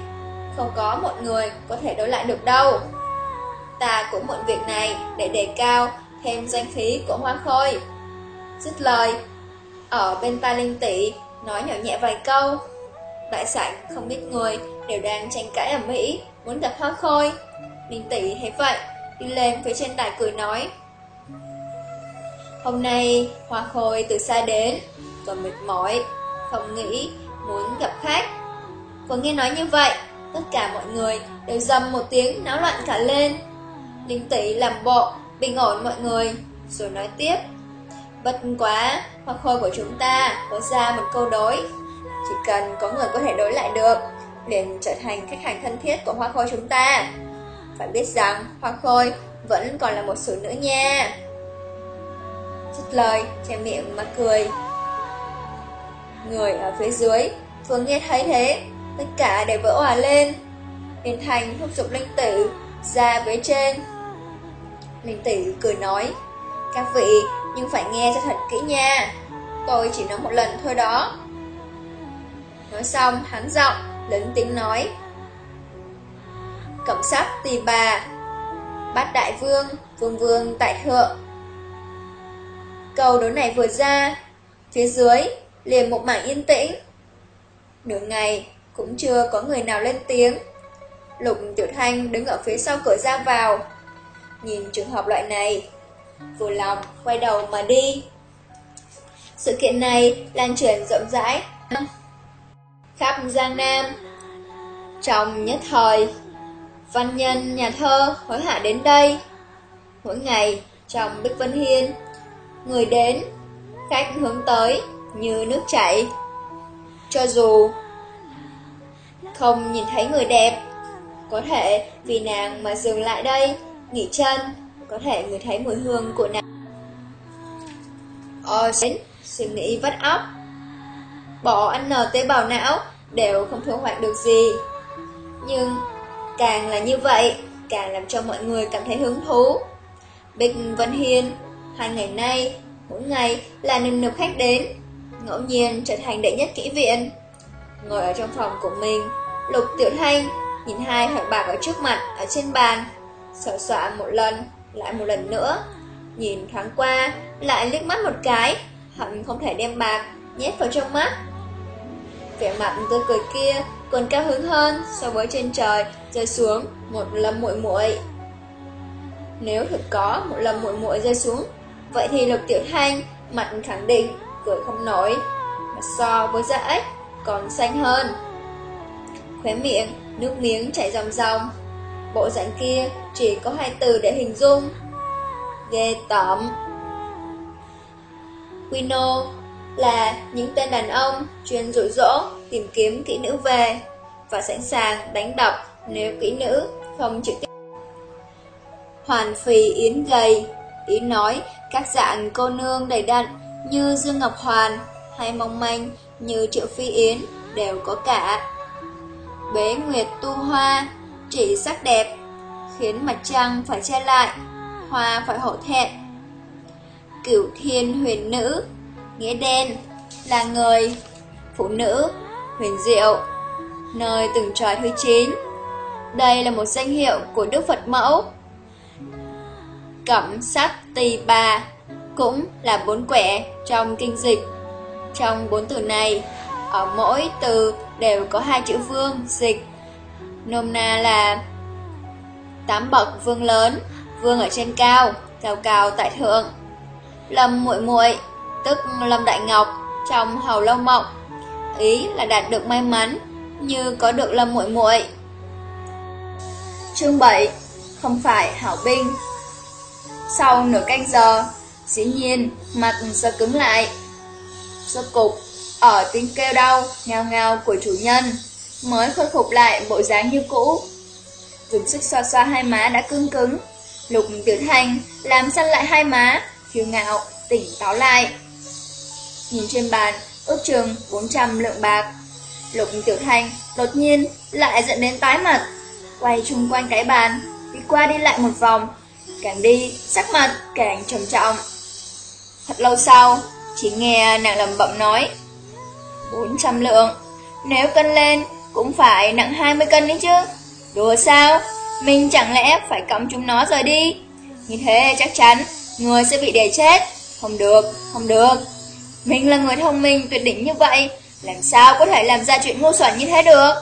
không có một người có thể đối lại được đâu. Ta cũng mượn việc này để đề cao thêm danh khí của hoa khôi. Dứt lời, ở bên ta linh tỷ nói nhỏ nhẹ vài câu. Đại sảnh không biết người đều đang tranh cãi ở Mỹ, muốn gặp hoa khôi. Linh tỷ thấy vậy, đi lên phía trên đài cười nói. Hôm nay, hoa khôi từ xa đến, còn mệt mỏi, không nghĩ muốn gặp khách. Vừa nghe nói như vậy, tất cả mọi người đều dầm một tiếng náo loạn cả lên. Linh tỷ làm bộ, bình ổn mọi người, rồi nói tiếp. Bất quá, hoa khôi của chúng ta có ra một câu đối. Chỉ cần có người có thể đối lại được, liền trở thành khách hàng thân thiết của hoa khôi chúng ta. Phải biết rằng, hoa khôi vẫn còn là một sự nữ nha. Dứt lời, che miệng mà cười. Người ở phía dưới, vừa nghe thấy thế, tất cả đều vỡ hòa lên. Liên thành thúc giục linh tử ra với trên. Linh tử cười nói, các vị, nhưng phải nghe cho thật kỹ nha. Tôi chỉ nói một lần thôi đó. Nói xong, hắn giọng, lớn tiếng nói. Cẩm sắc tỳ bà, bát đại vương, vương vương tại thượng. Câu đối này vừa ra, phía dưới liền một mảng yên tĩnh. Nửa ngày cũng chưa có người nào lên tiếng. Lục Tiểu Thanh đứng ở phía sau cửa ra vào, nhìn trường hợp loại này, vừa lòng quay đầu mà đi. Sự kiện này lan truyền rộng rãi khắp Giang Nam. Trong nhất thời, văn nhân nhà thơ hối hả đến đây. Mỗi ngày trong Bích Vân Hiên, người đến, khách hướng tới như nước chảy. Cho dù không nhìn thấy người đẹp, có thể vì nàng mà dừng lại đây, nghỉ chân, có thể người thấy mùi hương của nàng. Ôi đến, suy nghĩ vắt óc. Bỏ ăn nở tế bào não đều không thu hoạch được gì. Nhưng càng là như vậy, càng làm cho mọi người cảm thấy hứng thú. Bích Vân Hiên, hai ngày nay, mỗi ngày là nâng nực khách đến, ngẫu nhiên trở thành đệ nhất kỹ viện. Ngồi ở trong phòng của mình, Lục Tiểu Thanh nhìn hai hạng bạc ở trước mặt, ở trên bàn, sợ soạn một lần, lại một lần nữa. Nhìn thoáng qua, lại liếc mắt một cái, hận không thể đem bạc nhét vào trong mắt. Vẻ mặt tươi cười kia còn cao hứng hơn so với trên trời rơi xuống một lâm muội muội. Nếu thực có một lâm muội muội rơi xuống, vậy thì Lục Tiểu Thanh mặt khẳng định cười không nổi, mà so với da ếch còn xanh hơn. Khóe miệng, nước miếng chảy ròng ròng. Bộ dạng kia chỉ có hai từ để hình dung. Ghê tởm. Quino là những tên đàn ông chuyên rủi rỗ tìm kiếm kỹ nữ về và sẵn sàng đánh đập nếu kỹ nữ không chịu tiếp. Hoàn phì yến gầy, yến nói các dạng cô nương đầy đặn như Dương Ngọc Hoàn hay mong manh như Triệu Phi Yến đều có cả. Bế Nguyệt tu hoa, chỉ sắc đẹp, khiến mặt trăng phải che lại, hoa phải hổ thẹn. Cửu thiên huyền nữ, nghĩa đen, là người, phụ nữ, huyền diệu, nơi từng trời thứ 9. Đây là một danh hiệu của Đức Phật Mẫu. Cẩm sắc tỳ bà cũng là bốn quẻ trong kinh dịch. Trong bốn từ này, ở mỗi từ đều có hai chữ vương dịch. Nôm na là tám bậc vương lớn, vương ở trên cao, cao cao tại thượng. Lâm muội muội tức Lâm Đại Ngọc trong Hầu Lâu Mộng, ý là đạt được may mắn, như có được lâm muội muội. Chương 7 Không phải hảo binh Sau nửa canh giờ, dĩ nhiên mặt giờ cứng lại. Rốt cục, ở tiếng kêu đau, ngao ngao của chủ nhân, mới khôi phục lại bộ dáng như cũ. Dùng sức xoa xoa hai má đã cứng cứng. Lục tiểu thanh làm săn lại hai má, khiêu ngạo, tỉnh táo lại. Nhìn trên bàn, ước chừng 400 lượng bạc. Lục tiểu thanh đột nhiên lại dẫn đến tái mặt, quay chung quanh cái bàn, đi qua đi lại một vòng, càng đi sắc mặt càng trầm trọng. Thật lâu sau, chỉ nghe nàng lầm bậm nói 400 lượng, nếu cân lên cũng phải nặng 20 cân đấy chứ. Đùa sao? Mình chẳng lẽ phải cõng chúng nó rời đi? Như thế chắc chắn người sẽ bị đè chết. Không được, không được. Mình là người thông minh tuyệt đỉnh như vậy, làm sao có thể làm ra chuyện ngu xuẩn như thế được?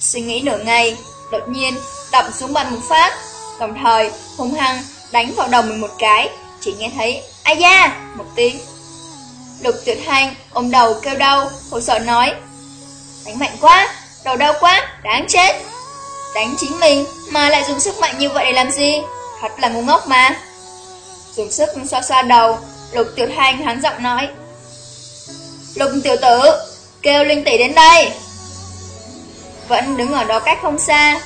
Suy nghĩ nửa ngày, đột nhiên đập xuống bàn một phát, đồng thời hung hăng đánh vào đầu mình một cái, chỉ nghe thấy ai da một tiếng. Lục Tuyệt Hành ôm đầu kêu đau, khổ sở nói: "Đánh mạnh quá, đầu đau quá, đáng chết." Đánh chính mình mà lại dùng sức mạnh như vậy để làm gì? Thật là ngu ngốc mà. Dùng sức xoa xoa đầu, Lục Tiểu Hành hắn giọng nói: "Lục tiểu tử, kêu Linh tỷ đến đây." Vẫn đứng ở đó cách không xa,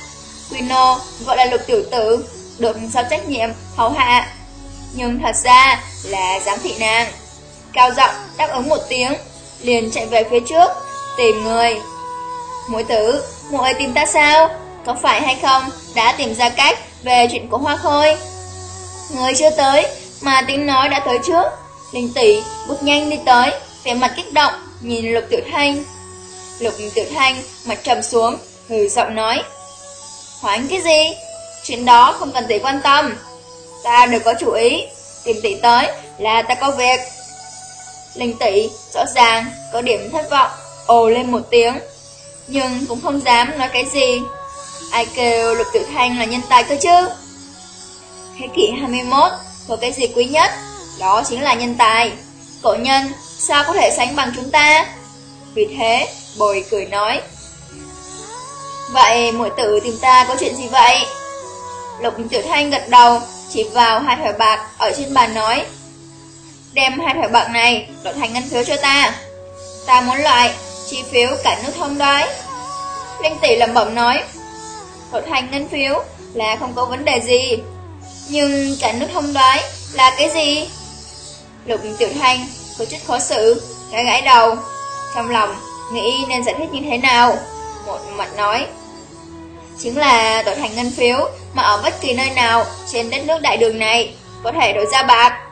Quino gọi là Lục tiểu tử, được sao trách nhiệm hầu hạ, nhưng thật ra là giám thị nàng. Cao giọng đáp ứng một tiếng, liền chạy về phía trước, tìm người. Mũi tử, ấy tìm ta sao? Có phải hay không đã tìm ra cách về chuyện của Hoa Khôi? Người chưa tới, mà tiếng nói đã tới trước. Linh tỷ bước nhanh đi tới, vẻ mặt kích động, nhìn Lục Tiểu Thanh. Lục Tiểu Thanh mặt trầm xuống, hừ giọng nói. Hoánh cái gì? Chuyện đó không cần tỷ quan tâm. Ta đều có chú ý, tìm tỷ tới là ta có việc. Linh tỷ rõ ràng có điểm thất vọng, ồ lên một tiếng, nhưng cũng không dám nói cái gì. Ai kêu Lục Tiểu Thanh là nhân tài cơ chứ? Thế kỷ 21 có cái gì quý nhất? Đó chính là nhân tài. Cổ nhân sao có thể sánh bằng chúng ta? Vì thế, bồi cười nói. Vậy muội tử tìm ta có chuyện gì vậy? Lục Tiểu Thanh gật đầu, chỉ vào hai thỏi bạc ở trên bàn nói. Đem hai thỏi bạc này đổi thành ngân phiếu cho ta. Ta muốn loại chi phiếu cả nước thông đói. Linh tỷ lẩm bẩm nói. Đổi thành ngân phiếu là không có vấn đề gì. Nhưng cả nước thông đói là cái gì? Lục Tiểu Thanh có chút khó xử, gãi gãi đầu. Trong lòng, nghĩ nên giải thích như thế nào? Một mặt nói, chính là đổi thành ngân phiếu mà ở bất kỳ nơi nào trên đất nước đại đường này có thể đổi ra bạc.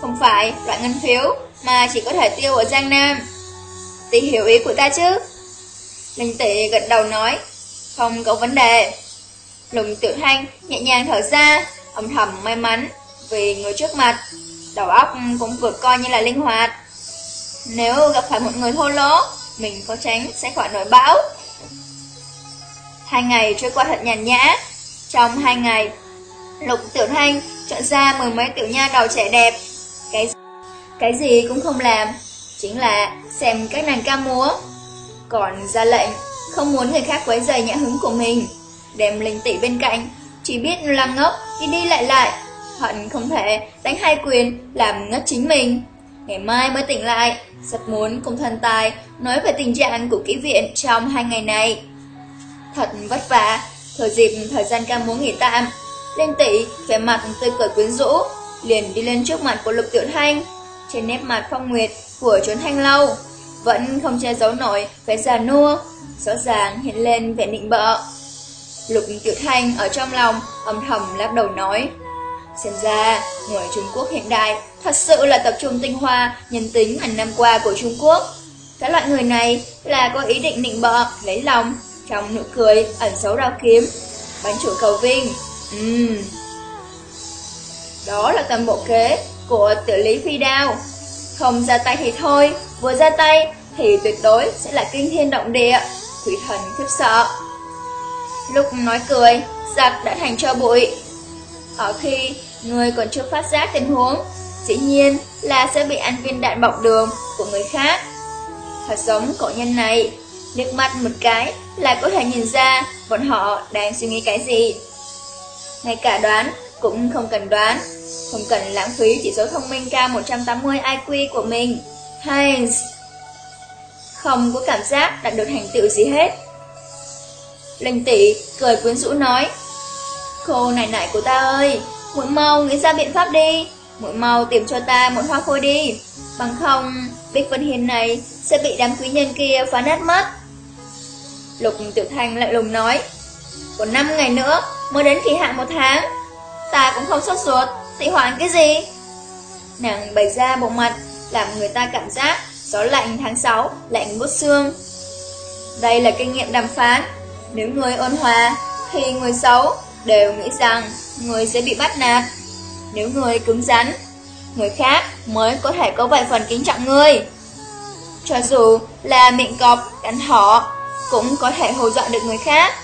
Không phải loại ngân phiếu mà chỉ có thể tiêu ở Giang Nam. Tỷ hiểu ý của ta chứ? Linh tỷ gật đầu nói, không có vấn đề. Lùng tự thanh nhẹ nhàng thở ra, âm thầm may mắn vì người trước mặt, đầu óc cũng vượt coi như là linh hoạt. Nếu gặp phải một người thô lỗ, mình có tránh sẽ khỏi nổi bão. Hai ngày trôi qua thật nhàn nhã. Trong hai ngày, Lục Tiểu Thanh chọn ra mười mấy tiểu nha đầu trẻ đẹp. Cái cái gì cũng không làm, chính là xem các nàng ca múa. Còn ra lệnh, không muốn người khác quấy rầy nhã hứng của mình. Đem linh tỷ bên cạnh, chỉ biết là ngốc, đi đi lại lại. Hận không thể đánh hai quyền, làm ngất chính mình. Ngày mai mới tỉnh lại, rất muốn cùng thần tài nói về tình trạng của kỹ viện trong hai ngày này. Thật vất vả, thời dịp thời gian ca múa nghỉ tạm, Linh tỷ vẻ mặt tươi cười quyến rũ, liền đi lên trước mặt của Lục Tiểu Thanh, trên nét mặt phong nguyệt của trốn thanh lâu, vẫn không che giấu nổi vẻ già nua, rõ ràng hiện lên vẻ nịnh bợ. Lục Tiểu Thanh ở trong lòng âm thầm lắc đầu nói, xem ra người Trung Quốc hiện đại thật sự là tập trung tinh hoa nhân tính ngàn năm qua của Trung Quốc. Cái loại người này là có ý định nịnh bợ, lấy lòng, trong nụ cười ẩn giấu đao kiếm, bánh chủ cầu vinh. Uhm. Đó là toàn bộ kế của tiểu lý phi đao. Không ra tay thì thôi, vừa ra tay thì tuyệt đối sẽ là kinh thiên động địa, quỷ thần khiếp sợ. Lúc nói cười, giặc đã thành cho bụi. Ở khi người còn chưa phát giác tình huống, dĩ nhiên là sẽ bị ăn viên đạn bọc đường của người khác. thật giống cổ nhân này. Liếc mắt một cái là có thể nhìn ra bọn họ đang suy nghĩ cái gì. Ngay cả đoán cũng không cần đoán, không cần lãng phí chỉ số thông minh cao 180 IQ của mình. Heinz không có cảm giác đạt được thành tựu gì hết. Linh tỷ cười quyến rũ nói, Cô này nại của ta ơi, muội mau nghĩ ra biện pháp đi, muội mau tìm cho ta một hoa khôi đi, bằng không Bích Vân Hiền này sẽ bị đám quý nhân kia phá nát mất. Lục Tiểu Thanh lại lùng nói, còn 5 ngày nữa mới đến kỳ hạn một tháng, ta cũng không sốt ruột, tị hoãn cái gì. Nàng bày ra bộ mặt, làm người ta cảm giác gió lạnh tháng 6, lạnh bút xương. Đây là kinh nghiệm đàm phán, nếu người ôn hòa thì người xấu đều nghĩ rằng người sẽ bị bắt nạt. Nếu người cứng rắn, người khác mới có thể có vài phần kính trọng người. Cho dù là miệng cọp, cắn thỏ, cũng có thể hù dọa được người khác.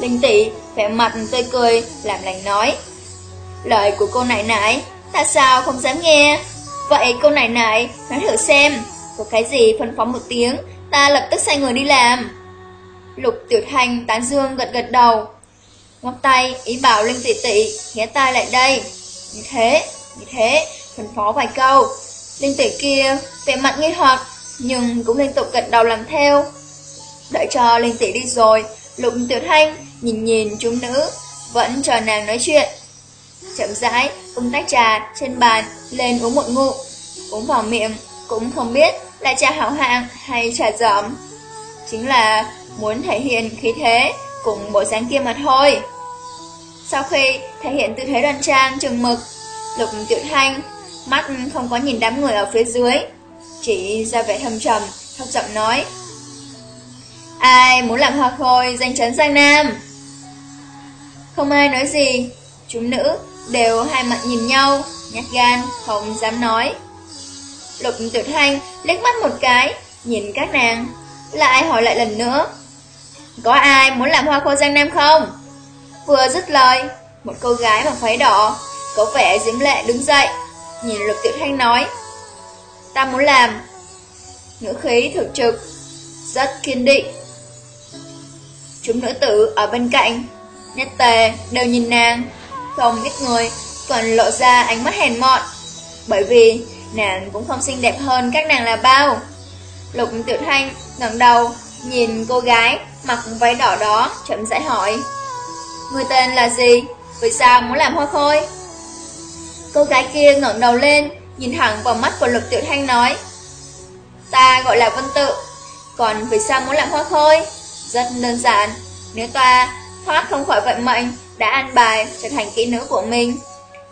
Linh tỷ vẻ mặt tươi cười, làm lành nói. Lời của cô nại nại, ta sao không dám nghe? Vậy cô nại nại, nói thử xem, có cái gì phân phóng một tiếng, ta lập tức sai người đi làm. Lục Tiểu Thanh tán dương gật gật đầu, ngóc tay ý bảo Linh tỷ tỷ ghé tay lại đây. Như thế, như thế, phân phó vài câu. Linh tỷ kia vẻ mặt nghi hoặc, nhưng cũng liên tục gật đầu làm theo. Đợi cho Linh tỷ đi rồi, Lục Tiểu Thanh nhìn nhìn chúng nữ, vẫn chờ nàng nói chuyện. Chậm rãi, ung tách trà trên bàn lên uống một ngụ, uống vào miệng, cũng không biết là trà hảo hạng hay trà giỏm Chính là muốn thể hiện khí thế cùng bộ dáng kia mà thôi. Sau khi thể hiện tư thế đoan trang trừng mực, Lục Tiểu Thanh mắt không có nhìn đám người ở phía dưới, chỉ ra vẻ thâm trầm, thấp giọng nói: "Ai muốn làm hoa khôi danh chấn Giang Nam?" Không ai nói gì, chúng nữ đều hai mặt nhìn nhau, nhát gan, không dám nói. Lục Tiểu Thanh liếc mắt một cái, nhìn các nàng, lại hỏi lại lần nữa. Có ai muốn làm hoa khôi Giang Nam không? Vừa dứt lời, một cô gái mặc váy đỏ, có vẻ diễm lệ đứng dậy, nhìn Lục Tiểu Thanh nói. Ta muốn làm. Ngữ khí thực trực, rất kiên định. Chúng nữ tử ở bên cạnh, nét tề đều nhìn nàng, không ít người còn lộ ra ánh mắt hèn mọn, bởi vì nàng cũng không xinh đẹp hơn các nàng là bao. Lục Tiểu Thanh ngẩng đầu, nhìn cô gái mặc váy đỏ đó, chậm rãi hỏi. Người tên là gì? Vì sao muốn làm hoa khôi? Cô gái kia ngẩng đầu lên, nhìn thẳng vào mắt của Lục Tiểu Thanh nói. Ta gọi là Vân Tự, còn vì sao muốn làm hoa khôi? Rất đơn giản, nếu ta thoát không khỏi vận mệnh, đã an bài trở thành kỹ nữ của mình.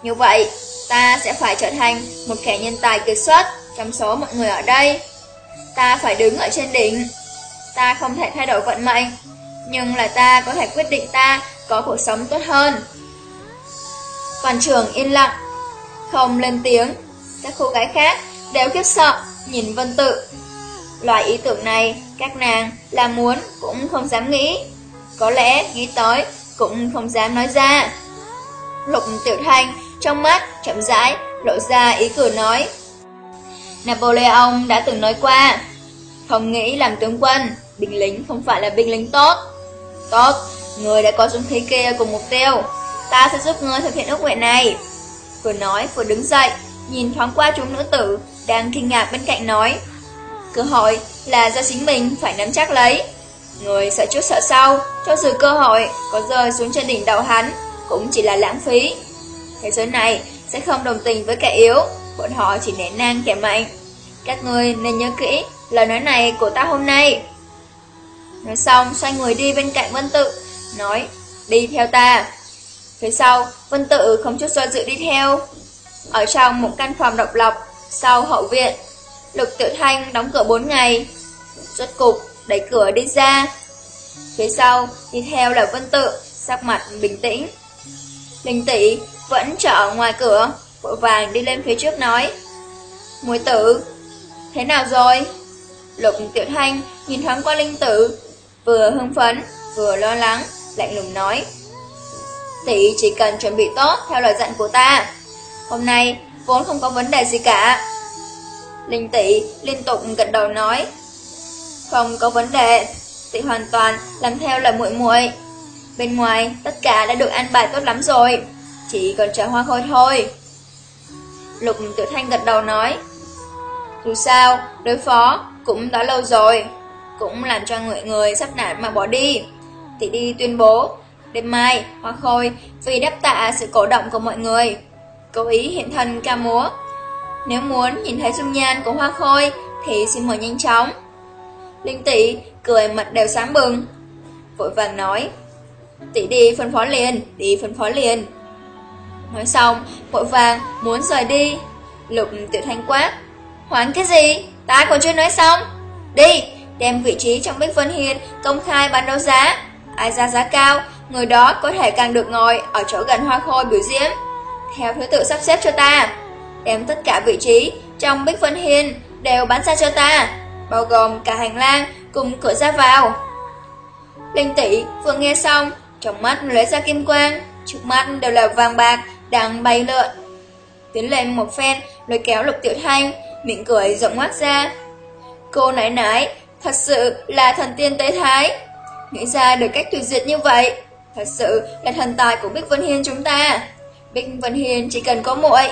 Như vậy, ta sẽ phải trở thành một kẻ nhân tài kiệt xuất trong số mọi người ở đây. Ta phải đứng ở trên đỉnh. Ta không thể thay đổi vận mệnh, nhưng là ta có thể quyết định ta có cuộc sống tốt hơn. Toàn trường yên lặng, không lên tiếng, các cô gái khác đều khiếp sợ nhìn Vân Tự. Loại ý tưởng này các nàng là muốn cũng không dám nghĩ, có lẽ nghĩ tới cũng không dám nói ra. Lục Tiểu Thanh trong mắt chậm rãi lộ ra ý cười nói. Napoleon đã từng nói qua, không nghĩ làm tướng quân, binh lính không phải là binh lính tốt. Tốt, người đã có dũng khí kia cùng mục tiêu, ta sẽ giúp ngươi thực hiện ước nguyện này. Vừa nói vừa đứng dậy, nhìn thoáng qua chúng nữ tử đang kinh ngạc bên cạnh nói. Cơ hội là do chính mình phải nắm chắc lấy. Người sợ trước sợ sau, cho dù cơ hội có rơi xuống trên đỉnh đầu hắn, cũng chỉ là lãng phí. Thế giới này sẽ không đồng tình với kẻ yếu, bọn họ chỉ nể nang kẻ mạnh. Các người nên nhớ kỹ lời nói này của ta hôm nay. Nói xong, xoay người đi bên cạnh Vân Tự, nói, đi theo ta. Phía sau, Vân Tự không chút do dự đi theo. Ở trong một căn phòng độc lập, sau hậu viện, Lục tự Thanh đóng cửa 4 ngày. Rốt cục, đẩy cửa đi ra. Phía sau, đi theo là Vân Tự, sắc mặt bình tĩnh. Linh tỷ vẫn chờ ngoài cửa, vội vàng đi lên phía trước nói. Mùi tử, thế nào rồi? Lục Tiểu Thanh nhìn thoáng qua Linh tử, vừa hưng phấn, vừa lo lắng, lạnh lùng nói. Tỷ chỉ cần chuẩn bị tốt theo lời dặn của ta. Hôm nay vốn không có vấn đề gì cả. Linh tỷ liên tục gật đầu nói. Không có vấn đề, chị hoàn toàn làm theo lời muội muội. Bên ngoài tất cả đã được an bài tốt lắm rồi, chỉ còn chờ hoa khôi thôi. Lục Tiểu Thanh gật đầu nói. Dù sao, đối phó cũng đã lâu rồi, cũng làm cho người người sắp nản mà bỏ đi. Tỷ đi tuyên bố, đêm mai, Hoa Khôi vì đáp tạ sự cổ động của mọi người, cố ý hiện thân ca múa. Nếu muốn nhìn thấy dung nhan của Hoa Khôi thì xin mời nhanh chóng. Linh tỷ cười mặt đều sáng bừng, vội vàng nói, tỷ đi phân phó liền, đi phân phó liền. Nói xong, vội vàng muốn rời đi. Lục tiểu thanh quát. Hoảng cái gì? Ta còn chưa nói xong. Đi, đem vị trí trong Bích Vân Hiên công khai bán đấu giá. Ai ra giá cao, người đó có thể càng được ngồi ở chỗ gần hoa khôi biểu diễn. Theo thứ tự sắp xếp cho ta. Đem tất cả vị trí trong Bích Vân Hiên đều bán ra cho ta, bao gồm cả hành lang cùng cửa ra vào. Linh tỷ vừa nghe xong, trong mắt lóe ra kim quang, trước mắt đều là vàng bạc đang bay lượn. Tiến lên một phen, lôi kéo lục tiểu thanh, miệng cười rộng ngoác ra. Cô nãi nãi, thật sự là thần tiên tế thái. Nghĩ ra được cách tuyệt diệt như vậy, thật sự là thần tài của Bích Vân Hiên chúng ta. Bích Vân Hiên chỉ cần có muội,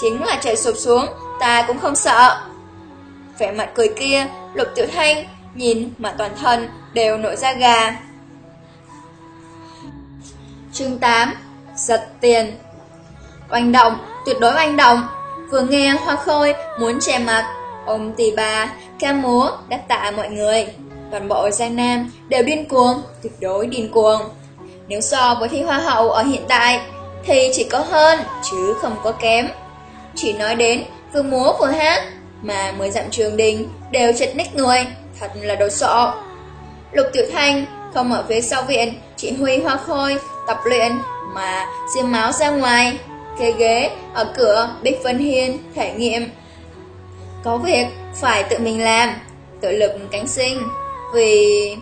chính là trời sụp xuống, ta cũng không sợ. Vẻ mặt cười kia, lục tiểu thanh, nhìn mà toàn thân đều nổi da gà. Chương 8 Giật tiền. Oanh động, tuyệt đối oanh động. Vừa nghe Hoa Khôi muốn che mặt Ông tỷ bà, ca múa, đáp tạ mọi người. Toàn bộ Giang Nam đều điên cuồng, tuyệt đối điên cuồng. Nếu so với thi Hoa hậu ở hiện tại Thì chỉ có hơn, chứ không có kém. Chỉ nói đến vừa múa vừa hát mà mới dặm trường đình đều chật ních người Thật là đồ sọ Lục Tiểu Thanh không ở phía sau viện Chỉ huy Hoa Khôi tập luyện mà xiêm máu ra ngoài, kê ghế ở cửa Bích Vân Hiên thể nghiệm. Có việc phải tự mình làm, tự lực cánh sinh, vì...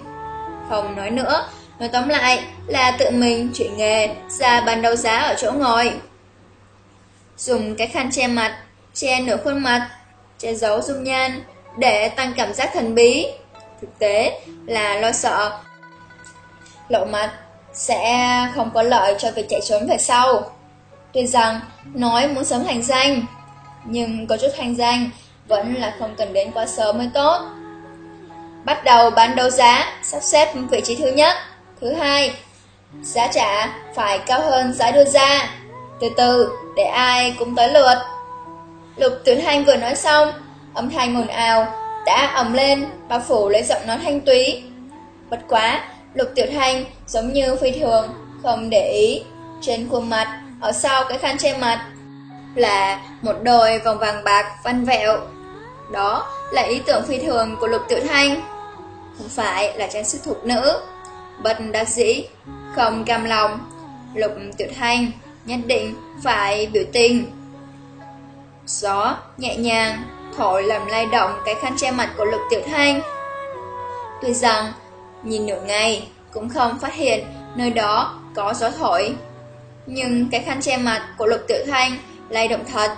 Không nói nữa, nói tóm lại là tự mình chuyển nghề ra bàn đầu giá ở chỗ ngồi. Dùng cái khăn che mặt, che nửa khuôn mặt, che giấu dung nhan để tăng cảm giác thần bí. Thực tế là lo sợ lộ mặt sẽ không có lợi cho việc chạy trốn về sau. Tuy rằng nói muốn sớm thành danh, nhưng có chút thành danh vẫn là không cần đến quá sớm mới tốt. Bắt đầu bán đấu giá, sắp xếp vị trí thứ nhất, thứ hai. Giá trả phải cao hơn giá đưa ra. Từ từ, để ai cũng tới lượt. Lục tuyển hành vừa nói xong, âm thanh ồn ào đã ầm lên, bà phủ lấy giọng nói thanh túy. Bất quá, Lục Tiểu Thanh giống như phi thường, không để ý. Trên khuôn mặt, ở sau cái khăn che mặt, là một đôi vòng vàng bạc văn vẹo. Đó là ý tưởng phi thường của Lục Tiểu Thanh. Không phải là trang sức thục nữ. Bất đắc dĩ, không cam lòng. Lục Tiểu Thanh nhất định phải biểu tình. Gió nhẹ nhàng thổi làm lay động cái khăn che mặt của Lục Tiểu Thanh. Tuy rằng nhìn nửa ngày cũng không phát hiện nơi đó có gió thổi. Nhưng cái khăn che mặt của lục tiểu thanh lay động thật,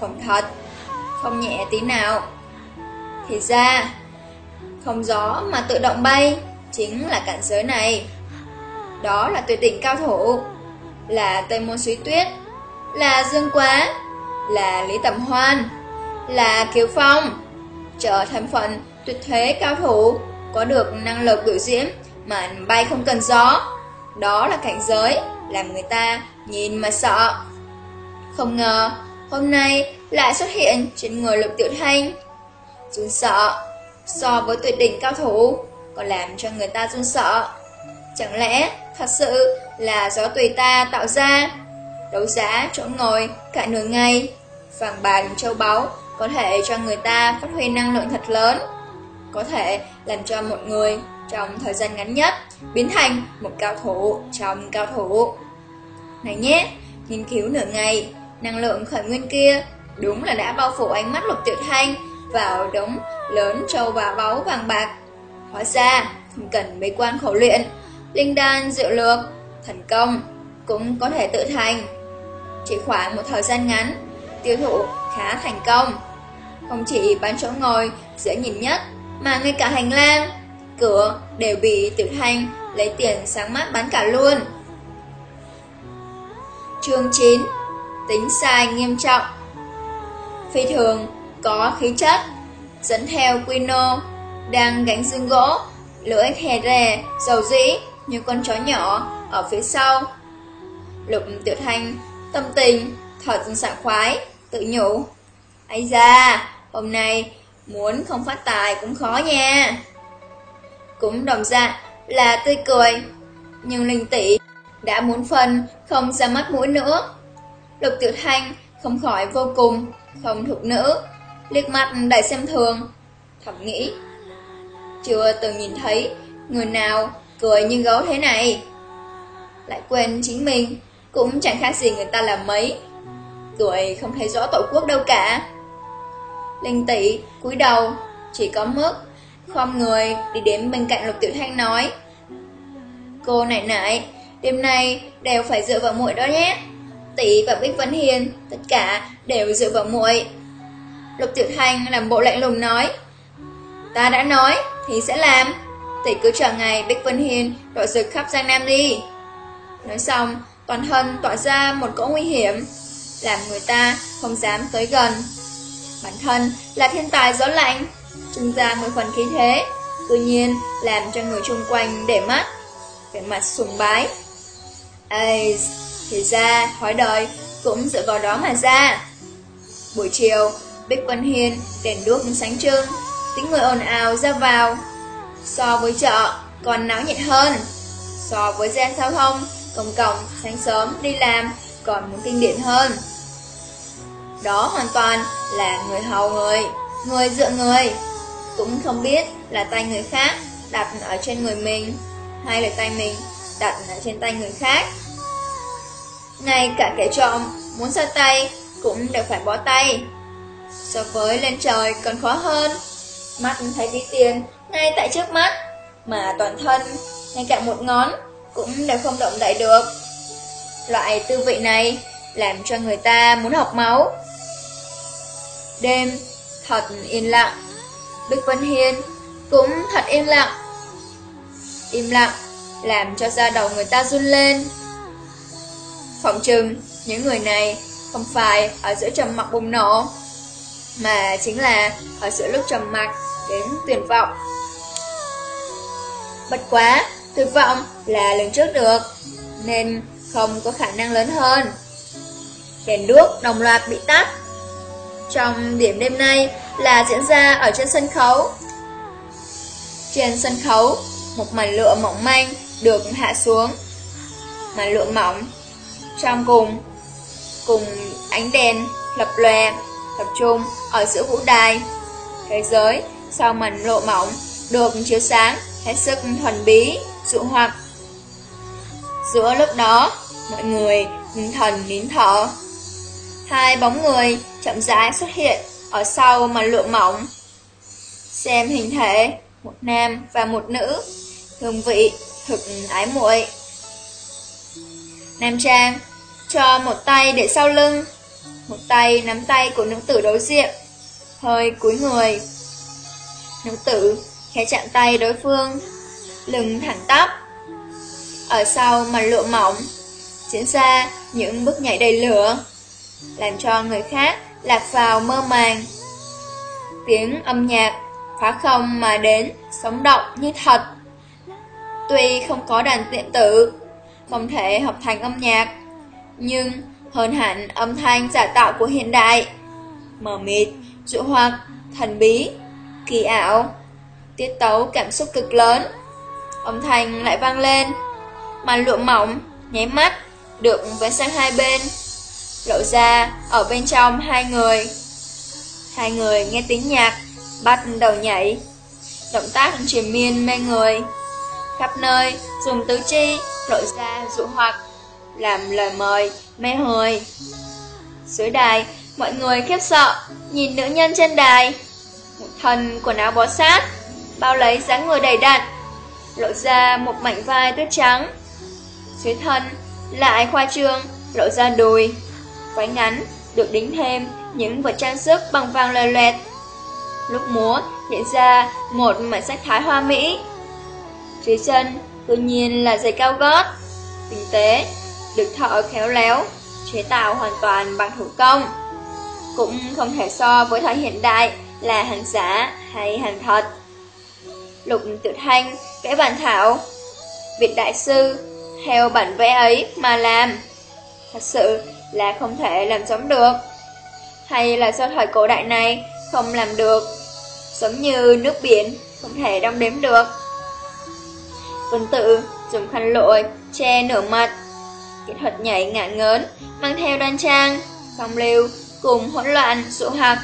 phòng thật, không nhẹ tí nào. Thì ra, không gió mà tự động bay chính là cảnh giới này. Đó là tuyệt đỉnh cao thủ, là Tây Môn Suý Tuyết, là Dương Quá, là Lý Tầm Hoan, là Kiều Phong, trở thành phận tuyệt thế cao thủ có được năng lực biểu diễn mà bay không cần gió. Đó là cảnh giới, làm người ta nhìn mà sợ. Không ngờ, hôm nay lại xuất hiện trên người lục tiểu thanh. Run sợ, so với tuyệt đỉnh cao thủ, còn làm cho người ta run sợ. Chẳng lẽ thật sự là gió tùy ta tạo ra? Đấu giá chỗ ngồi cả nửa ngày, vàng bạc châu báu có thể cho người ta phát huy năng lượng thật lớn có thể làm cho một người trong thời gian ngắn nhất biến thành một cao thủ trong cao thủ. Này nhé, nghiên cứu nửa ngày, năng lượng khởi nguyên kia đúng là đã bao phủ ánh mắt lục tiểu thanh vào đống lớn châu và báu vàng bạc. Hóa ra, không cần bế quan khổ luyện, linh đan diệu lược, thần công cũng có thể tự thành. Chỉ khoảng một thời gian ngắn, tiêu thụ khá thành công. không chỉ bán chỗ ngồi dễ nhìn nhất, mà ngay cả hành lang, cửa đều bị Tiểu Thanh lấy tiền sáng mắt bán cả luôn. Chương 9 Tính sai nghiêm trọng Phi thường có khí chất Dẫn theo Quino Đang gánh dương gỗ Lưỡi khè rè, dầu dĩ Như con chó nhỏ ở phía sau Lục tiểu thanh Tâm tình thật sảng khoái Tự nhủ Ây da, hôm nay Muốn không phát tài cũng khó nha Cũng đồng dạng là tươi cười Nhưng linh tỷ đã muốn phân không ra mắt mũi nữa. Lục Tiểu Thanh không khỏi vô cùng, không thuộc nữ, liếc mắt đầy xem thường, thầm nghĩ. Chưa từng nhìn thấy người nào cười như gấu thế này. Lại quên chính mình, cũng chẳng khác gì người ta làm mấy. Tuổi không thấy rõ tổ quốc đâu cả. Linh tỷ cúi đầu, chỉ có mức, không người đi đến bên cạnh Lục Tiểu Thanh nói. Cô nại nại, Đêm nay đều phải dựa vào muội đó nhé. Tỷ và Bích Vân Hiền, tất cả đều dựa vào muội. Lục Tiểu Thanh làm bộ lạnh lùng nói. Ta đã nói thì sẽ làm. Tỷ cứ chờ ngày Bích Vân Hiền đội rực khắp Giang Nam đi. Nói xong, toàn thân tỏa ra một cỗ nguy hiểm, làm người ta không dám tới gần. Bản thân là thiên tài gió lạnh, trưng ra một phần khí thế, tự nhiên làm cho người chung quanh để mắt, vẻ mặt sùng bái, Ê, thì ra, thói đời cũng dựa vào đó mà ra. Buổi chiều, Bích Vân Hiên đèn đuốc sáng trưng, tiếng người ồn ào ra vào. So với chợ, còn náo nhiệt hơn. So với gian giao thông, công cộng sáng sớm đi làm còn muốn kinh điển hơn. Đó hoàn toàn là người hầu người, người dựa người. Cũng không biết là tay người khác đặt ở trên người mình, hay là tay mình đặt ở trên tay người khác. Ngay cả kẻ trộm muốn ra tay cũng đều phải bó tay. So với lên trời còn khó hơn. Mắt thấy ví tiền ngay tại trước mắt, mà toàn thân, ngay cả một ngón cũng đều không động đậy được. Loại tư vị này làm cho người ta muốn học máu. Đêm thật yên lặng, Bích Vân Hiên cũng thật im lặng. Im lặng làm cho da đầu người ta run lên. Phòng chừng những người này không phải ở giữa trầm mặc bùng nổ, mà chính là ở giữa lúc trầm mặc đến tuyệt vọng. Bất quá, tuyệt vọng là lần trước được, nên không có khả năng lớn hơn. Đèn đuốc đồng loạt bị tắt. Trong điểm đêm nay là diễn ra ở trên sân khấu. Trên sân khấu, một màn lụa mỏng manh được hạ xuống. Màn lụa mỏng trong cùng Cùng ánh đèn lập lòe Tập trung ở giữa vũ đài Thế giới sau màn lộ mỏng Được chiếu sáng Hết sức thuần bí Dụ hoặc. Giữa lúc đó Mọi người thần nín thở. Hai bóng người chậm rãi xuất hiện Ở sau màn lụa mỏng. Xem hình thể Một nam và một nữ Hương vị thực ái muội. Nam Trang cho một tay để sau lưng, một tay nắm tay của nữ tử đối diện, hơi cúi người. Nữ tử khẽ chạm tay đối phương, lưng thẳng tắp. Ở sau mà lụa mỏng, diễn ra những bước nhảy đầy lửa, làm cho người khác lạc vào mơ màng. Tiếng âm nhạc phá không mà đến, sống động như thật. Tuy không có đàn điện tử, không thể hợp thành âm nhạc, nhưng hơn hẳn âm thanh giả tạo của hiện đại. Mờ mịt, dụ hoặc, thần bí, kỳ ảo, tiết tấu cảm xúc cực lớn. Âm thanh lại vang lên, màn lụa mỏng, nháy mắt, được vén sang hai bên, lộ ra ở bên trong hai người. Hai người nghe tiếng nhạc, bắt đầu nhảy, động tác truyền miên mê người. Khắp nơi, dùng tứ chi, lộ ra dụ hoặc làm lời mời, mê hồi. Dưới đài, mọi người khiếp sợ, nhìn nữ nhân trên đài. Một thân quần áo bó sát, bao lấy dáng người đầy đặn, lộ ra một mảnh vai tuyết trắng. Dưới thân, lại khoa trương, lộ ra đùi. Váy ngắn, được đính thêm những vật trang sức bằng vàng lòe loẹt, lúc múa hiện ra một mảnh sắc thái hoa mỹ. Dưới chân tự nhiên là giày cao gót, tinh tế, được thợ khéo léo, chế tạo hoàn toàn bằng thủ công. Cũng không thể so với thời hiện đại là hàng giả hay hàng thật. Lục Tự Thanh vẽ bản thảo, Việt Đại Sư theo bản vẽ ấy mà làm. Thật sự là không thể làm giống được. Hay là do thời cổ đại này không làm được, giống như nước biển không thể đong đếm được. Vân tự dùng khăn lội che nửa mặt, kỹ thuật nhảy ngạn ngớn, mang theo đoan trang, phong lưu cùng hỗn loạn sụ hạc.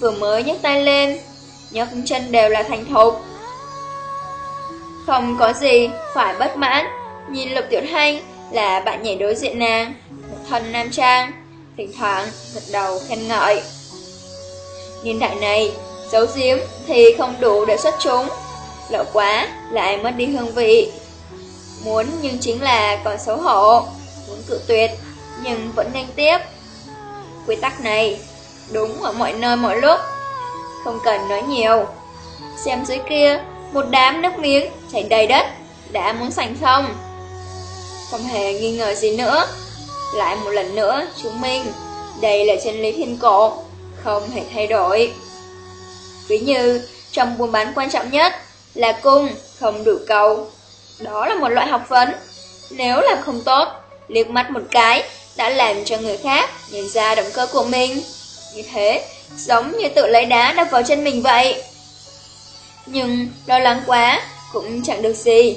Vừa mới nhấc tay lên, nhấc chân đều là thành thục. Không có gì phải bất mãn, nhìn Lục Tiểu Thanh là bạn nhảy đối diện nàng, một thân nam trang, thỉnh thoảng gật đầu khen ngợi. Niên đại này, giấu giếm thì không đủ để xuất chúng, lỡ quá lại mất đi hương vị. Muốn nhưng chính là còn xấu hổ, muốn cự tuyệt nhưng vẫn nhanh tiếp. Quy tắc này đúng ở mọi nơi mọi lúc, không cần nói nhiều. Xem dưới kia, một đám nước miếng chảy đầy đất, đã muốn sành không? Không hề nghi ngờ gì nữa. Lại một lần nữa chứng minh đây là chân lý thiên cổ, không hề thay đổi. Ví như trong buôn bán quan trọng nhất là cung không đủ cầu. Đó là một loại học vấn. Nếu làm không tốt, liếc mắt một cái đã làm cho người khác nhìn ra động cơ của mình. Như thế, giống như tự lấy đá đập vào chân mình vậy. Nhưng lo lắng quá cũng chẳng được gì.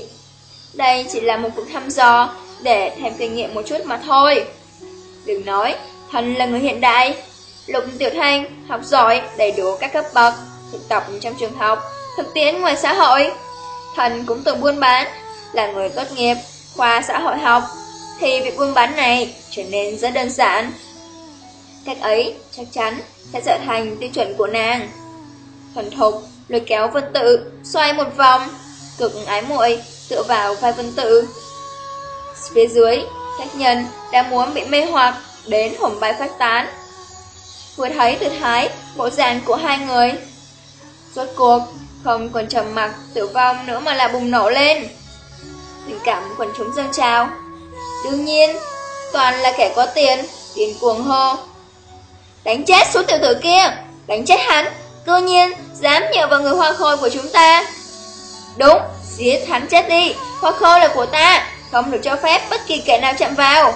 Đây chỉ là một cuộc thăm dò để thêm kinh nghiệm một chút mà thôi. Đừng nói, thần là người hiện đại. Lục Tiểu Thanh học giỏi đầy đủ các cấp bậc, thực tập trong trường học, thực tiễn ngoài xã hội. Thần cũng từng buôn bán, là người tốt nghiệp, khoa xã hội học, thì việc buôn bán này trở nên rất đơn giản. Cách ấy chắc chắn sẽ trở thành tiêu chuẩn của nàng. Thuần thục, lôi kéo vân tự, xoay một vòng, cực ái muội tựa vào vai vân tự. Phía dưới, khách nhân đã muốn bị mê hoặc đến hổm bay phát tán. Vừa thấy từ thái, bộ dạng của hai người. Rốt cuộc, không còn trầm mặc tử vong nữa mà là bùng nổ lên. Tình cảm quần chúng dâng trào. Đương nhiên, toàn là kẻ có tiền, tiền cuồng hô. Đánh chết số tiểu tử kia, đánh chết hắn, cơ nhiên dám nhờ vào người hoa khôi của chúng ta. Đúng, giết hắn chết đi, hoa khôi là của ta, không được cho phép bất kỳ kẻ nào chạm vào.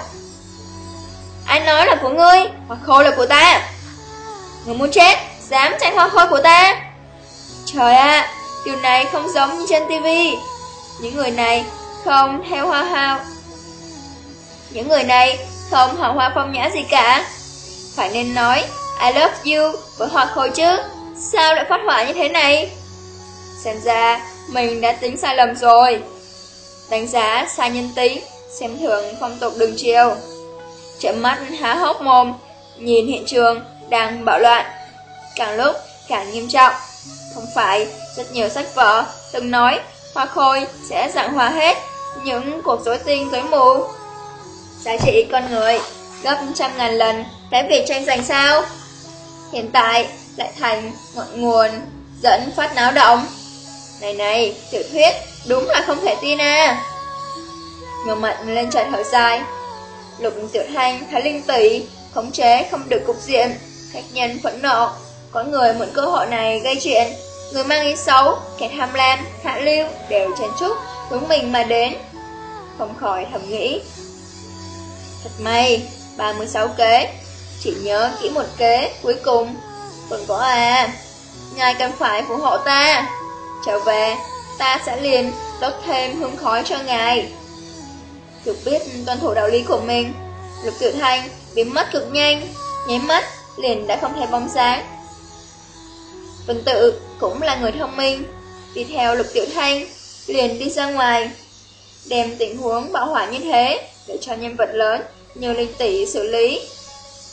Ai nói là của ngươi, hoa khôi là của ta. Người muốn chết, dám tranh hoa khôi của ta. Trời ạ, điều này không giống như trên tivi. Những người này không theo hoa hao. Những người này không hào hoa phong nhã gì cả. Phải nên nói I love you với hoa khôi chứ. Sao lại phát hỏa như thế này? Xem ra mình đã tính sai lầm rồi. Đánh giá sai nhân tính, xem thường phong tục đường chiều. chậm mắt há hốc mồm, nhìn hiện trường đang bạo loạn. Càng lúc càng nghiêm trọng. Không phải rất nhiều sách vở từng nói hoa khôi sẽ dạng hòa hết những cuộc rối tinh rối mù. Giá trị con người gấp trăm ngàn lần cái việc tranh giành sao? Hiện tại lại thành ngọn nguồn dẫn phát náo động. Này này, tiểu thuyết đúng là không thể tin à. Ngờ mận lên trời thở dài. Lục tiểu thanh thái linh tỷ, khống chế không được cục diện, khách nhân phẫn nộ. Có người mượn cơ hội này gây chuyện, người mang ý xấu, kẻ tham lam, hạ lưu đều chén chúc hướng mình mà đến. Không khỏi thầm nghĩ. Thật may, 36 kế, chỉ nhớ kỹ một kế cuối cùng phần có à, ngài cần phải phù hộ ta. Trở về, ta sẽ liền đốt thêm hương khói cho ngài. Được biết tuân thủ đạo lý của mình, lục tiểu thanh biến mất cực nhanh, nháy mắt liền đã không thấy bóng sáng. Vân tự cũng là người thông minh, đi theo lục tiểu thanh, liền đi ra ngoài, đem tình huống bạo hỏa như thế để cho nhân vật lớn như linh tỷ xử lý.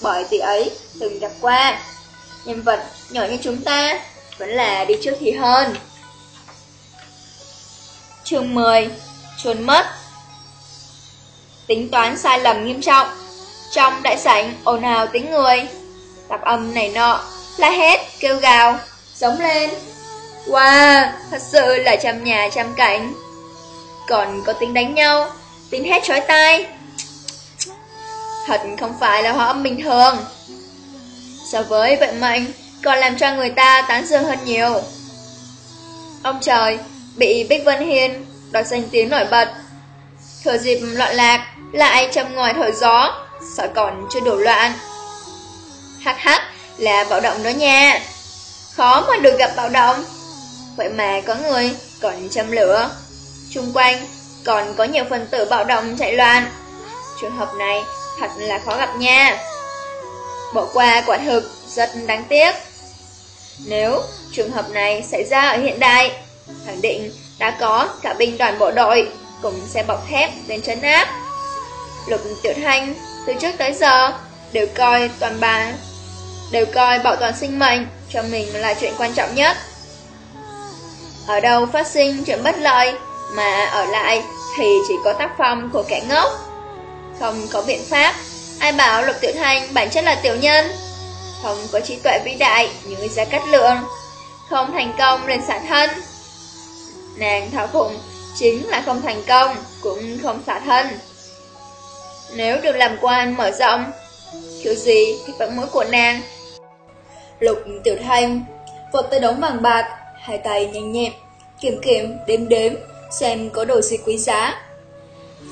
Bởi tỷ ấy từng gặp qua, nhân vật nhỏ như chúng ta vẫn là đi trước thì hơn. Chương 10 Trốn mất. Tính toán sai lầm nghiêm trọng. Trong đại sảnh ồn ào tiếng người. Tạp âm này nọ La hét, kêu gào Giống lên. Wow, thật sự là trăm nhà trăm cảnh. Còn có tiếng đánh nhau Tiếng hét chói tai. Thật không phải là hóa âm bình thường. So với vận mệnh, Còn làm cho người ta tán dương hơn nhiều. Ông trời Bị Bích Vân Hiên Đoạt danh tiếng nổi bật. Thừa dịp loạn lạc, Lại châm ngoài thổi gió, Sợ còn chưa đủ loạn. Hắc hắc là bạo động đó nha. Khó mà được gặp bạo động. Vậy mà có người còn châm lửa. Trung quanh còn có nhiều phần tử bạo động chạy loạn. Trường hợp này thật là khó gặp nha. Bỏ qua quả thực rất đáng tiếc Nếu trường hợp này xảy ra ở hiện đại Khẳng định đã có cả binh đoàn bộ đội Cùng xe bọc thép đến trấn áp Lục Tiểu Thanh từ trước tới giờ đều coi toàn bà đều coi bảo toàn sinh mệnh cho mình là chuyện quan trọng nhất. Ở đâu phát sinh chuyện bất lợi mà ở lại thì chỉ có tác phong của kẻ ngốc. Không có biện pháp, ai bảo Lục Tiểu Thanh bản chất là tiểu nhân. Không có trí tuệ vĩ đại như Gia Cát Lượng, không thành công lên xả thân. Nàng thảo phụng chính là không thành công, cũng không xả thân. Nếu được làm quan mở rộng, kiểu gì thì vẫn mũi của nàng Lục Tiểu Thanh vọt tới đống vàng bạc, hai tay nhanh nhẹn, kiểm kiểm, đếm đếm, xem có đồ gì quý giá.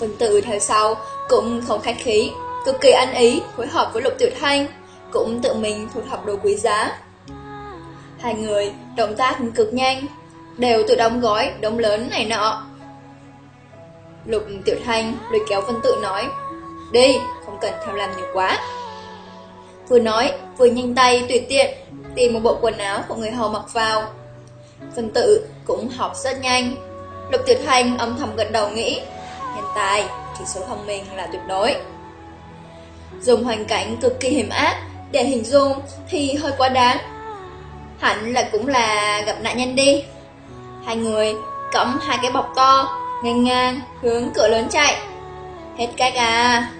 Phần tự theo sau cũng không khách khí, cực kỳ ăn ý, phối hợp với Lục Tiểu Thanh, cũng tự mình thu thập đồ quý giá. Hai người động tác cực nhanh, đều tự đóng gói đống lớn này nọ. Lục Tiểu Thanh lôi kéo Vân Tự nói, đi, không cần tham lam nhiều quá. Vừa nói, vừa nhanh tay tùy tiện tìm một bộ quần áo của người hầu mặc vào. Vân tự cũng học rất nhanh. Lục Tuyệt thanh âm thầm gật đầu nghĩ, hiện tại chỉ số thông minh là tuyệt đối. Dùng hoàn cảnh cực kỳ hiểm ác để hình dung thì hơi quá đáng. Hẳn là cũng là gặp nạn nhân đi. Hai người cõng hai cái bọc to, ngang ngang hướng cửa lớn chạy. Hết cách à.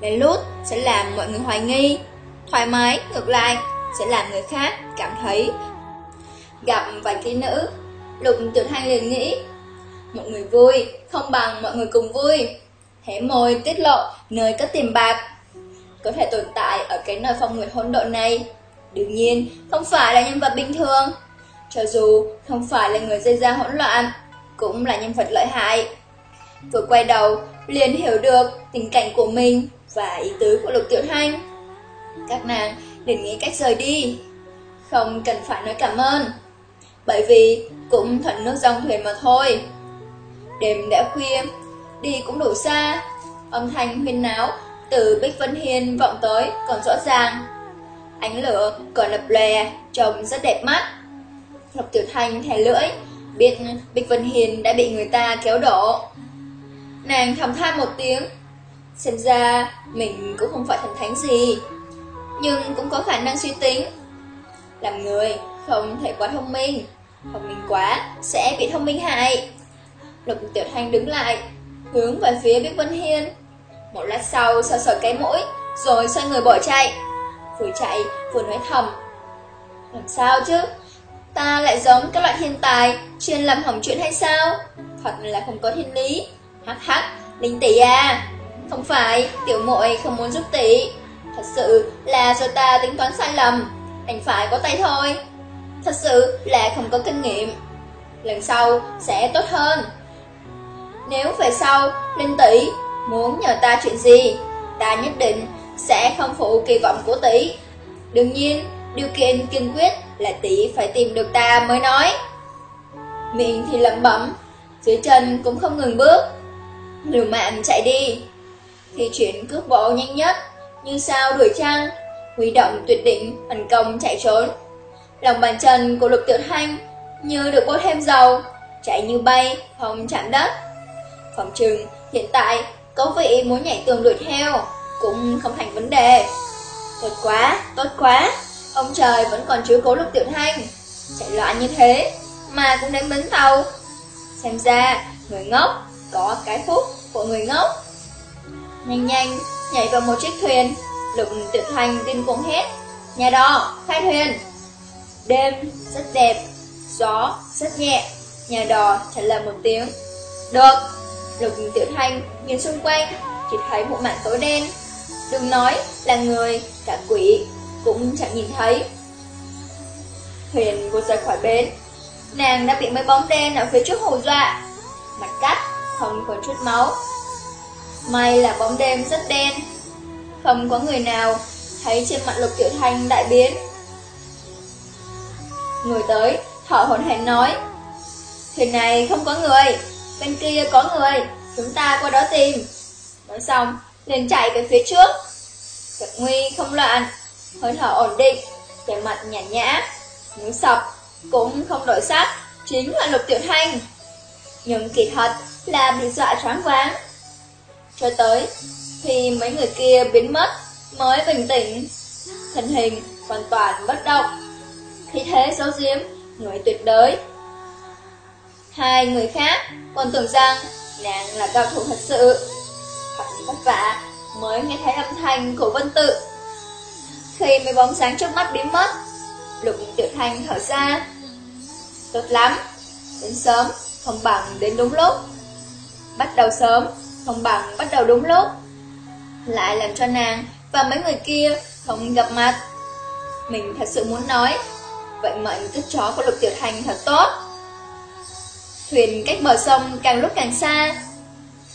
Đến lút sẽ làm mọi người hoài nghi Thoải mái ngược lại Sẽ làm người khác cảm thấy Gặp vài kỹ nữ Lục tiểu thanh liền nghĩ Mọi người vui Không bằng mọi người cùng vui Hé môi tiết lộ nơi có tiền bạc. Có thể tồn tại ở cái nơi phong nguyệt hỗn độn này. Đương nhiên không phải là nhân vật bình thường. Cho dù không phải là người gây ra hỗn loạn Cũng là nhân vật lợi hại. Vừa quay đầu liền hiểu được tình cảnh của mình và ý tứ của Lục Tiểu Thanh. Các nàng đừng nghĩ cách rời đi, không cần phải nói cảm ơn, bởi vì cũng thuận nước dòng thuyền mà thôi. Đêm đã khuya, đi cũng đủ xa, âm thanh huyên náo từ Bích Vân Hiên vọng tới còn rõ ràng. Ánh lửa còn lập lè, trông rất đẹp mắt. Lục Tiểu Thanh thè lưỡi, biết Bích Vân Hiên đã bị người ta kéo đổ. Nàng thầm than một tiếng, Xem ra mình cũng không phải thần thánh gì Nhưng cũng có khả năng suy tính Làm người không thể quá thông minh Thông minh quá sẽ bị thông minh hại Lục Tiểu Thanh đứng lại Hướng về phía Bích Vân Hiên. Một lát sau sờ sờ cái mũi Rồi xoay người bỏ chạy. Vừa chạy vừa nói thầm. Làm sao chứ? Ta lại giống các loại thiên tài Chuyên làm hỏng chuyện hay sao? Thật là không có thiên lý. Hắc hắc Linh tỷ à. Không phải, tiểu muội không muốn giúp tỷ. Thật sự là do ta tính toán sai lầm. Đành phải có tay thôi. Thật sự là không có kinh nghiệm. Lần sau sẽ tốt hơn. Nếu về sau Linh tỷ muốn nhờ ta chuyện gì Ta nhất định sẽ không phụ kỳ vọng của tỷ Đương nhiên Điều kiện kiên quyết là tỷ phải tìm được ta mới nói Miệng thì lẩm bẩm Dưới chân cũng không ngừng bước Liều mạng chạy đi thì chuyển cước bộ nhanh nhất, như sao đuổi trăng, huy động tuyệt đỉnh, thành công chạy trốn. Lòng bàn chân của lục tiểu thanh như được bôi thêm dầu, chạy như bay, không chạm đất. Phòng trừng, hiện tại có vị muốn nhảy tường đuổi theo, cũng không thành vấn đề. Tốt quá, tốt quá, ông trời vẫn còn chiếu cố lục tiểu thanh. Chạy loạn như thế, mà cũng đến bến tàu. Xem ra, người ngốc có cái phúc của người ngốc. Nhanh nhanh, nhảy vào một chiếc thuyền Lục tiểu thanh tin cuồng hết Nhà đò, khai thuyền Đêm rất đẹp, gió rất nhẹ, nhà đò trả lời một tiếng. Được, Lục Tiểu Thanh nhìn xung quanh, chỉ thấy một mảng tối đen. Đừng nói là người, cả quỷ cũng chẳng nhìn thấy. Thuyền vừa rời khỏi bến, nàng đã bị mấy bóng đen ở phía trước hồ dọa, mặt cắt, không còn chút máu. May là bóng đêm rất đen, không có người nào thấy trên mặt Lục Tiểu Thanh đại biến. Người tới, thở hổn hển nói, thuyền này không có người, bên kia có người, chúng ta qua đó tìm. Nói xong, liền chạy về phía trước. Gặp nguy không loạn, hơi thở ổn định, vẻ mặt nhàn nhã, núi sập, cũng không đổi sắc, chính là Lục Tiểu Thanh. Nhưng kỳ thật là bị dọa choáng váng. Cho tới khi mấy người kia biến mất mới bình tĩnh, thân hình hoàn toàn bất động. Khi thế xấu diếm, người tuyệt đối. Hai người khác còn tưởng rằng nàng là cao thủ thật sự. Thật vất vả mới nghe thấy âm thanh của vân tự. Khi mấy bóng sáng trước mắt biến mất, lục tiểu thanh thở ra. Tốt lắm, đến sớm không bằng đến đúng lúc. Bắt đầu sớm không bằng bắt đầu đúng lúc. Lại làm cho nàng và mấy người kia không gặp mặt. Mình thật sự muốn nói, vậy mệnh tức chó của lục tiểu thanh thật tốt. Thuyền cách bờ sông càng lúc càng xa,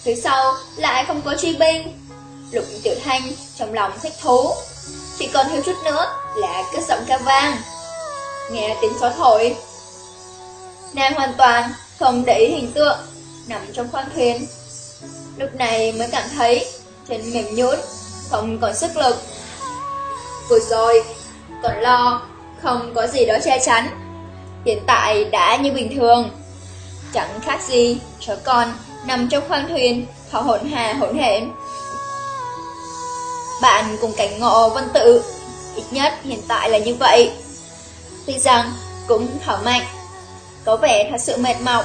phía sau lại không có truy binh. Lục tiểu thanh trong lòng thích thú, chỉ còn thiếu chút nữa là cất giọng ca vang. Nghe tiếng gió thổi, nàng hoàn toàn không để ý hình tượng nằm trong khoang thuyền. Lúc này mới cảm thấy chân mềm nhũn, không còn sức lực. Vừa rồi, còn lo không có gì đó che chắn. Hiện tại đã như bình thường. Chẳng khác gì chó con nằm trong khoang thuyền thở hổn hà hỗn hển. Bạn cùng cảnh ngộ vân tự, ít nhất hiện tại là như vậy. Tuy rằng cũng thở mạnh, có vẻ thật sự mệt mỏi,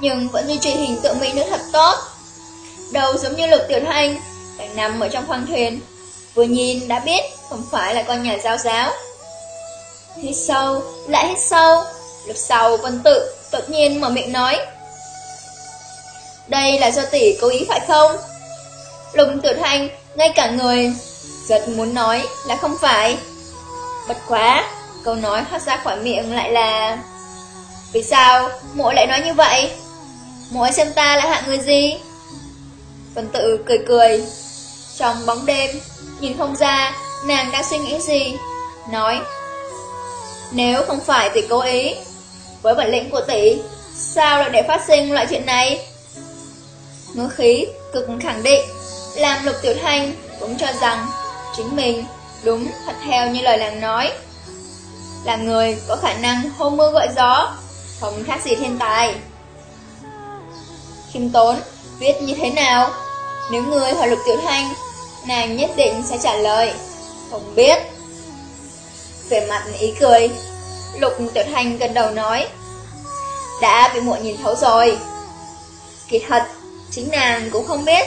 nhưng vẫn duy trì hình tượng mỹ nữ thật tốt. Đầu giống như lục tiểu thanh, đang nằm ở trong khoang thuyền, vừa nhìn đã biết không phải là con nhà giáo giáo. Hít sâu, lại hít sâu, lúc sau vân tự đột nhiên mở miệng nói. Đây là do tỷ cố ý phải không? Lục tiểu thanh, ngay cả người, giật muốn nói là không phải. Bất quá, câu nói thoát ra khỏi miệng lại là... Vì sao muội lại nói như vậy? Muội xem ta là hạng người gì? phần tự cười cười. Trong bóng đêm, nhìn không ra nàng đang suy nghĩ gì. Nói, nếu không phải thì cố ý, với bản lĩnh của tỷ, sao lại để phát sinh loại chuyện này? Ngữ khí cực khẳng định, làm lục tiểu thanh cũng cho rằng chính mình đúng thật theo như lời nàng nói. Là người có khả năng hô mưa gọi gió, không khác gì thiên tài. Khiêm tốn, viết như thế nào? Nếu người hỏi lục tiểu thanh, nàng nhất định sẽ trả lời. Không biết. Về mặt ý cười, lục tiểu thanh gần đầu nói. Đã bị muội nhìn thấu rồi. Kỳ thật, chính nàng cũng không biết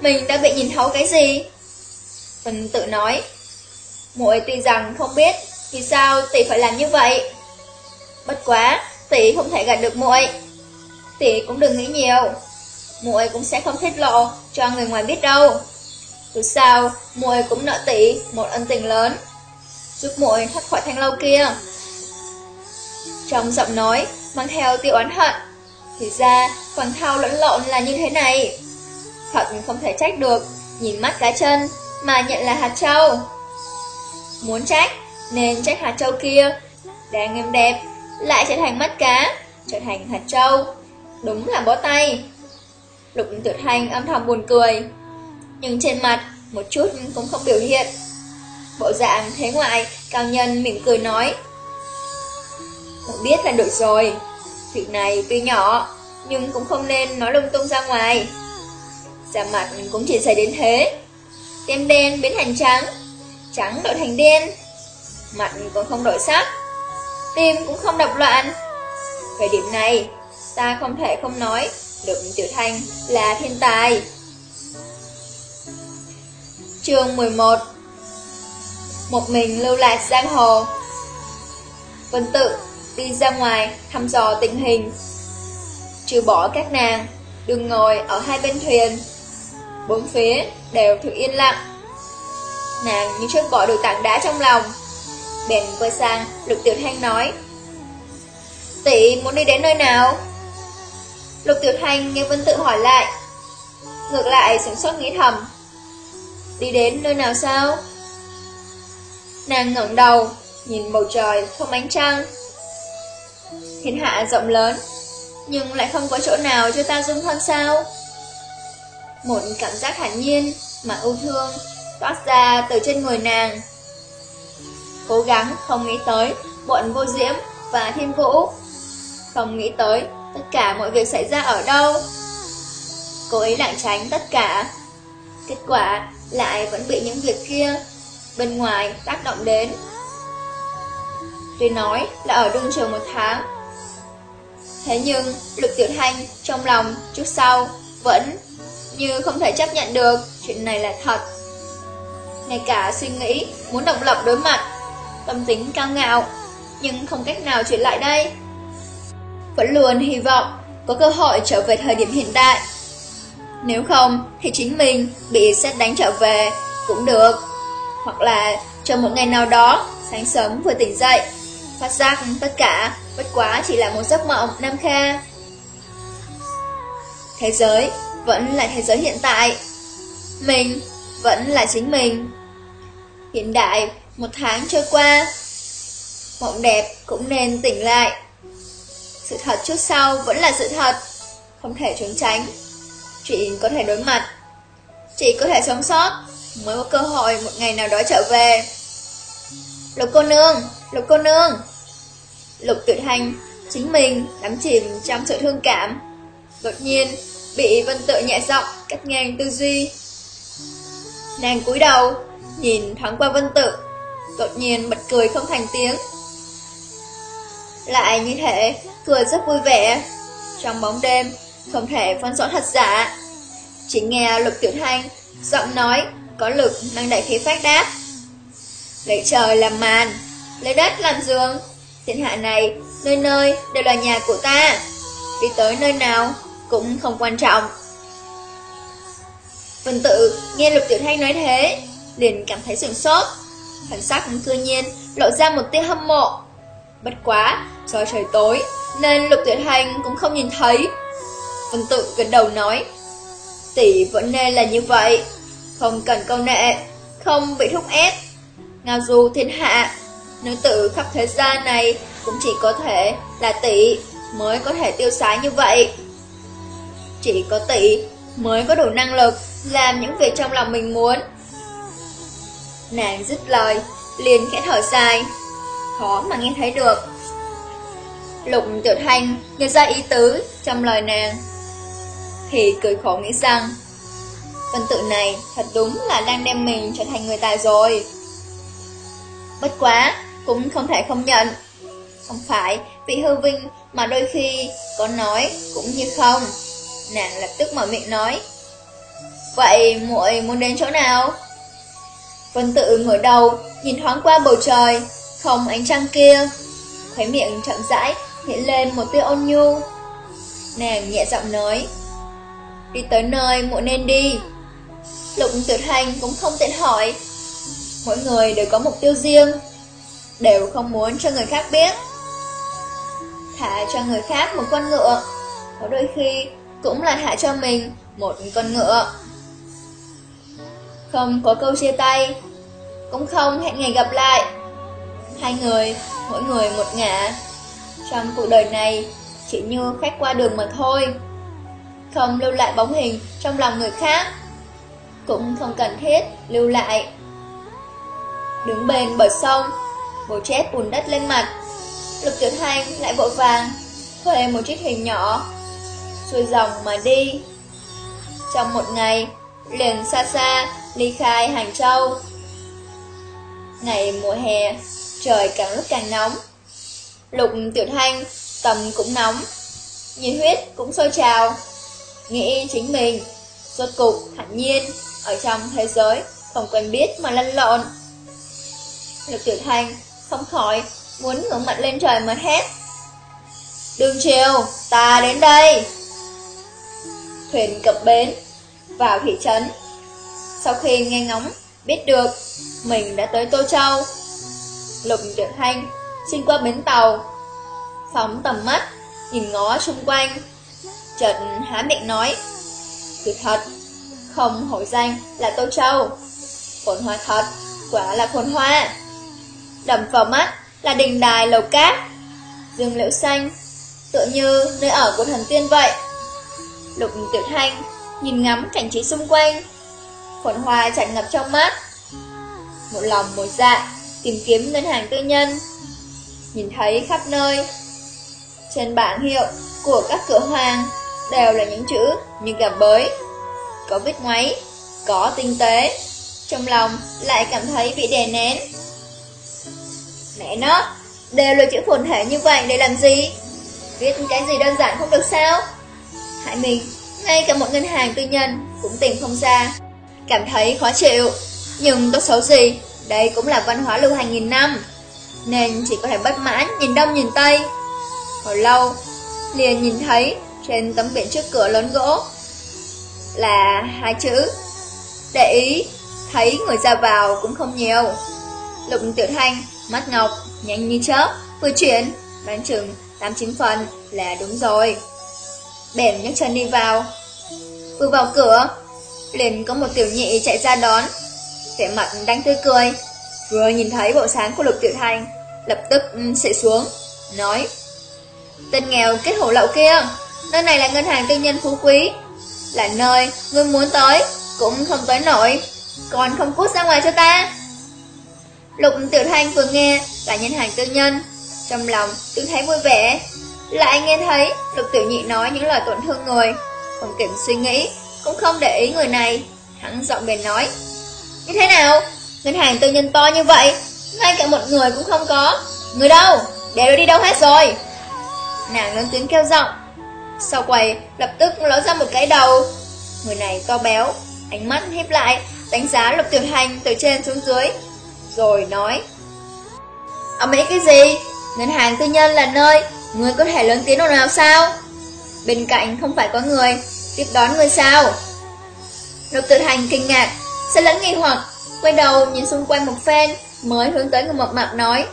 mình đã bị nhìn thấu cái gì. Phần tự nói, muội tuy rằng không biết vì sao tỷ phải làm như vậy. Bất quá, tỷ không thể gạt được muội. Tỷ cũng đừng nghĩ nhiều, muội cũng sẽ không tiết lộ cho người ngoài biết đâu. Dù sao, muội cũng nợ tỷ một ân tình lớn, giúp muội thoát khỏi thanh lâu kia. Trong giọng nói mang theo tiêu oán hận, thì ra Hoàng Thao lẫn lộn là như thế này. Thật không thể trách được, nhìn mắt cá chân mà nhận là hạt châu. Muốn trách, nên trách hạt châu kia, đang em đẹp, lại trở thành mắt cá, trở thành hạt châu. Đúng là bó tay. Lục tự thanh âm thầm buồn cười, nhưng trên mặt một chút cũng không biểu hiện. Bộ dạng thế ngoại, cao nhân mỉm cười nói. Không biết là được rồi, việc này tuy nhỏ, nhưng cũng không nên nói lung tung ra ngoài. Da mặt cũng chỉ xảy đến thế. Đen đen biến thành trắng, trắng đổi thành đen, mặt còn không đổi sắc, tim cũng không đập loạn. Về điểm này, ta không thể không nói được Tiểu Thanh là thiên tài. Chương 11 Một mình lưu lạc giang hồ Vân Tự đi ra ngoài thăm dò tình hình. Trừ bỏ các nàng, đừng ngồi ở hai bên thuyền. Bốn phía đều thực yên lặng. Nàng như trước bỏ được tảng đá trong lòng. Bèn quay sang, Lục Tiểu Thanh nói. Tỷ muốn đi đến nơi nào? Lục Tiểu Thanh nghe Vân Tự hỏi lại. Ngược lại sửng sốt nghĩ thầm. Đi đến nơi nào sao? Nàng ngẩng đầu, nhìn bầu trời không ánh trăng. Thiên hạ rộng lớn, nhưng lại không có chỗ nào cho ta dung thân sao? Một cảm giác hẳn nhiên mà ưu thương toát ra từ trên người nàng. Cố gắng không nghĩ tới bọn vô diễm và thiên vũ. Không nghĩ tới tất cả mọi việc xảy ra ở đâu. Cô ấy lảng tránh tất cả. Kết quả lại vẫn bị những việc kia bên ngoài tác động đến. Tuy nói là ở đương trường một tháng, thế nhưng Lục Tiểu Thanh trong lòng trước sau vẫn như không thể chấp nhận được chuyện này là thật. Ngay cả suy nghĩ muốn độc lập đối mặt, tâm tính cao ngạo, nhưng không cách nào chuyển lại đây. Vẫn luôn hy vọng có cơ hội trở về thời điểm hiện tại. Nếu không thì chính mình bị xét đánh trở về cũng được. Hoặc là trong một ngày nào đó, sáng sớm vừa tỉnh dậy, phát giác tất cả bất quá chỉ là một giấc mộng Nam Kha. Thế giới vẫn là thế giới hiện tại. Mình vẫn là chính mình. Hiện đại, một tháng trôi qua, mộng đẹp cũng nên tỉnh lại. Sự thật trước sau vẫn là sự thật, không thể trốn tránh. Chỉ có thể đối mặt, chỉ có thể sống sót, mới có cơ hội một ngày nào đó trở về. Lục cô nương, lục cô nương. Lục tự hành, chính mình đắm chìm trong sự thương cảm. Đột nhiên, bị vân tự nhẹ giọng cắt ngang tư duy. Nàng cúi đầu, nhìn thoáng qua vân tự, đột nhiên bật cười không thành tiếng. Lại như thế, cười rất vui vẻ. Trong bóng đêm, không thể phân rõ thật giả. Chỉ nghe lục tiểu thanh, giọng nói, có lực năng đại khí phát đáp. Lấy trời làm màn, lấy đất làm giường. Thiên hạ này, nơi nơi đều là nhà của ta. Đi tới nơi nào cũng không quan trọng. Vân tự nghe Lục Tiểu Thanh nói thế, liền cảm thấy sửng sốt. Thần sắc cư nhiên lộ ra một tia hâm mộ. Bất quá, do trời tối, nên Lục Tiểu Thanh cũng không nhìn thấy. Vân tự gật đầu nói, tỷ vẫn nên là như vậy, không cần câu nệ, không bị thúc ép. Ngao du thiên hạ, nữ tử khắp thế gian này cũng chỉ có thể là tỷ mới có thể tiêu sái như vậy. Chỉ có tỷ mới có đủ năng lực làm những việc trong lòng mình muốn. Nàng dứt lời, liền khẽ thở dài, khó mà nghe thấy được. Lục tiểu thanh nhận ra ý tứ trong lời nàng, thì cười khổ nghĩ rằng, phân tự này thật đúng là đang đem mình trở thành người tài rồi. Bất quá, cũng không thể không nhận. Không phải vì hư vinh mà đôi khi có nói cũng như không. Nàng lập tức mở miệng nói. Vậy muội muốn đến chỗ nào? Vân tự ngửa đầu, nhìn thoáng qua bầu trời, không ánh trăng kia. Khói miệng chậm rãi, hiện lên một tia ôn nhu. Nàng nhẹ giọng nói. Đi tới nơi muội nên đi. Lục tuyệt hành cũng không tiện hỏi. Mỗi người đều có mục tiêu riêng, đều không muốn cho người khác biết. Thả cho người khác một con ngựa, có đôi khi cũng là thả cho mình một con ngựa. Không có câu chia tay, cũng không hẹn ngày gặp lại. Hai người, mỗi người một ngã. Trong cuộc đời này, chỉ như khách qua đường mà thôi. Không lưu lại bóng hình trong lòng người khác, cũng không cần thiết lưu lại. Đứng bên bờ sông, bố chét bùn đất lên mặt. Lục tiểu thanh lại vội vàng, thuê một chiếc thuyền nhỏ, xuôi dòng mà đi. Trong một ngày, liền xa xa, ly khai Hàng Châu. Ngày mùa hè, trời càng lúc càng nóng. Lục tiểu thanh, tầm cũng nóng, nhiệt huyết cũng sôi trào. Nghĩ chính mình, rốt cục, hẳn nhiên, ở trong thế giới, không quen biết mà lăn lộn. Lục tiểu thanh không khỏi muốn ngưỡng mặt lên trời mà hét. Đường chiều, ta đến đây. Thuyền cập bến, vào thị trấn. Sau khi nghe ngóng, biết được mình đã tới Tô Châu. Lục Tuyệt Thanh xin qua bến tàu, phóng tầm mắt, nhìn ngó xung quanh. Chợt há miệng nói, Sự thật, không hổ danh là Tô Châu. Phồn hoa thật, quả là phồn hoa. Đầm vào mắt là đình đài lầu cát, rừng liễu xanh, tựa như nơi ở của thần tiên vậy. Lục Tiểu Thanh nhìn ngắm cảnh trí xung quanh, phồn hoa tràn ngập trong mắt. Một lòng một dạ tìm kiếm ngân hàng tư nhân, nhìn thấy khắp nơi. Trên bảng hiệu của các cửa hàng đều là những chữ như gà bới, có vết ngoáy, có tinh tế. Trong lòng lại cảm thấy bị đè nén. Mẹ nó, đều là chữ phồn thể như vậy để làm gì? Viết cái gì đơn giản không được sao? Hại mình, ngay cả một ngân hàng tư nhân cũng tìm không ra. Cảm thấy khó chịu, nhưng tốt xấu gì, đây cũng là văn hóa lưu hành nghìn năm. Nên chỉ có thể bất mãn nhìn đông nhìn tây. Hồi lâu, liền nhìn thấy trên tấm biển trước cửa lớn gỗ là hai chữ. Để ý, thấy người ra vào cũng không nhiều. Lục tiểu thanh, mắt ngọc, nhanh như chớp, vừa chuyển, đoán chừng 89 phần là đúng rồi. bẻm nhấc chân đi vào. Vừa vào cửa, liền có một tiểu nhị chạy ra đón, vẻ mặt đang tươi cười. Vừa nhìn thấy bộ sáng của Lục Tiểu Thanh, lập tức ừ, sẽ xuống, nói Tên nghèo kết hổ lậu kia, nơi này là ngân hàng tư nhân phú quý, là nơi ngươi muốn tới, cũng không tới nổi, còn không cút ra ngoài cho ta. Lục Tiểu Thanh vừa nghe là nhân hàng tư nhân, trong lòng tự thấy vui vẻ, lại nghe thấy Lục Tiểu Nhị nói những lời tổn thương người, không kịp suy nghĩ, cũng không để ý người này, hắn giọng bền nói. Như thế nào? Ngân hàng tư nhân to như vậy, ngay cả một người cũng không có. Người đâu? Đều đi đâu hết rồi? Nàng lớn tiếng kêu giọng. Sau quầy, lập tức ló ra một cái đầu. Người này to béo, ánh mắt hiếp lại, đánh giá lục tiểu hành từ trên xuống dưới, rồi nói Ông ấy cái gì? Ngân hàng tư nhân là nơi Người có thể lớn tiếng nào sao? Bên cạnh không phải có người Tiếp đón người sao? Lục tự hành kinh ngạc Sẽ lẫn nghi hoặc, Quay đầu nhìn xung quanh một phen, Mới hướng tới người mập mạp nói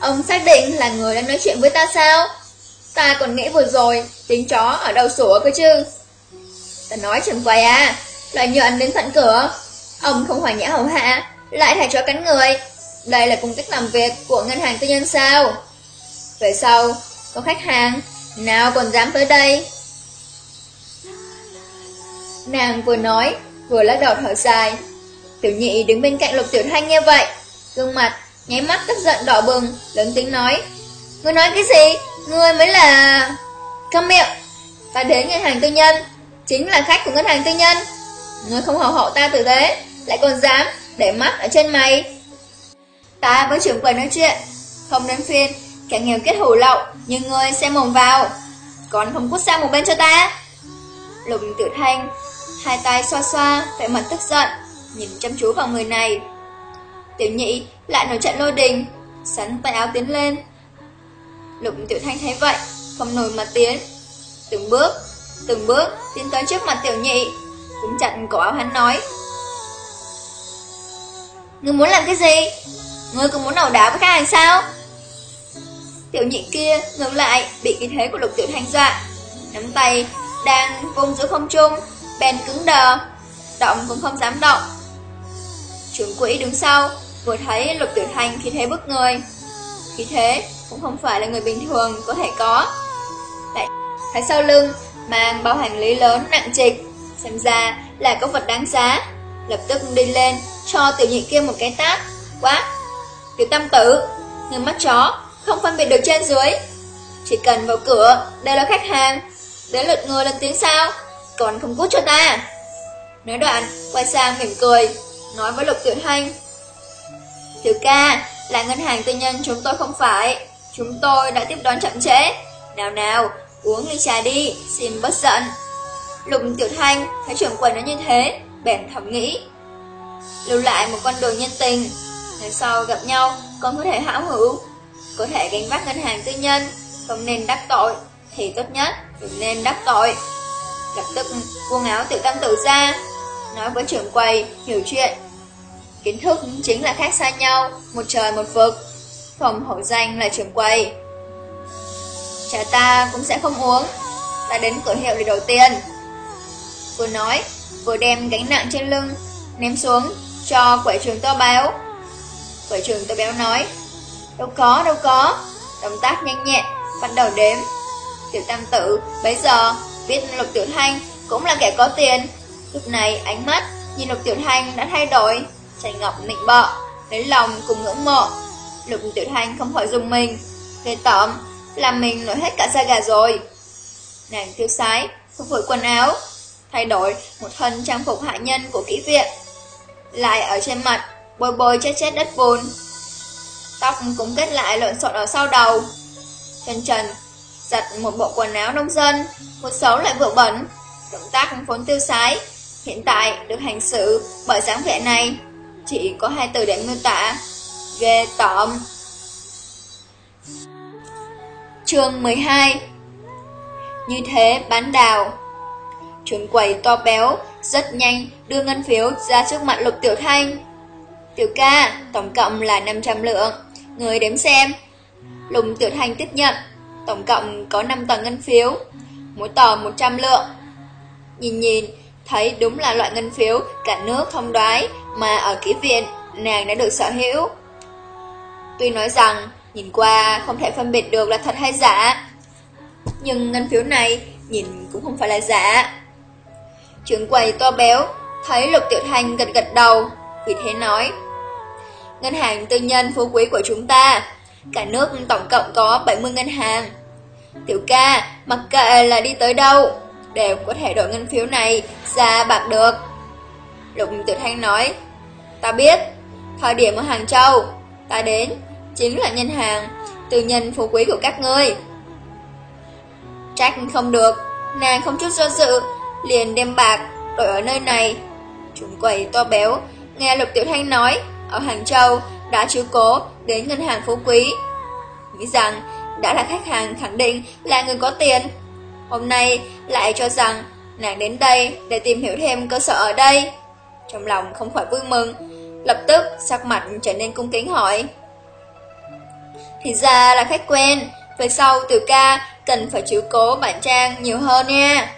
Ông xác định là người đang nói chuyện với ta sao? Ta còn nghĩ vừa rồi, Tiếng chó ở đầu sủa cơ chứ Ta nói chẳng vậy à Lợi nhuận đến tận cửa Ông không hòa nhã hầu hạ lại thả chó cắn người. Đây là công tác làm việc của ngân hàng tư nhân sao? Về sau, có khách hàng, nào còn dám tới đây? Nàng vừa nói, vừa lắc đầu thở dài. Tiểu nhị đứng bên cạnh lục tiểu thanh nghe vậy, gương mặt, nháy mắt tức giận đỏ bừng, lớn tiếng nói. Ngươi nói cái gì? Ngươi mới là... Câm miệng! Ta đến ngân hàng tư nhân, chính là khách của ngân hàng tư nhân. Ngươi không hầu hậu ta tử tế, lại còn dám để mắt ở trên mày. Ta với trưởng quầy nói chuyện, không đến phiên, kẻ nghèo kết hủ lậu, nhưng ngươi xem mồm vào, còn không cút sang một bên cho ta. Lục tiểu thanh, hai tay xoa xoa, vẻ mặt tức giận, nhìn chăm chú vào người này. Tiểu nhị lại nổi trận lôi đình, sắn tay áo tiến lên. Lục tiểu thanh thấy vậy, không nổi mà tiến. Từng bước, từng bước tiến tới trước mặt tiểu nhị, cũng chặn cổ áo hắn nói. Ngươi muốn làm cái gì? Ngươi cũng muốn ẩu đá với khách hàng sao? Tiểu nhị kia ngược lại, bị cái thế của lục tiểu thanh dọa. Nắm tay, đang vùng giữa không trung, Bèn cứng đờ. Động cũng không dám động. Trưởng quỹ đứng sau, Vừa thấy lục tiểu thanh khi thế bức người. Khi thế cũng không phải là người bình thường có thể có. Tại thấy sau lưng, Mang bao hành lý lớn nặng trịch. Xem ra là có vật đáng giá. Lập tức đi lên cho tiểu nhị kia một cái tát. Quá! Tiểu tam tử, người mắt chó, không phân biệt được trên dưới. Chỉ cần vào cửa, đây là khách hàng. Đến lượt người lên tiếng sao, còn không cút cho ta. Nói đoạn, quay sang mỉm cười, nói với Lục Tiểu Thanh. Tiểu ca, là ngân hàng tư nhân chúng tôi không phải. Chúng tôi đã tiếp đón chậm trễ. Nào nào, uống ly trà đi, xin bất giận. Lục Tiểu Thanh thấy trưởng quầy nó như thế, bèn thầm nghĩ lưu lại một con đường nhân tình, ngày sau gặp nhau còn có thể hảo hữu. có thể gánh vác ngân hàng tư nhân, không nên đắc tội, thì tốt nhất đừng nên đắc tội. Lập tức buông áo tiểu tam tử ra, nói với trưởng quầy hiểu chuyện. Kiến thức chính là khác xa nhau, một trời một vực, Phòng hậu danh là trưởng quầy. Trà ta cũng sẽ không uống, ta đến cửa hiệu để đổi tiền. Vừa nói, vừa đem gánh nặng trên lưng, ném xuống cho quẩy trường to béo Quẩy trường to béo nói, đâu có, đâu có, động tác nhanh nhẹn, bắt đầu đếm. Tiểu tam tử, bây giờ, biết lục tiểu thanh cũng là kẻ có tiền. Lúc này ánh mắt nhìn lục tiểu thanh đã thay đổi, chảy ngọc nịnh bợ, lấy lòng cùng ngưỡng mộ. Lục tiểu thanh không khỏi dùng mình, ghê tởm, làm mình nổi hết cả da gà rồi. Nàng tiêu sái, phục phổi quần áo, thay đổi một thân trang phục hạ nhân của kỹ viện. Lại ở trên mặt, bôi bôi chết chết đất bùn. Tóc cũng kết lại lộn xộn ở sau đầu. trần trần, giặt một bộ quần áo nông dân, một xấu lại vừa bẩn. Động tác vốn tiêu sái, hiện tại được hành xử bởi dáng vẻ này, chỉ có hai từ để miêu tả. Ghê tởm. Chương 12 Như thế bán đào Chuồn quầy to béo, rất nhanh đưa ngân phiếu ra trước mặt Lục Tiểu Thanh. Tiểu ca, tổng cộng là 500 lượng, người đếm xem. Lục Tiểu Thanh tiếp nhận, tổng cộng có 5 tờ ngân phiếu, mỗi tờ 100 lượng. Nhìn nhìn, thấy đúng là loại ngân phiếu cả nước không đoái mà ở ký viện nàng đã được sở hữu. Tuy nói rằng nhìn qua không thể phân biệt được là thật hay giả, nhưng ngân phiếu này nhìn cũng không phải là giả. Trưởng quầy to béo, thấy Lục Tiểu Thanh gật gật đầu, vì thế nói. Ngân hàng tư nhân phú quý của chúng ta, cả nước tổng cộng có 70 ngân hàng. Tiểu ca, mặc kệ là đi tới đâu, đều có thể đổi ngân phiếu này ra bạc được. Lục Tiểu Thanh nói, ta biết, thời điểm ở Hàng Châu, ta đến, chính là ngân hàng, tư nhân phú quý của các ngươi. Trách không được, nàng không chút do dự, liền đem bạc đổi ở nơi này. Chúng quầy to béo, nghe Lục Tiểu Thanh nói, ở Hàng Châu đã chiếu cố đến ngân hàng phú quý. Nghĩ rằng đã là khách hàng khẳng định là người có tiền. Hôm nay lại cho rằng nàng đến đây để tìm hiểu thêm cơ sở ở đây. Trong lòng không khỏi vui mừng, lập tức sắc mặt trở nên cung kính hỏi. Thì ra là khách quen, về sau tiểu ca cần phải chiếu cố bản trang nhiều hơn nha.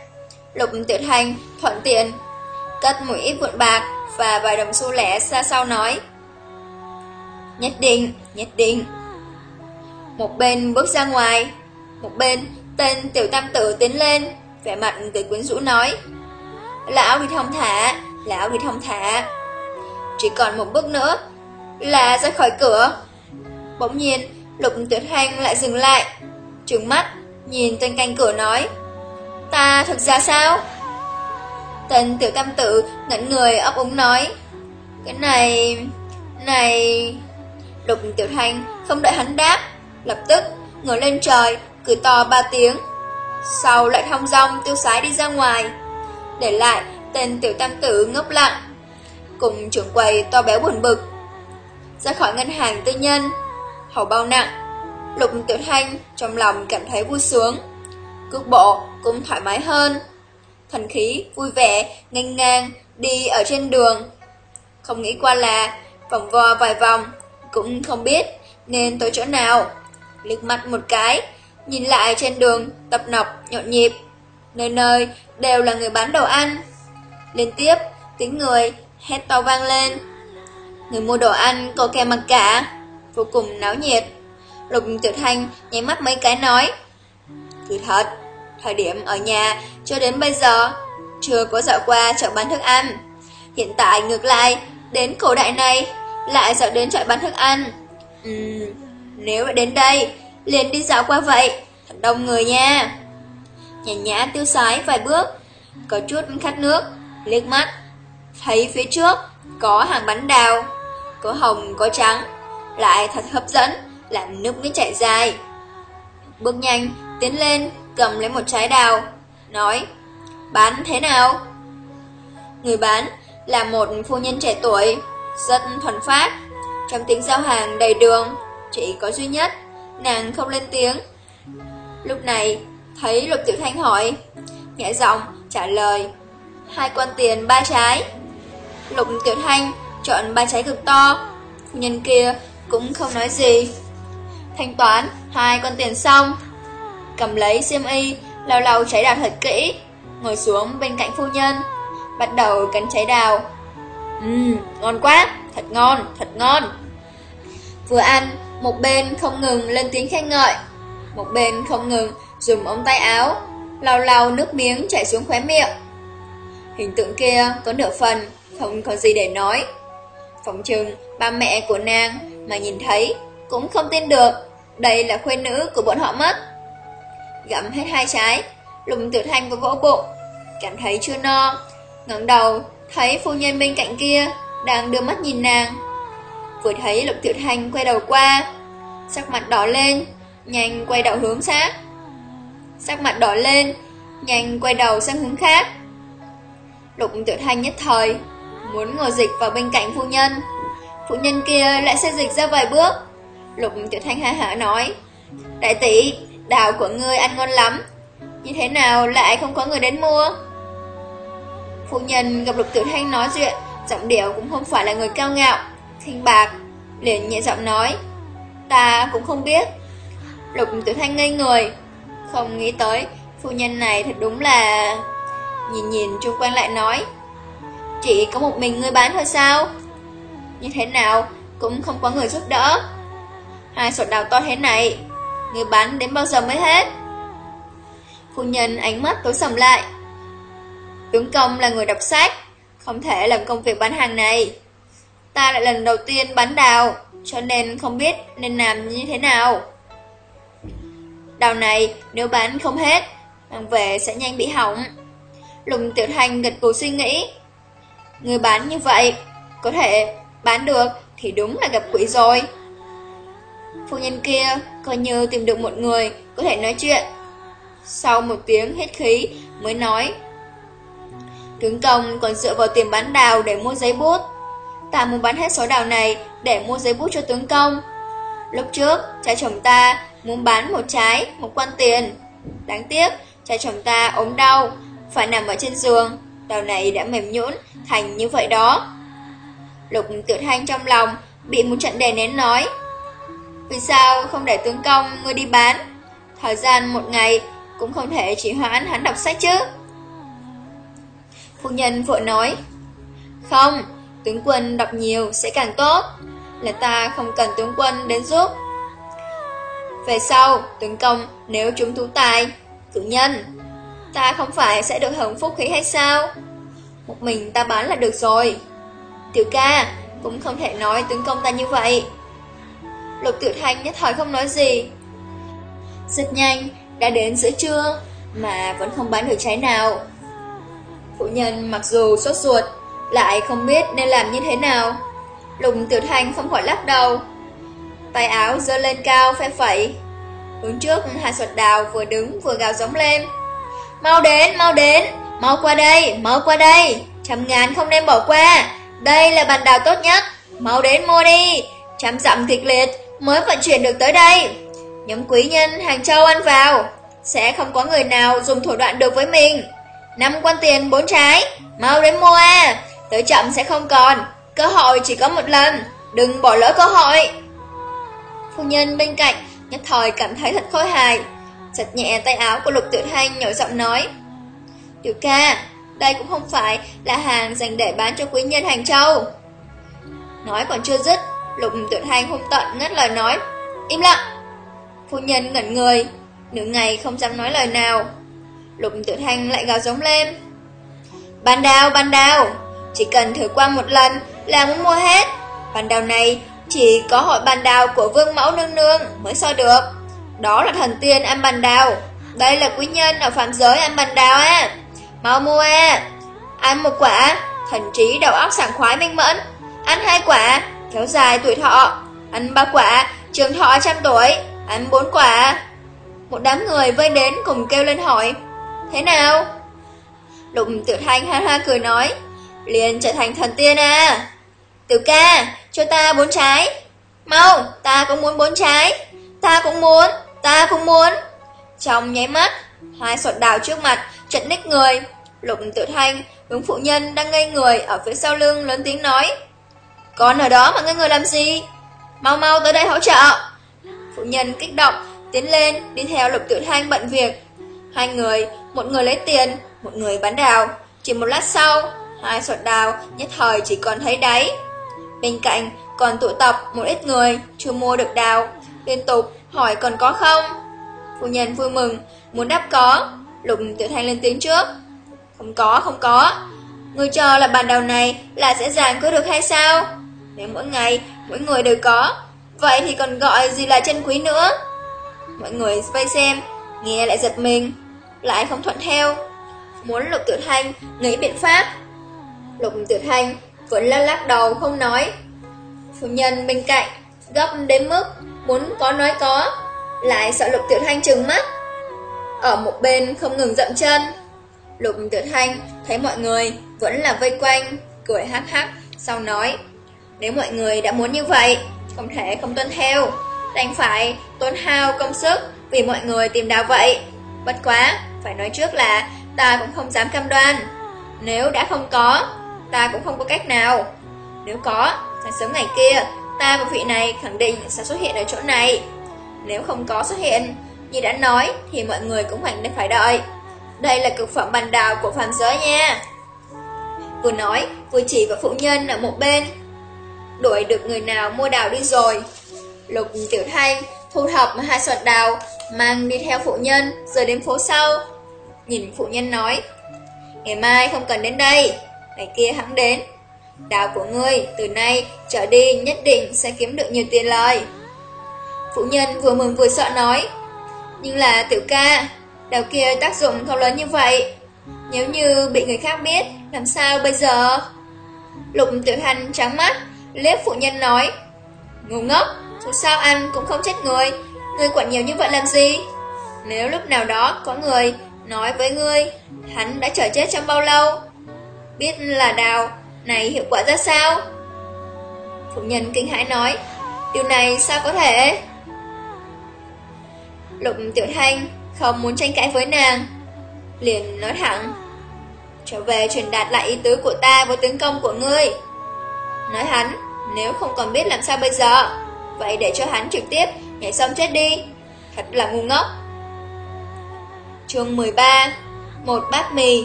Lục Tiểu Thanh thuận tiện, cất một ít vụn bạc và vài đồng xu lẻ xa sau nói. Nhất định, nhất định. Một bên bước ra ngoài, một bên tên tiểu tam tử tiến lên, vẻ mặt cười quyến rũ nói. Lão đi thông thả, lão đi thông thả. Chỉ còn một bước nữa là ra khỏi cửa. Bỗng nhiên, Lục Tuyệt Thanh lại dừng lại, trừng mắt, nhìn tên canh cửa nói. Ta thực ra sao? Tên tiểu tam tử ngẩn người ấp úng nói. Cái này... này... Đục tiểu thanh không đợi hắn đáp, lập tức ngửa lên trời, cười to ba tiếng. Sau lại thong dong tiêu sái đi ra ngoài, để lại tên tiểu tam tử ngốc lặng, cùng trưởng quầy to béo buồn bực. Ra khỏi ngân hàng tư nhân, hầu bao nặng, Lục tiểu thanh trong lòng cảm thấy vui sướng cước bộ cũng thoải mái hơn. Thần khí vui vẻ, ngang ngang, đi ở trên đường. Không nghĩ qua là vòng vo vài vòng, cũng không biết nên tới chỗ nào. Liếc mắt một cái, nhìn lại trên đường tập nọc nhộn nhịp. Nơi nơi đều là người bán đồ ăn. Liên tiếp, tiếng người hét to vang lên. Người mua đồ ăn có kè mặt cả, vô cùng náo nhiệt. Lục Tiểu Thanh nháy mắt mấy cái nói. Thì thật, thời điểm ở nhà cho đến bây giờ chưa có dạo qua chợ bán thức ăn. Hiện tại ngược lại, đến cổ đại này lại dạo đến chợ bán thức ăn. Uhm, nếu đến đây, liền đi dạo qua vậy, thật đông người nha. Nhàn nhã tiêu sái vài bước, có chút khát nước, liếc mắt. Thấy phía trước có hàng bánh đào, có hồng có trắng, lại thật hấp dẫn, làm nước mới chảy dài. Bước nhanh, tiến lên, cầm lấy một trái đào, nói, bán thế nào? Người bán là một phu nhân trẻ tuổi, rất thuần phát, trong tiếng giao hàng đầy đường, chỉ có duy nhất nàng không lên tiếng. Lúc này, thấy Lục Tiểu Thanh hỏi, nhẹ giọng trả lời, hai quan tiền ba trái. Lục Tiểu Thanh chọn ba trái cực to, phu nhân kia cũng không nói gì. Thanh toán hai con tiền xong, cầm lấy xiêm y, lau lau cháy đào thật kỹ, ngồi xuống bên cạnh phu nhân, bắt đầu cắn cháy đào. Ừm, ngon quá, thật ngon, thật ngon. Vừa ăn, một bên không ngừng lên tiếng khen ngợi, một bên không ngừng dùng ống tay áo, lau lau nước miếng chảy xuống khóe miệng. Hình tượng kia có nửa phần, không có gì để nói. Phòng trừng, ba mẹ của nàng mà nhìn thấy cũng không tin được, đây là khuê nữ của bọn họ mất. Gặm hết hai trái, lùng tiểu thanh vừa vỗ bụng, cảm thấy chưa no, ngẩng đầu thấy phu nhân bên cạnh kia đang đưa mắt nhìn nàng. Vừa thấy lục tiểu thanh quay đầu qua, sắc mặt đỏ lên, nhanh quay đầu hướng sát. Sắc mặt đỏ lên, nhanh quay đầu sang hướng khác. Lục tiểu thanh nhất thời, muốn ngồi dịch vào bên cạnh phu nhân. Phu nhân kia lại sẽ dịch ra vài bước. Lục tiểu thanh ha hả nói, Đại tỷ, đào của ngươi ăn ngon lắm, như thế nào lại không có người đến mua? Phụ nhân gặp lục tiểu thanh nói chuyện, giọng điệu cũng không phải là người cao ngạo, khinh bạc, liền nhẹ giọng nói, ta cũng không biết. Lục tiểu thanh ngây người, không nghĩ tới, phu nhân này thật đúng là... Nhìn nhìn chung quanh lại nói, chỉ có một mình ngươi bán thôi sao? Như thế nào cũng không có người giúp đỡ. Hai sọt đào to thế này, người bán đến bao giờ mới hết? Phu nhân ánh mắt tối sầm lại. Tướng công là người đọc sách, không thể làm công việc bán hàng này. Ta lại lần đầu tiên bán đào, cho nên không biết nên làm như thế nào. Đào này nếu bán không hết, mang về sẽ nhanh bị hỏng. Lùng Tiểu Thanh gật gù suy nghĩ. Người bán như vậy, có thể bán được thì đúng là gặp quỷ rồi. Phu nhân kia coi như tìm được một người có thể nói chuyện. Sau một tiếng hết khí mới nói Tướng công còn dựa vào tiền bán đào để mua giấy bút. Ta muốn bán hết số đào này để mua giấy bút cho tướng công. Lúc trước, cha chồng ta muốn bán một trái, một quan tiền. Đáng tiếc, cha chồng ta ốm đau, phải nằm ở trên giường. Đào này đã mềm nhũn thành như vậy đó. Lục tự thanh trong lòng bị một trận đè nén nói vì sao không để tướng công ngươi đi bán? Thời gian một ngày cũng không thể chỉ hoãn hắn đọc sách chứ. Phu nhân vội nói Không, tướng quân đọc nhiều sẽ càng tốt Là ta không cần tướng quân đến giúp. Về sau, tướng công nếu chúng tú tài Cử nhân Ta không phải sẽ được hưởng phúc khí hay sao? Một mình ta bán là được rồi. Tiểu ca Cũng không thể nói tướng công ta như vậy. Lục tiểu thanh nhất thời không nói gì Rất nhanh Đã đến giữa trưa Mà vẫn không bán được trái nào Phụ nhân mặc dù sốt ruột, lại không biết nên làm như thế nào. lục tiểu thanh không khỏi lắc đầu. Tay áo dơ lên cao phe phẩy. Hướng trước hà sọt đào vừa đứng vừa gào giống lên. Mau đến, mau đến, mau qua đây, mau qua đây. Trăm ngàn không nên bỏ qua. Đây là bàn đào tốt nhất. Mau đến mua đi. Trăm dặm thịt liệt mới vận chuyển được tới đây. Nhóm quý nhân Hàng Châu ăn vào. Sẽ không có người nào dùng thủ đoạn được với mình năm quan tiền bốn trái, mau đến mua à, tới chậm sẽ không còn, cơ hội chỉ có một lần, đừng bỏ lỡ cơ hội. Phu nhân bên cạnh nhất thời cảm thấy thật khôi hài, giật nhẹ tay áo của Lục Tự Thanh nhỏ giọng nói. Tiểu ca, đây cũng không phải là hàng dành để bán cho quý nhân Hàng Châu. Nói còn chưa dứt, Lục Tự hành hung tận ngắt lời nói, im lặng. Phu nhân ngẩn người, nửa ngày không dám nói lời nào, Lục tuyệt hành lại gào giống lên. Bàn đào, bàn đào, chỉ cần thử qua một lần là muốn mua hết. Bàn đào này chỉ có hội bàn đào của vương mẫu nương nương mới so được. Đó là thần tiên ăn bàn đào. Đây là quý nhân ở phạm giới ăn bàn đào á. Mau mua á Ăn một quả, thần trí đầu óc sảng khoái minh mẫn. Ăn hai quả, kéo dài tuổi thọ. Ăn ba quả, trường thọ trăm tuổi. Ăn bốn quả. Một đám người vây đến cùng kêu lên hỏi. Thế nào? Lục tiểu thanh ha ha cười nói, liền trở thành thần tiên à. Tiểu ca, cho ta bốn trái. Mau, ta cũng muốn bốn trái. Ta cũng muốn, ta cũng muốn. Trong nháy mắt, hai sọt đào trước mặt, trận ních người. Lục tự thanh, hướng phụ nhân đang ngây người ở phía sau lưng lớn tiếng nói. Con ở đó mà ngươi người làm gì? Mau mau tới đây hỗ trợ. Phụ nhân kích động, tiến lên, đi theo lục tự thanh bận việc. Hai người, một người lấy tiền, một người bán đào. Chỉ một lát sau, hai sọt đào nhất thời chỉ còn thấy đáy. Bên cạnh còn tụ tập một ít người chưa mua được đào, liên tục hỏi còn có không. phụ nhân vui mừng, muốn đáp có, lục tự thanh lên tiếng trước. Không có, không có. Người cho là bàn đào này là dễ dàng cứ được hay sao? Nếu mỗi ngày, mỗi người đều có, vậy thì còn gọi gì là chân quý nữa? Mọi người vây xem, nghe lại giật mình, lại không thuận theo. Muốn lục tiểu thanh nghĩ biện pháp. Lục tiểu thanh vẫn lắc lắc đầu không nói. Phu nhân bên cạnh, gấp đến mức muốn có nói có, lại sợ lục tiểu thanh trừng mắt. Ở một bên không ngừng dậm chân. Lục tiểu thanh thấy mọi người vẫn là vây quanh, cười hắc hắc, sau nói. Nếu mọi người đã muốn như vậy, không thể không tuân theo, đành phải tốn hao công sức vì mọi người tìm đào vậy. Bất quá, phải nói trước là ta cũng không dám cam đoan. Nếu đã không có, ta cũng không có cách nào. Nếu có, sáng sớm ngày kia, ta và vị này khẳng định sẽ xuất hiện ở chỗ này. Nếu không có xuất hiện, như đã nói thì mọi người cũng phải phải đợi. Đây là cực phẩm bàn đào của phàm giới nha. Vừa nói, vừa chỉ vào phụ nhân ở một bên. Đuổi được người nào mua đào đi rồi. Lục tiểu thanh thu thập hai sọt đào, mang đi theo phụ nhân, rồi đến phố sau. Nhìn phụ nhân nói, ngày mai không cần đến đây, ngày kia hắn đến. Đào của ngươi từ nay trở đi nhất định sẽ kiếm được nhiều tiền lời. Phụ nhân vừa mừng vừa sợ nói, nhưng là tiểu ca, đào kia tác dụng không lớn như vậy. Nếu như bị người khác biết, làm sao bây giờ? Lục tiểu hành trắng mắt, liếc phụ nhân nói, ngu ngốc, dù sao ăn cũng không chết người, ngươi quản nhiều như vậy làm gì? Nếu lúc nào đó có người nói với ngươi, hắn đã trở chết trong bao lâu? Biết là đào, này hiệu quả ra sao? Phụ nhân kinh hãi nói, điều này sao có thể? Lục tiểu thanh không muốn tranh cãi với nàng, liền nói thẳng, trở về truyền đạt lại ý tứ của ta với tướng công của ngươi. Nói hắn, nếu không còn biết làm sao bây giờ, vậy để cho hắn trực tiếp nhảy xong chết đi, thật là ngu ngốc. Chương 13 Một bát mì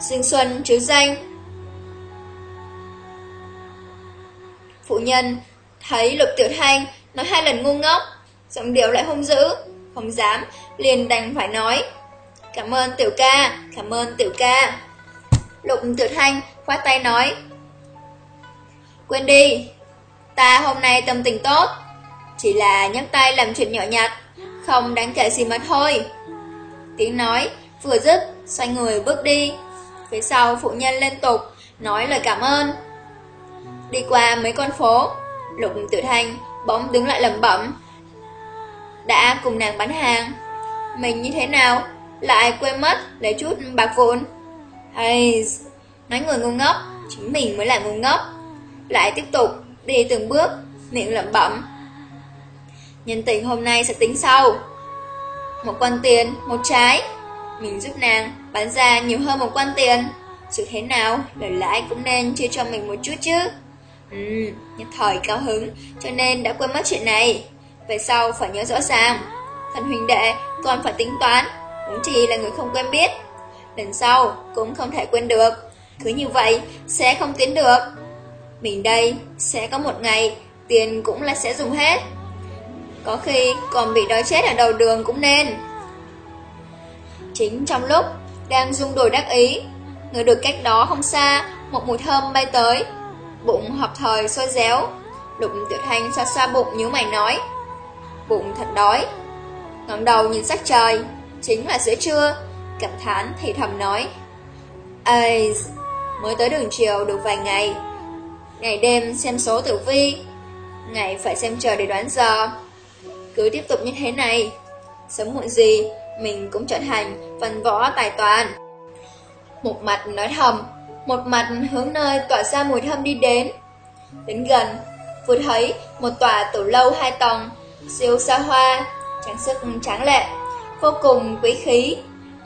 Dương Xuân chứ danh Phụ nhân thấy Lục Tiểu Thanh nói hai lần ngu ngốc, giọng điệu lại hung dữ, không dám, liền đành phải nói. Cảm ơn Tiểu ca, cảm ơn Tiểu ca. Lục Tiểu Thanh khoát tay nói. Quên đi, ta hôm nay tâm tình tốt, chỉ là nhấc tay làm chuyện nhỏ nhặt, không đáng kể gì mà thôi. Tiếng nói vừa dứt, xoay người bước đi. Phía sau phụ nhân liên tục nói lời cảm ơn. Đi qua mấy con phố, Lục Tử Thanh bỗng đứng lại lẩm bẩm. Đã cùng nàng bán hàng, mình như thế nào lại quên mất lấy chút bạc vụn. Hay, nói người ngu ngốc, chính mình mới là ngu ngốc. Lại tiếp tục đi từng bước, miệng lẩm bẩm. Nhân tình hôm nay sẽ tính sau. Một quan tiền, một trái. Mình giúp nàng bán ra nhiều hơn một quan tiền. Dù thế nào, lời lãi cũng nên chia cho mình một chút chứ. Ừ, nhất thời cao hứng, cho nên đã quên mất chuyện này. Về sau phải nhớ rõ ràng. Thần huynh đệ còn phải tính toán, cũng chỉ là người không quen biết. Lần sau cũng không thể quên được. Cứ như vậy, sẽ không tiến được. Mình đây, sẽ có một ngày, tiền cũng là sẽ dùng hết. Có khi còn bị đói chết ở đầu đường cũng nên. Chính trong lúc đang rung đồi đắc ý, người được cách đó không xa, một mùi thơm bay tới. Bụng hợp thời xôi réo, lục tiểu thanh xoa xoa bụng như mày nói. Bụng thật đói. ngẩng đầu nhìn sắc trời, chính là giữa trưa, cảm thán thì thầm nói. Ây, mới tới đường chiều được vài ngày. Ngày đêm xem số tử vi, ngày phải xem trời để đoán giờ. Cứ tiếp tục như thế này, sớm muộn gì, mình cũng trở thành văn võ tài toàn. Một mặt nói thầm, một mặt hướng nơi tỏa ra mùi thơm đi đến. Đến gần, vừa thấy một tòa tủ lâu hai tầng, siêu xa hoa, tráng sức tráng lệ, vô cùng quý khí,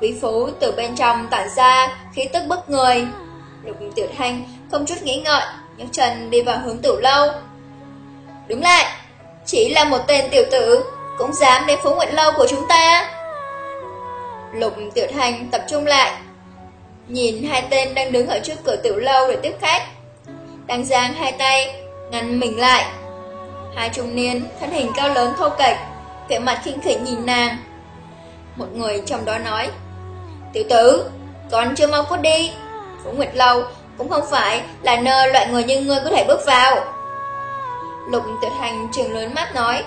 quý phú từ bên trong tỏa ra khí tức bức người. Lục Tiểu Thanh không chút nghĩ ngợi, nhấc chân đi vào hướng tử lâu. Đứng lại, chỉ là một tên tiểu tử, cũng dám đến phố nguyện lâu của chúng ta. Lục Tiểu thành tập trung lại, nhìn hai tên đang đứng ở trước cửa tiểu lâu để tiếp khách. Đang giang hai tay, ngăn mình lại. Hai trung niên, thân hình cao lớn thô kệch, vẻ mặt khinh khỉnh nhìn nàng. Một người trong đó nói, Tiểu tử, con chưa mau cút đi. Phố Nguyệt Lâu cũng không phải là nơi loại người như ngươi có thể bước vào. Lục tuyệt hành trường lớn mắt nói,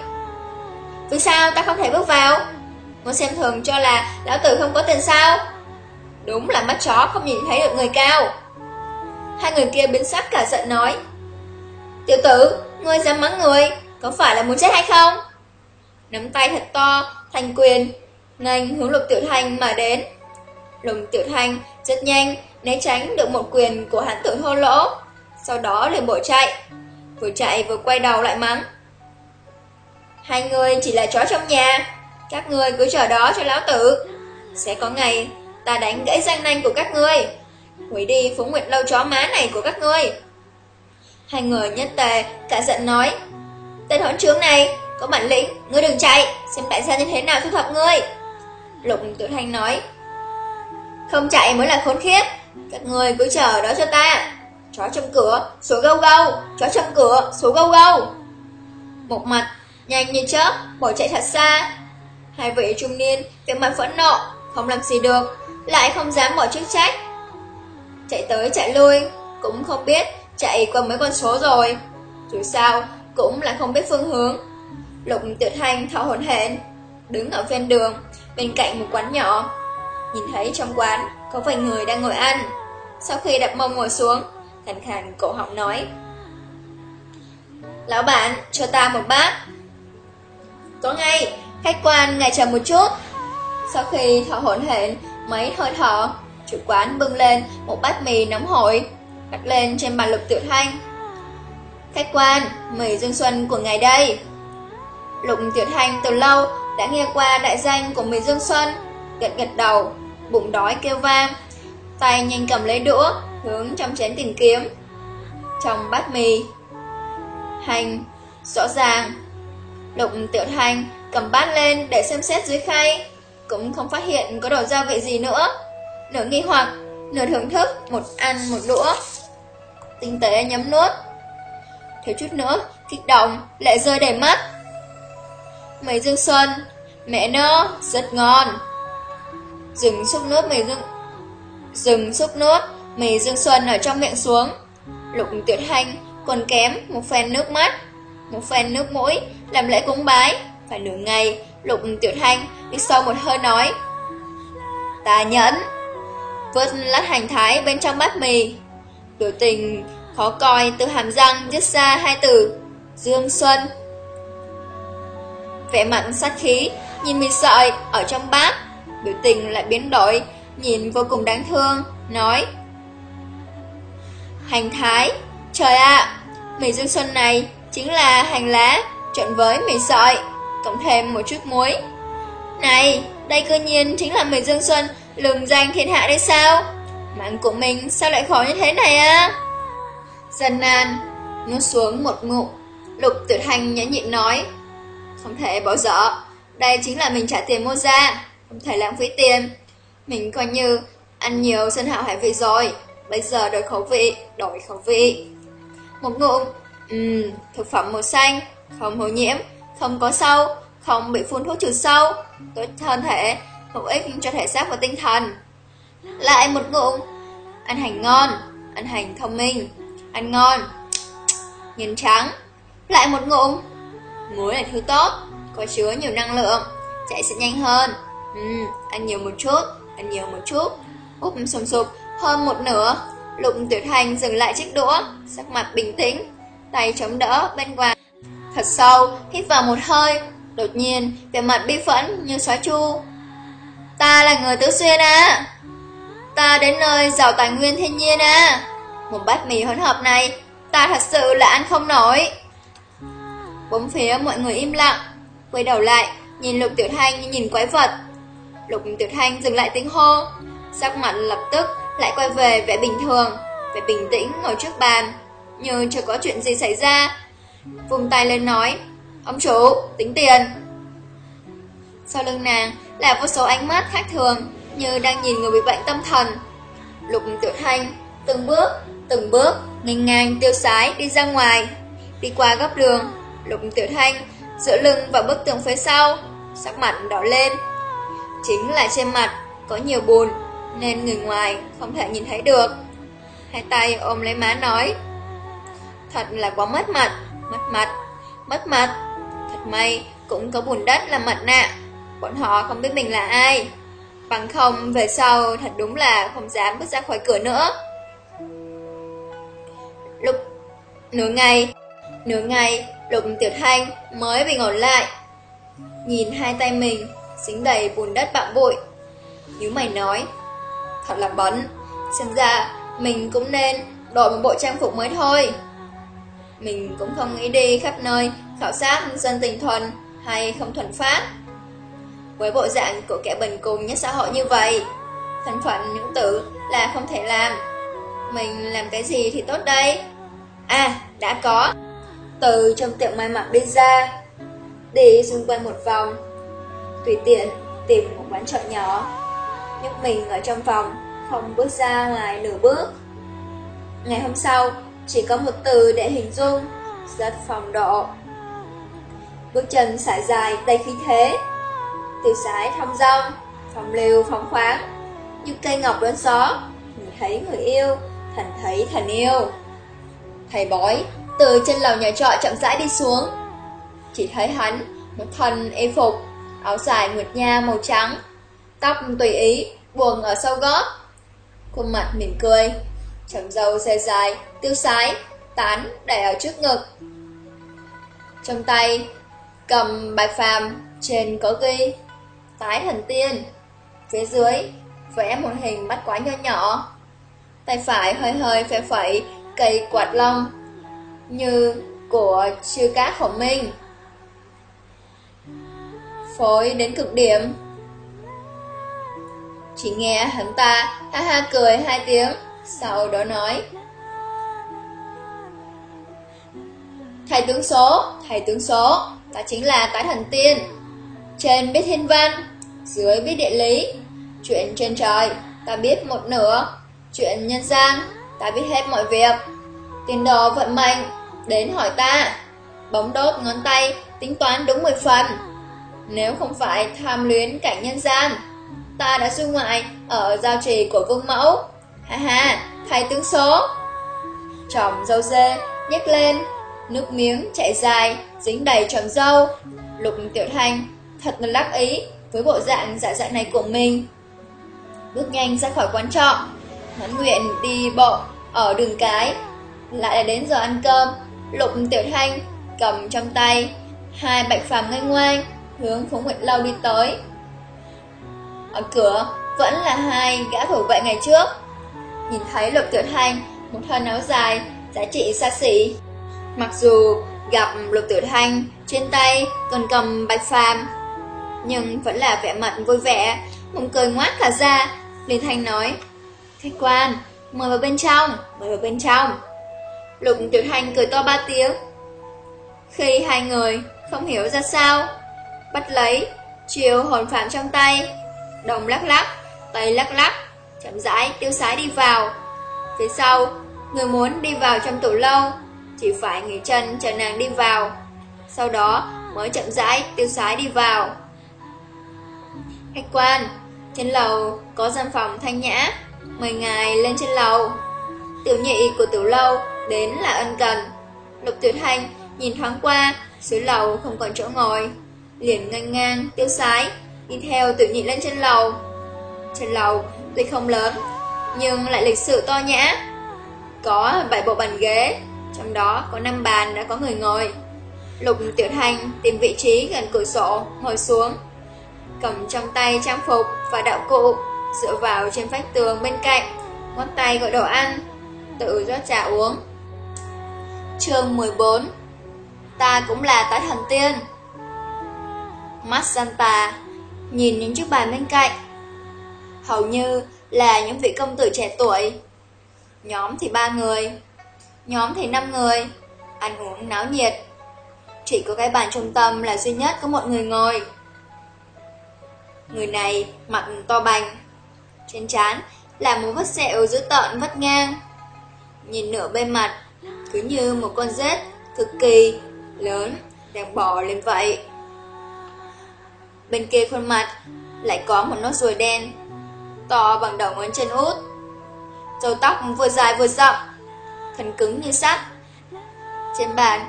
Vì sao ta không thể bước vào? Muốn xem thường cho là lão tử không có tiền sao? Đúng là mắt chó không nhìn thấy được người cao. Hai người kia biến sắc cả giận nói, Tiểu tử, ngươi dám mắng người, có phải là muốn chết hay không? Nắm tay thật to, thành quyền, ngành hướng lục tiểu thanh mà đến. Lục tiểu thanh rất nhanh, né tránh được một quyền của hắn tử hô lỗ, sau đó liền bỏ chạy. Vừa chạy vừa quay đầu lại mắng. Hai người chỉ là chó trong nhà, các người cứ chờ đó cho lão tử. Sẽ có ngày ta đánh gãy răng nanh của các ngươi, hủy đi phú nguyệt lâu chó má này của các ngươi. Hai người nhất tề cả giận nói Tên hỗn trướng này Có bản lĩnh Ngươi đừng chạy Xem tại sao như thế nào thu thập ngươi Lục Tự Thanh nói Không chạy mới là khốn khiếp các người cứ chờ đó cho ta Chó trong cửa Số gâu gâu Chó trong cửa Số gâu gâu Một mặt Nhanh như chớp Bỏ chạy thật xa Hai vị trung niên Việc mặt phẫn nộ Không làm gì được Lại không dám bỏ chức trách Chạy tới chạy lui Cũng không biết chạy qua mấy con số rồi. Dù sao, cũng là không biết phương hướng. Lục tuyệt Thanh thở hổn hển, đứng ở ven đường, bên cạnh một quán nhỏ. Nhìn thấy trong quán có vài người đang ngồi ăn. Sau khi đặt mông ngồi xuống, khàn khàn cổ họng nói. Lão bạn, cho ta một bát. Có ngay, khách quan ngài chờ một chút. Sau khi thở hổn hển mấy hơi thở, chủ quán bưng lên một bát mì nóng hổi đặt lên trên bàn lục tiểu thanh. Khách quan, mì Dương Xuân của ngài đây. Lục tiểu thanh từ lâu đã nghe qua đại danh của mì Dương Xuân, gật gật đầu, bụng đói kêu vang, tay nhanh cầm lấy đũa, hướng trong chén tìm kiếm. Trong bát mì, hành, rõ ràng. Lục tiểu thanh cầm bát lên để xem xét dưới khay, cũng không phát hiện có đồ gia vị gì nữa. Nửa nghi hoặc, nửa thưởng thức, một ăn một đũa tinh tế nhấm nuốt. Thiếu chút nữa, kích động, lại rơi đầy mắt. Mày dương xuân, mẹ nó, rất ngon. Dừng xúc nước mì dương... Dừng xúc nước, mì dương xuân ở trong miệng xuống. Lục tuyệt hành còn kém một phen nước mắt, một phen nước mũi, làm lễ cúng bái. Phải nửa ngày, lục tuyệt hành đi sau một hơi nói. Ta nhẫn. Vớt lát hành thái bên trong bát mì, Biểu tình khó coi từ hàm răng viết ra hai từ Dương Xuân Vẻ mặn sát khí Nhìn mì sợi ở trong bát Biểu tình lại biến đổi Nhìn vô cùng đáng thương Nói Hành thái Trời ạ Mì Dương Xuân này chính là hành lá Trộn với mì sợi Cộng thêm một chút muối Này Đây cơ nhiên chính là mì Dương Xuân Lừng danh thiên hạ đấy sao Mạng của mình sao lại khó như thế này à? Dân nan, nuốt xuống một ngụm. Lục tuyệt hành nhẫn nhịn nói. Không thể bỏ dở. Đây chính là mình trả tiền mua ra. Không thể lãng phí tiền. Mình coi như ăn nhiều sinh hảo hải vị rồi. Bây giờ đổi khẩu vị, đổi khẩu vị. Một ngụm. Ừm, thực phẩm màu xanh, không ô nhiễm, không có sâu, không bị phun thuốc trừ sâu, tốt thân thể, hữu ích cho thể xác và tinh thần. Lại một ngụm Ăn hành ngon Ăn hành thông minh Ăn ngon nhìn trắng Lại một ngụm Muối là thứ tốt Có chứa nhiều năng lượng Chạy sẽ nhanh hơn ừ, Ăn nhiều một chút Ăn nhiều một chút. Úp sùng sụp Hơn một nửa. Lục tiểu thành dừng lại chiếc đũa Sắc mặt bình tĩnh. Tay chống đỡ bên ngoài. Thật sâu Hít vào một hơi. Đột nhiên Vẻ mặt bi phẫn như xóa chu. Ta là người tứ xuyên à Ta đến nơi giàu tài nguyên thiên nhiên à Một bát mì hỗn hợp này Ta thật sự là ăn không nổi. Bốn phía mọi người im lặng. Quay đầu lại, nhìn Lục Tiểu Thanh như nhìn quái vật. Lục Tiểu Thanh dừng lại tiếng hô, sắc mặt lập tức lại quay về vẻ bình thường, vẻ bình tĩnh ngồi trước bàn, như chưa có chuyện gì xảy ra. Vùng tay lên nói, ông chủ, tính tiền. Sau lưng nàng là vô số ánh mắt khác thường, như đang nhìn người bị bệnh tâm thần. Lục Tiểu Thanh từng bước, từng bước, ngang ngang tiêu sái đi ra ngoài, đi qua góc đường. Lục Tiểu Thanh dựa lưng vào bức tường phía sau, sắc mặt đỏ lên. Chính là trên mặt có nhiều bùn nên người ngoài không thể nhìn thấy được. Hai tay ôm lấy má nói, thật là quá mất mặt, mất mặt, mất mặt. Thật may cũng có bùn đất là mặt nạ, bọn họ không biết mình là ai. Bằng không về sau thật đúng là không dám bước ra khỏi cửa nữa. Lúc nửa ngày, nửa ngày, Lục Tiểu Thanh mới bình ổn lại. Nhìn hai tay mình dính đầy bùn đất bạm bụi. Nếu mày nói, thật là bẩn. xem ra mình cũng nên đổi một bộ trang phục mới thôi. Mình cũng không nghĩ đi khắp nơi khảo sát dân tình thuần hay không thuần phát. Với bộ dạng của kẻ bần cùng nhất xã hội như vậy, thân phận nữ tử là không thể làm. Mình làm cái gì thì tốt đây? À, đã có. Từ trong tiệm may mặc đi ra, đi xung quanh một vòng, tùy tiện tìm một quán trọ nhỏ, nhốt mình ở trong phòng, không bước ra ngoài nửa bước. Ngày hôm sau, chỉ có một từ để hình dung, rất phòng độ. Bước chân sải dài đầy khí thế, tiêu sái thong dong, phòng liều phóng khoáng, như cây ngọc đón gió, nhìn thấy người yêu, thần thấy thần yêu. Thầy bói từ trên lầu nhà trọ chậm rãi đi xuống. Chỉ thấy hắn, một thân y phục, áo dài nguyệt nha màu trắng, tóc tùy ý, buồn ở sau gót. Khuôn mặt mỉm cười, chấm dâu xe dài, tiêu sái, tán đẩy ở trước ngực. Trong tay, cầm bài phàm, trên có ghi, tái thần tiên. Phía dưới, vẽ một hình mắt quá nhỏ nhỏ. Tay phải hơi hơi phẻ phẩy cây quạt lông như của chư cá khổng minh. Phối đến cực điểm. Chỉ nghe hắn ta ha ha cười hai tiếng, sau đó nói. Thầy tướng số, thầy tướng số, ta chính là tái thần tiên. Trên biết thiên văn, dưới biết địa lý, chuyện trên trời, ta biết một nửa, chuyện nhân gian, ta biết hết mọi việc. Tiền đồ vận mệnh, đến hỏi ta. Bóng đốt ngón tay, tính toán đúng 10 phần. Nếu không phải tham luyến cảnh nhân gian, ta đã du ngoại ở giao trì của vương mẫu. Ha ha, thầy tướng số. Tròng dâu dê, nhếch lên, nước miếng chạy dài, dính đầy tròn dâu. Lục tiểu thanh, thật là lắc ý với bộ dạng dạ dạng này của mình. Bước nhanh ra khỏi quán trọ, hắn nguyện đi bộ ở đường cái, lại là đến giờ ăn cơm, Lục Tiểu Thanh cầm trong tay hai bạch phàm ngay ngoan hướng phố Nguyệt Lâu đi tới. Ở cửa vẫn là hai gã thủ vệ ngày trước. Nhìn thấy Lục Tiểu Thanh một thân áo dài giá trị xa xỉ. Mặc dù gặp Lục Tiểu Thanh trên tay còn cầm bạch phàm, nhưng vẫn là vẻ mặt vui vẻ, mộng cười ngoát cả ra. Liên Thanh nói: "Khách quan, mời vào bên trong, mời vào bên trong." Lục Tiểu Thanh cười to ba tiếng. Khi hai người không hiểu ra sao, bắt lấy chiều hồn phạm trong tay, đồng lắc lắc, tay lắc lắc, chậm rãi tiêu sái đi vào. Phía sau, người muốn đi vào trong tủ lâu, chỉ phải nghỉ chân chờ nàng đi vào, sau đó mới chậm rãi tiêu sái đi vào. Khách quan, trên lầu có gian phòng thanh nhã, mời ngài lên trên lầu. Tiểu nhị của tiểu lâu đến là ân cần. Lục Tuyệt Thanh nhìn thoáng qua, dưới lầu không còn chỗ ngồi, liền ngang ngang, tiêu sái, đi theo tự nhị lên trên lầu. Trên lầu tuy không lớn, nhưng lại lịch sự to nhã. Có 7 bộ bàn ghế, trong đó có năm bàn đã có người ngồi. Lục Tiểu Thanh tìm vị trí gần cửa sổ, ngồi xuống. Cầm trong tay trang phục và đạo cụ, dựa vào trên vách tường bên cạnh, ngón tay gọi đồ ăn, tự rót trà uống. Chương 14 Ta cũng là tái thần tiên mắt nhìn những chiếc bàn bên cạnh. Hầu như là những vị công tử trẻ tuổi. Nhóm thì ba người, nhóm thì năm người, ăn uống náo nhiệt. Chỉ có cái bàn trung tâm là duy nhất có một người ngồi. Người này mặt to bành, trên trán là một vết sẹo dữ tợn vắt ngang. Nhìn nửa bên mặt, cứ như một con rết cực kỳ lớn đang bò lên vậy. Bên kia khuôn mặt lại có một nốt ruồi đen, to bằng đầu ngón chân út. Dầu tóc vừa dài vừa rộng, thân cứng như sắt. Trên bàn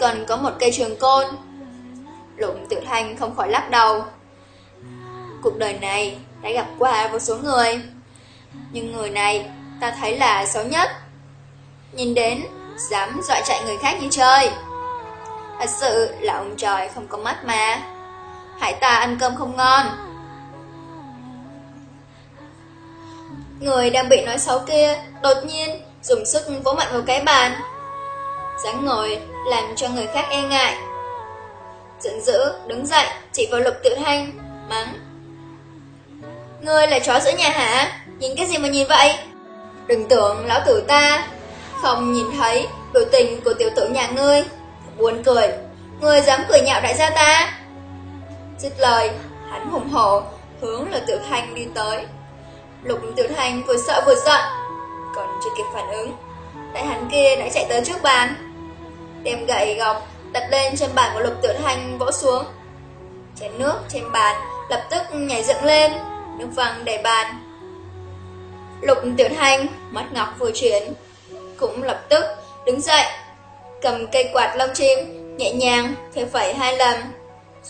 còn có một cây trường côn. Lục tự thanh không khỏi lắc đầu. Cuộc đời này đã gặp qua vô số người. Nhưng người này ta thấy là xấu nhất. Nhìn đến, dám dọa chạy người khác như chơi. Thật sự là ông trời không có mắt mà. Hãy ta ăn cơm không ngon. Người đang bị nói xấu kia đột nhiên dùng sức vỗ mạnh vào cái bàn. dáng ngồi làm cho người khác e ngại. Giận dữ, đứng dậy, chỉ vào lục tự thanh, mắng. Ngươi là chó giữa nhà hả? Nhìn cái gì mà nhìn vậy? Đừng tưởng lão tử ta không nhìn thấy biểu tình của tiểu tử nhà ngươi. Buồn cười, ngươi dám cười nhạo đại gia ta. Dứt lời, hắn hùng hổ, hướng là tiểu thanh đi tới. Lục tiểu thanh vừa sợ vừa giận, còn chưa kịp phản ứng. Đại hắn kia đã chạy tới trước bàn, đem gậy gọc đặt lên trên bàn của lục tiểu thanh vỗ xuống. Chén nước trên bàn lập tức nhảy dựng lên, nước văng đầy bàn. Lục tiểu thanh, mắt ngọc vừa chuyển, cũng lập tức đứng dậy, cầm cây quạt lông chim, nhẹ nhàng phê phẩy hai lần,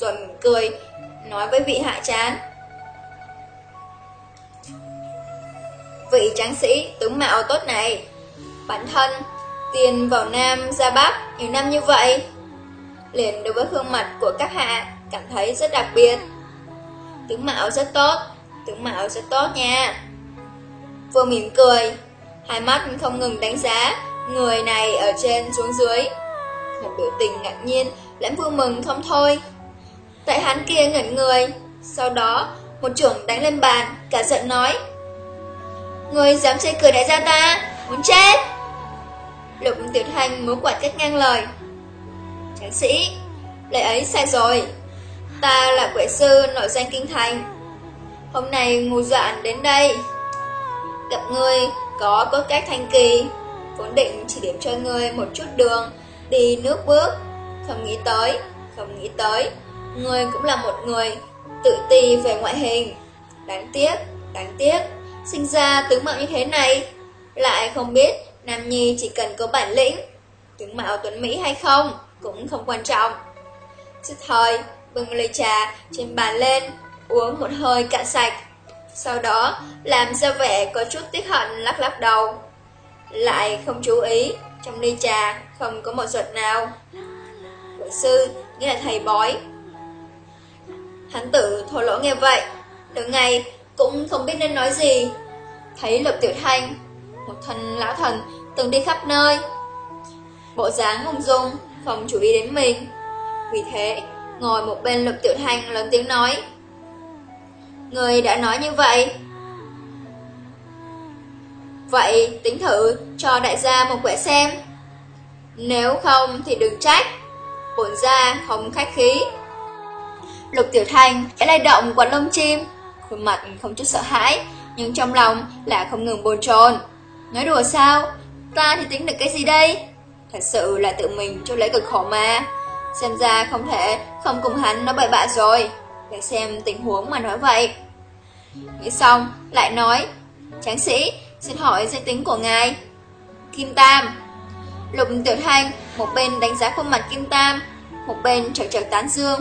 rồi mỉm cười, nói với vị hạ chán. Vị tráng sĩ tướng mạo tốt này, bản thân tiền vào Nam ra Bắc nhiều năm như vậy, liền đối với gương mặt của các hạ cảm thấy rất đặc biệt. Tướng mạo rất tốt, tướng mạo rất tốt nha. Vừa mỉm cười, hai mắt không ngừng đánh giá người này ở trên xuống dưới. Một biểu tình ngạc nhiên, lẫn vui mừng không thôi. Tại hắn kia ngẩn người, sau đó một trưởng đánh lên bàn, cả giận nói. Người dám chơi cười đại gia ta, muốn chết. Lục tiểu thanh múa quạt cách ngang lời. Tráng sĩ, lời ấy sai rồi. Ta là quệ sư nội danh kinh thành. Hôm nay ngu dạn đến đây. Gặp ngươi có cốt cách thanh kỳ, vốn định chỉ điểm cho ngươi một chút đường, đi nước bước. Không nghĩ tới, không nghĩ tới, người cũng là một người tự ti về ngoại hình. Đáng tiếc, đáng tiếc, sinh ra tướng mạo như thế này, lại không biết Nam Nhi chỉ cần có bản lĩnh, tướng mạo tuấn Mỹ hay không cũng không quan trọng. Dứt thời, bưng ly trà trên bàn lên, uống một hơi cạn sạch. Sau đó, làm ra vẻ có chút tiếc hận lắc lắc đầu. Lại không chú ý, trong ly trà không có một giọt nào. Quỷ sư, nghĩa là thầy bói. Hắn tử thổ lỗ nghe vậy, Đứng ngày cũng không biết nên nói gì. Thấy lục tiểu thanh, một thân lão thần từng đi khắp nơi. Bộ dáng ung dung, không chú ý đến mình. Vì thế, ngồi một bên lục tiểu thanh lớn tiếng nói. Người đã nói như vậy. Vậy tính thử cho đại gia một quẻ xem. Nếu không thì đừng trách. Bổn gia không khách khí. Lục Tiểu Thanh đã lay động quạt lông chim, khuôn mặt không chút sợ hãi, nhưng trong lòng là không ngừng bồn chồn. Nói đùa sao? Ta thì tính được cái gì đây? Thật sự là tự mình cho lấy cực khổ mà. Xem ra không thể không cùng hắn nó bậy bạ rồi. Để xem tình huống mà nói vậy. Nghĩ xong, lại nói, Tráng sĩ, xin hỏi danh tính của ngài. Kim Tam. Lục Tiểu Thanh, một bên đánh giá khuôn mặt Kim Tam, một bên trở trở tán dương.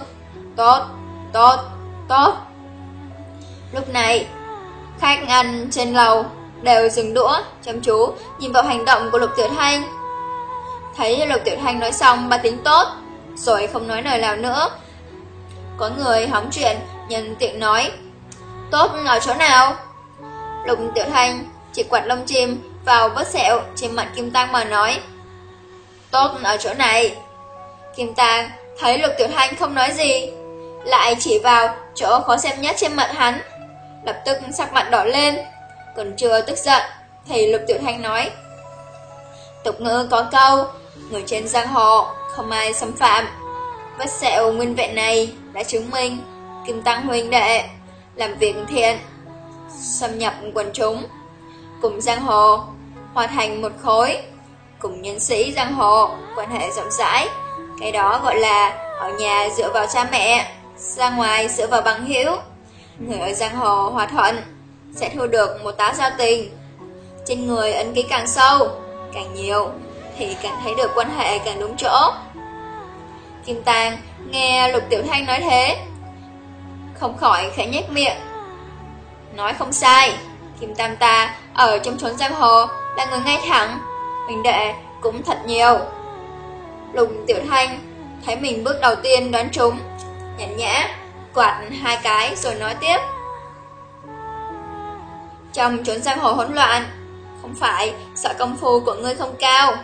Tốt, tốt, tốt. Lúc này, khách ăn trên lầu đều dừng đũa, chăm chú, nhìn vào hành động của Lục Tiểu Thanh. Thấy Lục Tiểu Thanh nói xong bà tính tốt, rồi không nói lời nào nữa. Có người hóng chuyện, nhân tiện nói, tốt ở chỗ nào? Lục Tiểu Thanh chỉ quạt lông chim vào vết sẹo trên mặt Kim Tăng mà nói, tốt ở chỗ này. Kim Tăng thấy Lục Tiểu Thanh không nói gì, lại chỉ vào chỗ khó xem nhất trên mặt hắn. Lập tức sắc mặt đỏ lên, còn chưa tức giận, thì Lục Tiểu Thanh nói. Tục ngữ có câu, người trên giang hồ, không ai xâm phạm. Vết sẹo nguyên vẹn này đã chứng minh Kim Tăng huynh đệ làm việc thiện, xâm nhập quần chúng, cùng giang hồ, hòa thành một khối, cùng nhân sĩ giang hồ, quan hệ rộng rãi. Cái đó gọi là ở nhà dựa vào cha mẹ, ra ngoài dựa vào bằng hữu. Người ở giang hồ hòa thuận sẽ thu được một tá giao tình. Trên người ấn ký càng sâu, càng nhiều, thì càng thấy được quan hệ càng đúng chỗ. Kim Tàng nghe Lục Tiểu Thanh nói thế, không khỏi khẽ nhếch miệng. Nói không sai, Kim Tam ta ở trong chốn giang hồ là người ngay thẳng, mình đệ cũng thật nhiều. Lục Tiểu Thanh thấy mình bước đầu tiên đoán trúng, nhàn nhã, quạt hai cái rồi nói tiếp. Trong chốn giang hồ hỗn loạn, không phải sợ công phu của ngươi không cao,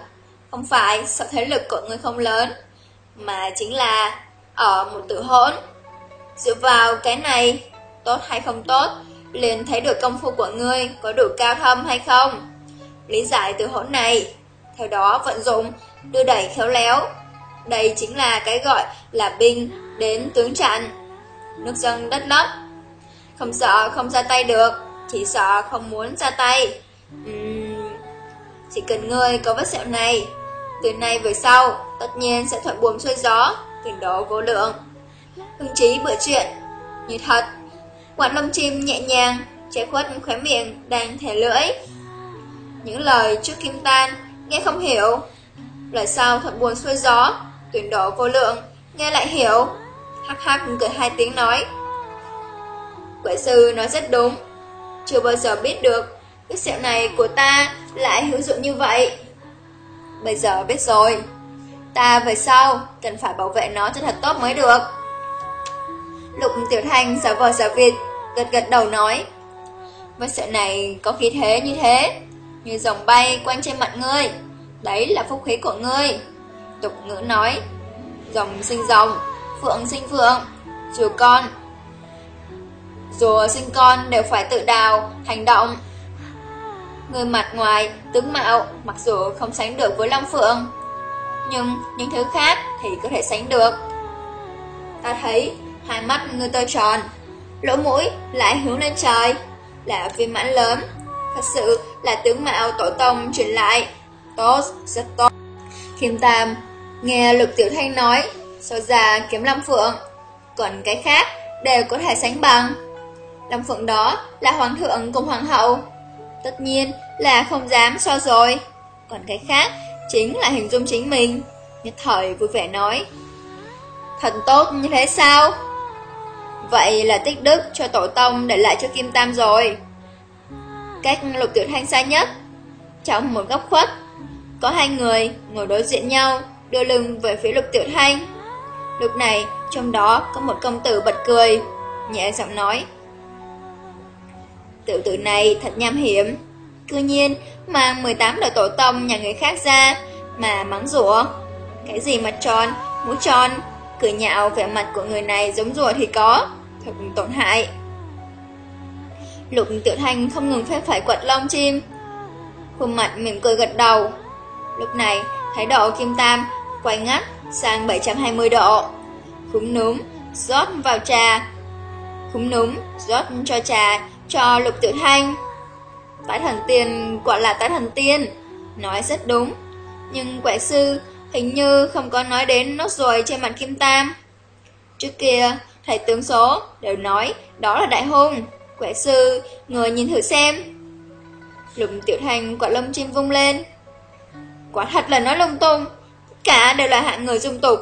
không phải sợ thế lực của ngươi không lớn, mà chính là ở một tự hỗn. Dựa vào cái này, tốt hay không tốt, liền thấy được công phu của ngươi có đủ cao thâm hay không. Lý giải từ hỗn này, theo đó vận dụng, đưa đẩy khéo léo. Đây chính là cái gọi là binh đến tướng trận. Nước dâng đất lấp. Không sợ không ra tay được, chỉ sợ không muốn ra tay. Uhm, chỉ cần ngươi có vết sẹo này, từ nay về sau, tất nhiên sẽ thuận buồm xuôi gió, tiền đó vô lượng. Hưng trí bữa chuyện, như thật. Quạt lông chim nhẹ nhàng, che khuất khóe miệng đang thẻ lưỡi. Những lời trước kim tan, nghe không hiểu. Lời sau thuận buồn xuôi gió, tuyển đổ vô lượng, nghe lại hiểu. Hắc hắc cười hai tiếng nói. Quệ sư nói rất đúng, chưa bao giờ biết được cái sẹo này của ta lại hữu dụng như vậy. Bây giờ biết rồi, ta về sau cần phải bảo vệ nó cho thật tốt mới được. Lục Tiểu Thanh giả vờ giả vịt, gật gật đầu nói. Vết sẹo này có khí thế như thế, như dòng bay quanh trên mặt ngươi. Đấy là phúc khí của ngươi. Tục ngữ nói, dòng sinh dòng, phượng sinh phượng, rùa con. Dù sinh con đều phải tự đào, hành động. Người mặt ngoài, tướng mạo, mặc dù không sánh được với Long Phượng, nhưng những thứ khác thì có thể sánh được. Ta thấy hai mắt người tôi tròn, lỗ mũi lại hướng lên trời, là viên mãn lớn, thật sự là tướng mạo tổ tông truyền lại, tốt, rất tốt. Kim Tam nghe Lục Tiểu Thanh nói, so ra kiếm Lâm Phượng, còn cái khác đều có thể sánh bằng. Lâm Phượng đó là Hoàng thượng cùng Hoàng hậu, tất nhiên là không dám so rồi, còn cái khác chính là hình dung chính mình, nhất thời vui vẻ nói. Thần tốt như thế sao? Vậy là tích đức cho tổ tông để lại cho Kim Tam rồi. Cách lục tiểu thanh xa nhất, trong một góc khuất, có hai người ngồi đối diện nhau, đưa lưng về phía lục tiểu thanh. Lúc này, trong đó có một công tử bật cười, nhẹ giọng nói. Tiểu tử này thật nham hiểm, cư nhiên mang 18 đời tổ tông nhà người khác ra mà mắng rủa. Cái gì mặt tròn, mũi tròn, cười nhạo vẻ mặt của người này giống rùa thì có, thật tổn hại. Lục tiểu thanh không ngừng phép phải quật lông chim, khuôn mặt mỉm cười gật đầu. Lúc này, thái độ kim tam quay ngắt sang 720 độ. Khúm núm, rót vào trà. Khúm núm, rót cho trà, cho lục tiểu thanh. Tái thần tiên gọi là tái thần tiên, nói rất đúng. Nhưng quẻ sư hình như không có nói đến nốt ruồi trên mặt kim tam. Trước kia, thầy tướng số đều nói đó là đại hôn. Quẻ sư, người nhìn thử xem. Lục tiểu thanh quả lâm chim vung lên. Quả thật là nói lung tung, cả đều là hạng người dung tục.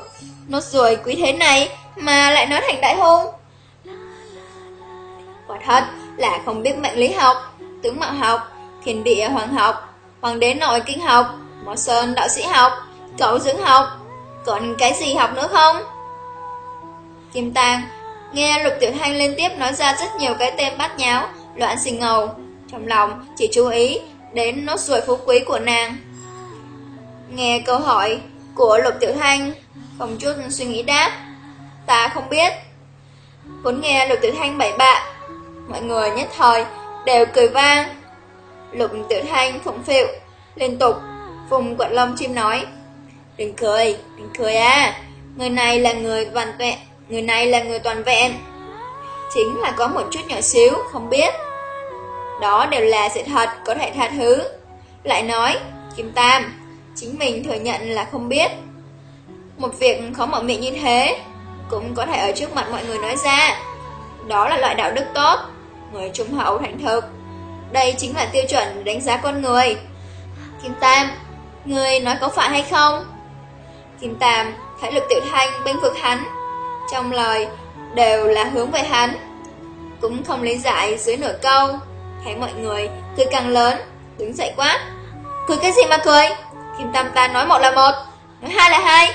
Nốt ruồi quý thế này mà lại nói thành đại hôn. Quả thật là không biết mệnh lý học, tướng mạo học, thiên địa hoàng học, hoàng đế nội kinh học, mỏ sơn đạo sĩ học, cậu dưỡng học, còn cái gì học nữa không? Kim Tàng nghe Lục Tiểu Thanh liên tiếp nói ra rất nhiều cái tên bát nháo, loạn xì ngầu, trong lòng chỉ chú ý đến nốt ruồi phú quý của nàng. Nghe câu hỏi của Lục Tiểu Thanh, không chút suy nghĩ đáp, ta không biết. Vốn nghe Lục Tiểu Thanh bảy bạ, mọi người nhất thời đều cười vang. Lục Tiểu Thanh phụng phịu, liên tục vùng quận lông chim nói: "Đừng cười, đừng cười à, người này là người toàn vẹn, người này là người toàn vẹn." Chính là có một chút nhỏ xíu không biết. Đó đều là sự thật có thể tha thứ. Lại nói, Kim Tam, chính mình thừa nhận là không biết. Một việc khó mở miệng như thế, cũng có thể ở trước mặt mọi người nói ra. Đó là loại đạo đức tốt, người trung hậu thành thực. Đây chính là tiêu chuẩn đánh giá con người. Kim Tam, người nói có phải hay không? Kim Tam thấy lực tiểu thanh bên vực hắn, trong lời đều là hướng về hắn. Cũng không lý giải dưới nửa câu, thấy mọi người cười càng lớn, đứng dậy quát. Cười cái gì mà cười? Kim Tam ta nói một là một, nói hai là hai,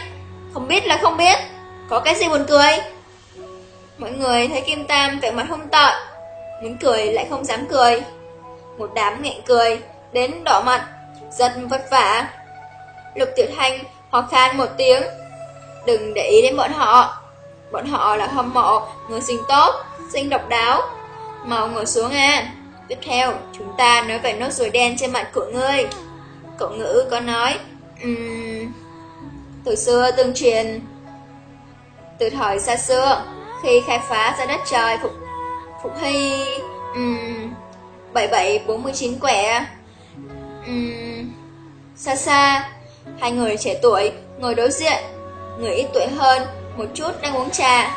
không biết là không biết, có cái gì buồn cười? Mọi người thấy Kim Tam vẻ mặt hung tợn, muốn cười lại không dám cười. Một đám nghẹn cười, đến đỏ mặt, giật vất vả. Lục Tiểu Thanh ho khan một tiếng, đừng để ý đến bọn họ. Bọn họ là hâm mộ, người sinh tốt, sinh độc đáo. Mau ngồi xuống à. Tiếp theo, chúng ta nói về nốt ruồi đen trên mặt của ngươi. Cậu ngữ có nói, um, từ xưa tương truyền, từ thời xa xưa, khi khai phá ra đất trời Phục, Phục Hy, um, 7749 quẻ, um, xa xa, hai người trẻ tuổi ngồi đối diện, người ít tuổi hơn, một chút đang uống trà.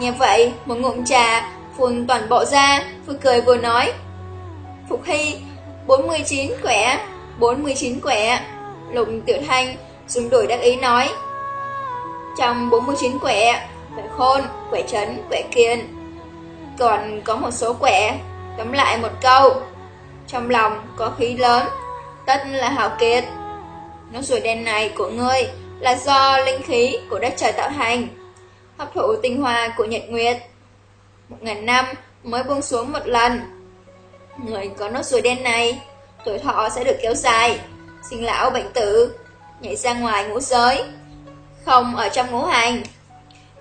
Nghe vậy, một ngụm trà phun toàn bộ ra, vừa cười vừa nói. Phục Hy, 49 quẻ, 49 quẻ. Lục Tiểu Thanh dùng đổi đắc ý nói. Trong 49 quẻ, quẻ khôn, quẻ trấn, quẻ kiên. Còn có một số quẻ, cắm lại một câu. Trong lòng có khí lớn, tất là hào kiệt. nốt ruồi đen này của ngươi là do linh khí của đất trời tạo thành, hấp thụ tinh hoa của nhật nguyệt. Một ngàn năm mới buông xuống một lần. Người có nốt ruồi đen này, tuổi thọ sẽ được kéo dài, sinh lão bệnh tử, nhảy ra ngoài ngũ giới, không ở trong ngũ hành.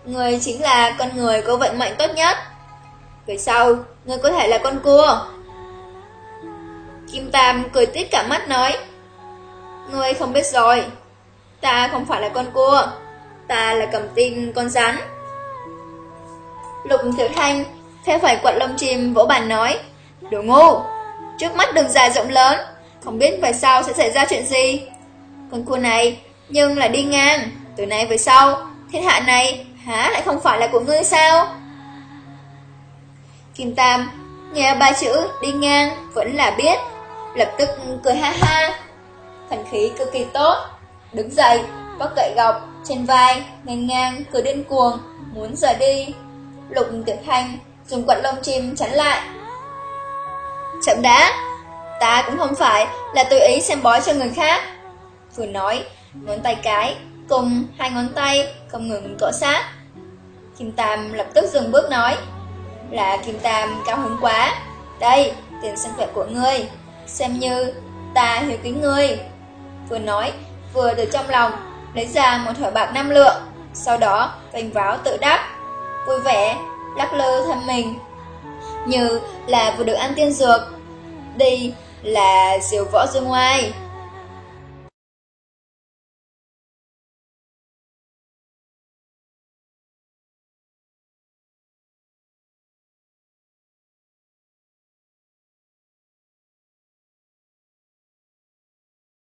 Người chính là con người có vận mệnh tốt nhất. Về sau, người có thể là con cua. Kim Tam cười tít cả mắt nói, người không biết rồi, ta không phải là con cua, ta là cầm tin con rắn. Lục Tiểu Thanh theo phải quật lông chim vỗ bàn nói, Đồ ngu, trước mắt đường dài rộng lớn, không biết về sau sẽ xảy ra chuyện gì. Con cua này nhưng là đi ngang, từ nay về sau, thiên hạ này há lại không phải là của ngươi sao? Kim Tam nghe ba chữ đi ngang vẫn là biết, lập tức cười ha ha thần khí cực kỳ tốt. Đứng dậy, vác cậy gọc trên vai, ngang ngang, cười điên cuồng, muốn rời đi. Lục Tiểu Thanh dùng quạt lông chim chắn lại. Chậm đã, ta cũng không phải là tự ý xem bói cho người khác. Vừa nói, ngón tay cái cùng hai ngón tay không ngừng cọ sát. Kim Tam lập tức dừng bước nói, là Kim Tam cao hứng quá. Đây, tiền sinh khỏe của ngươi, xem như ta hiểu kính ngươi vừa nói, vừa từ trong lòng lấy ra một thỏi bạc năm lượng, sau đó vành váo tự đắp, vui vẻ, lắc lư thân mình. Như là vừa được ăn tiên dược, đi là diều võ dương ngoài.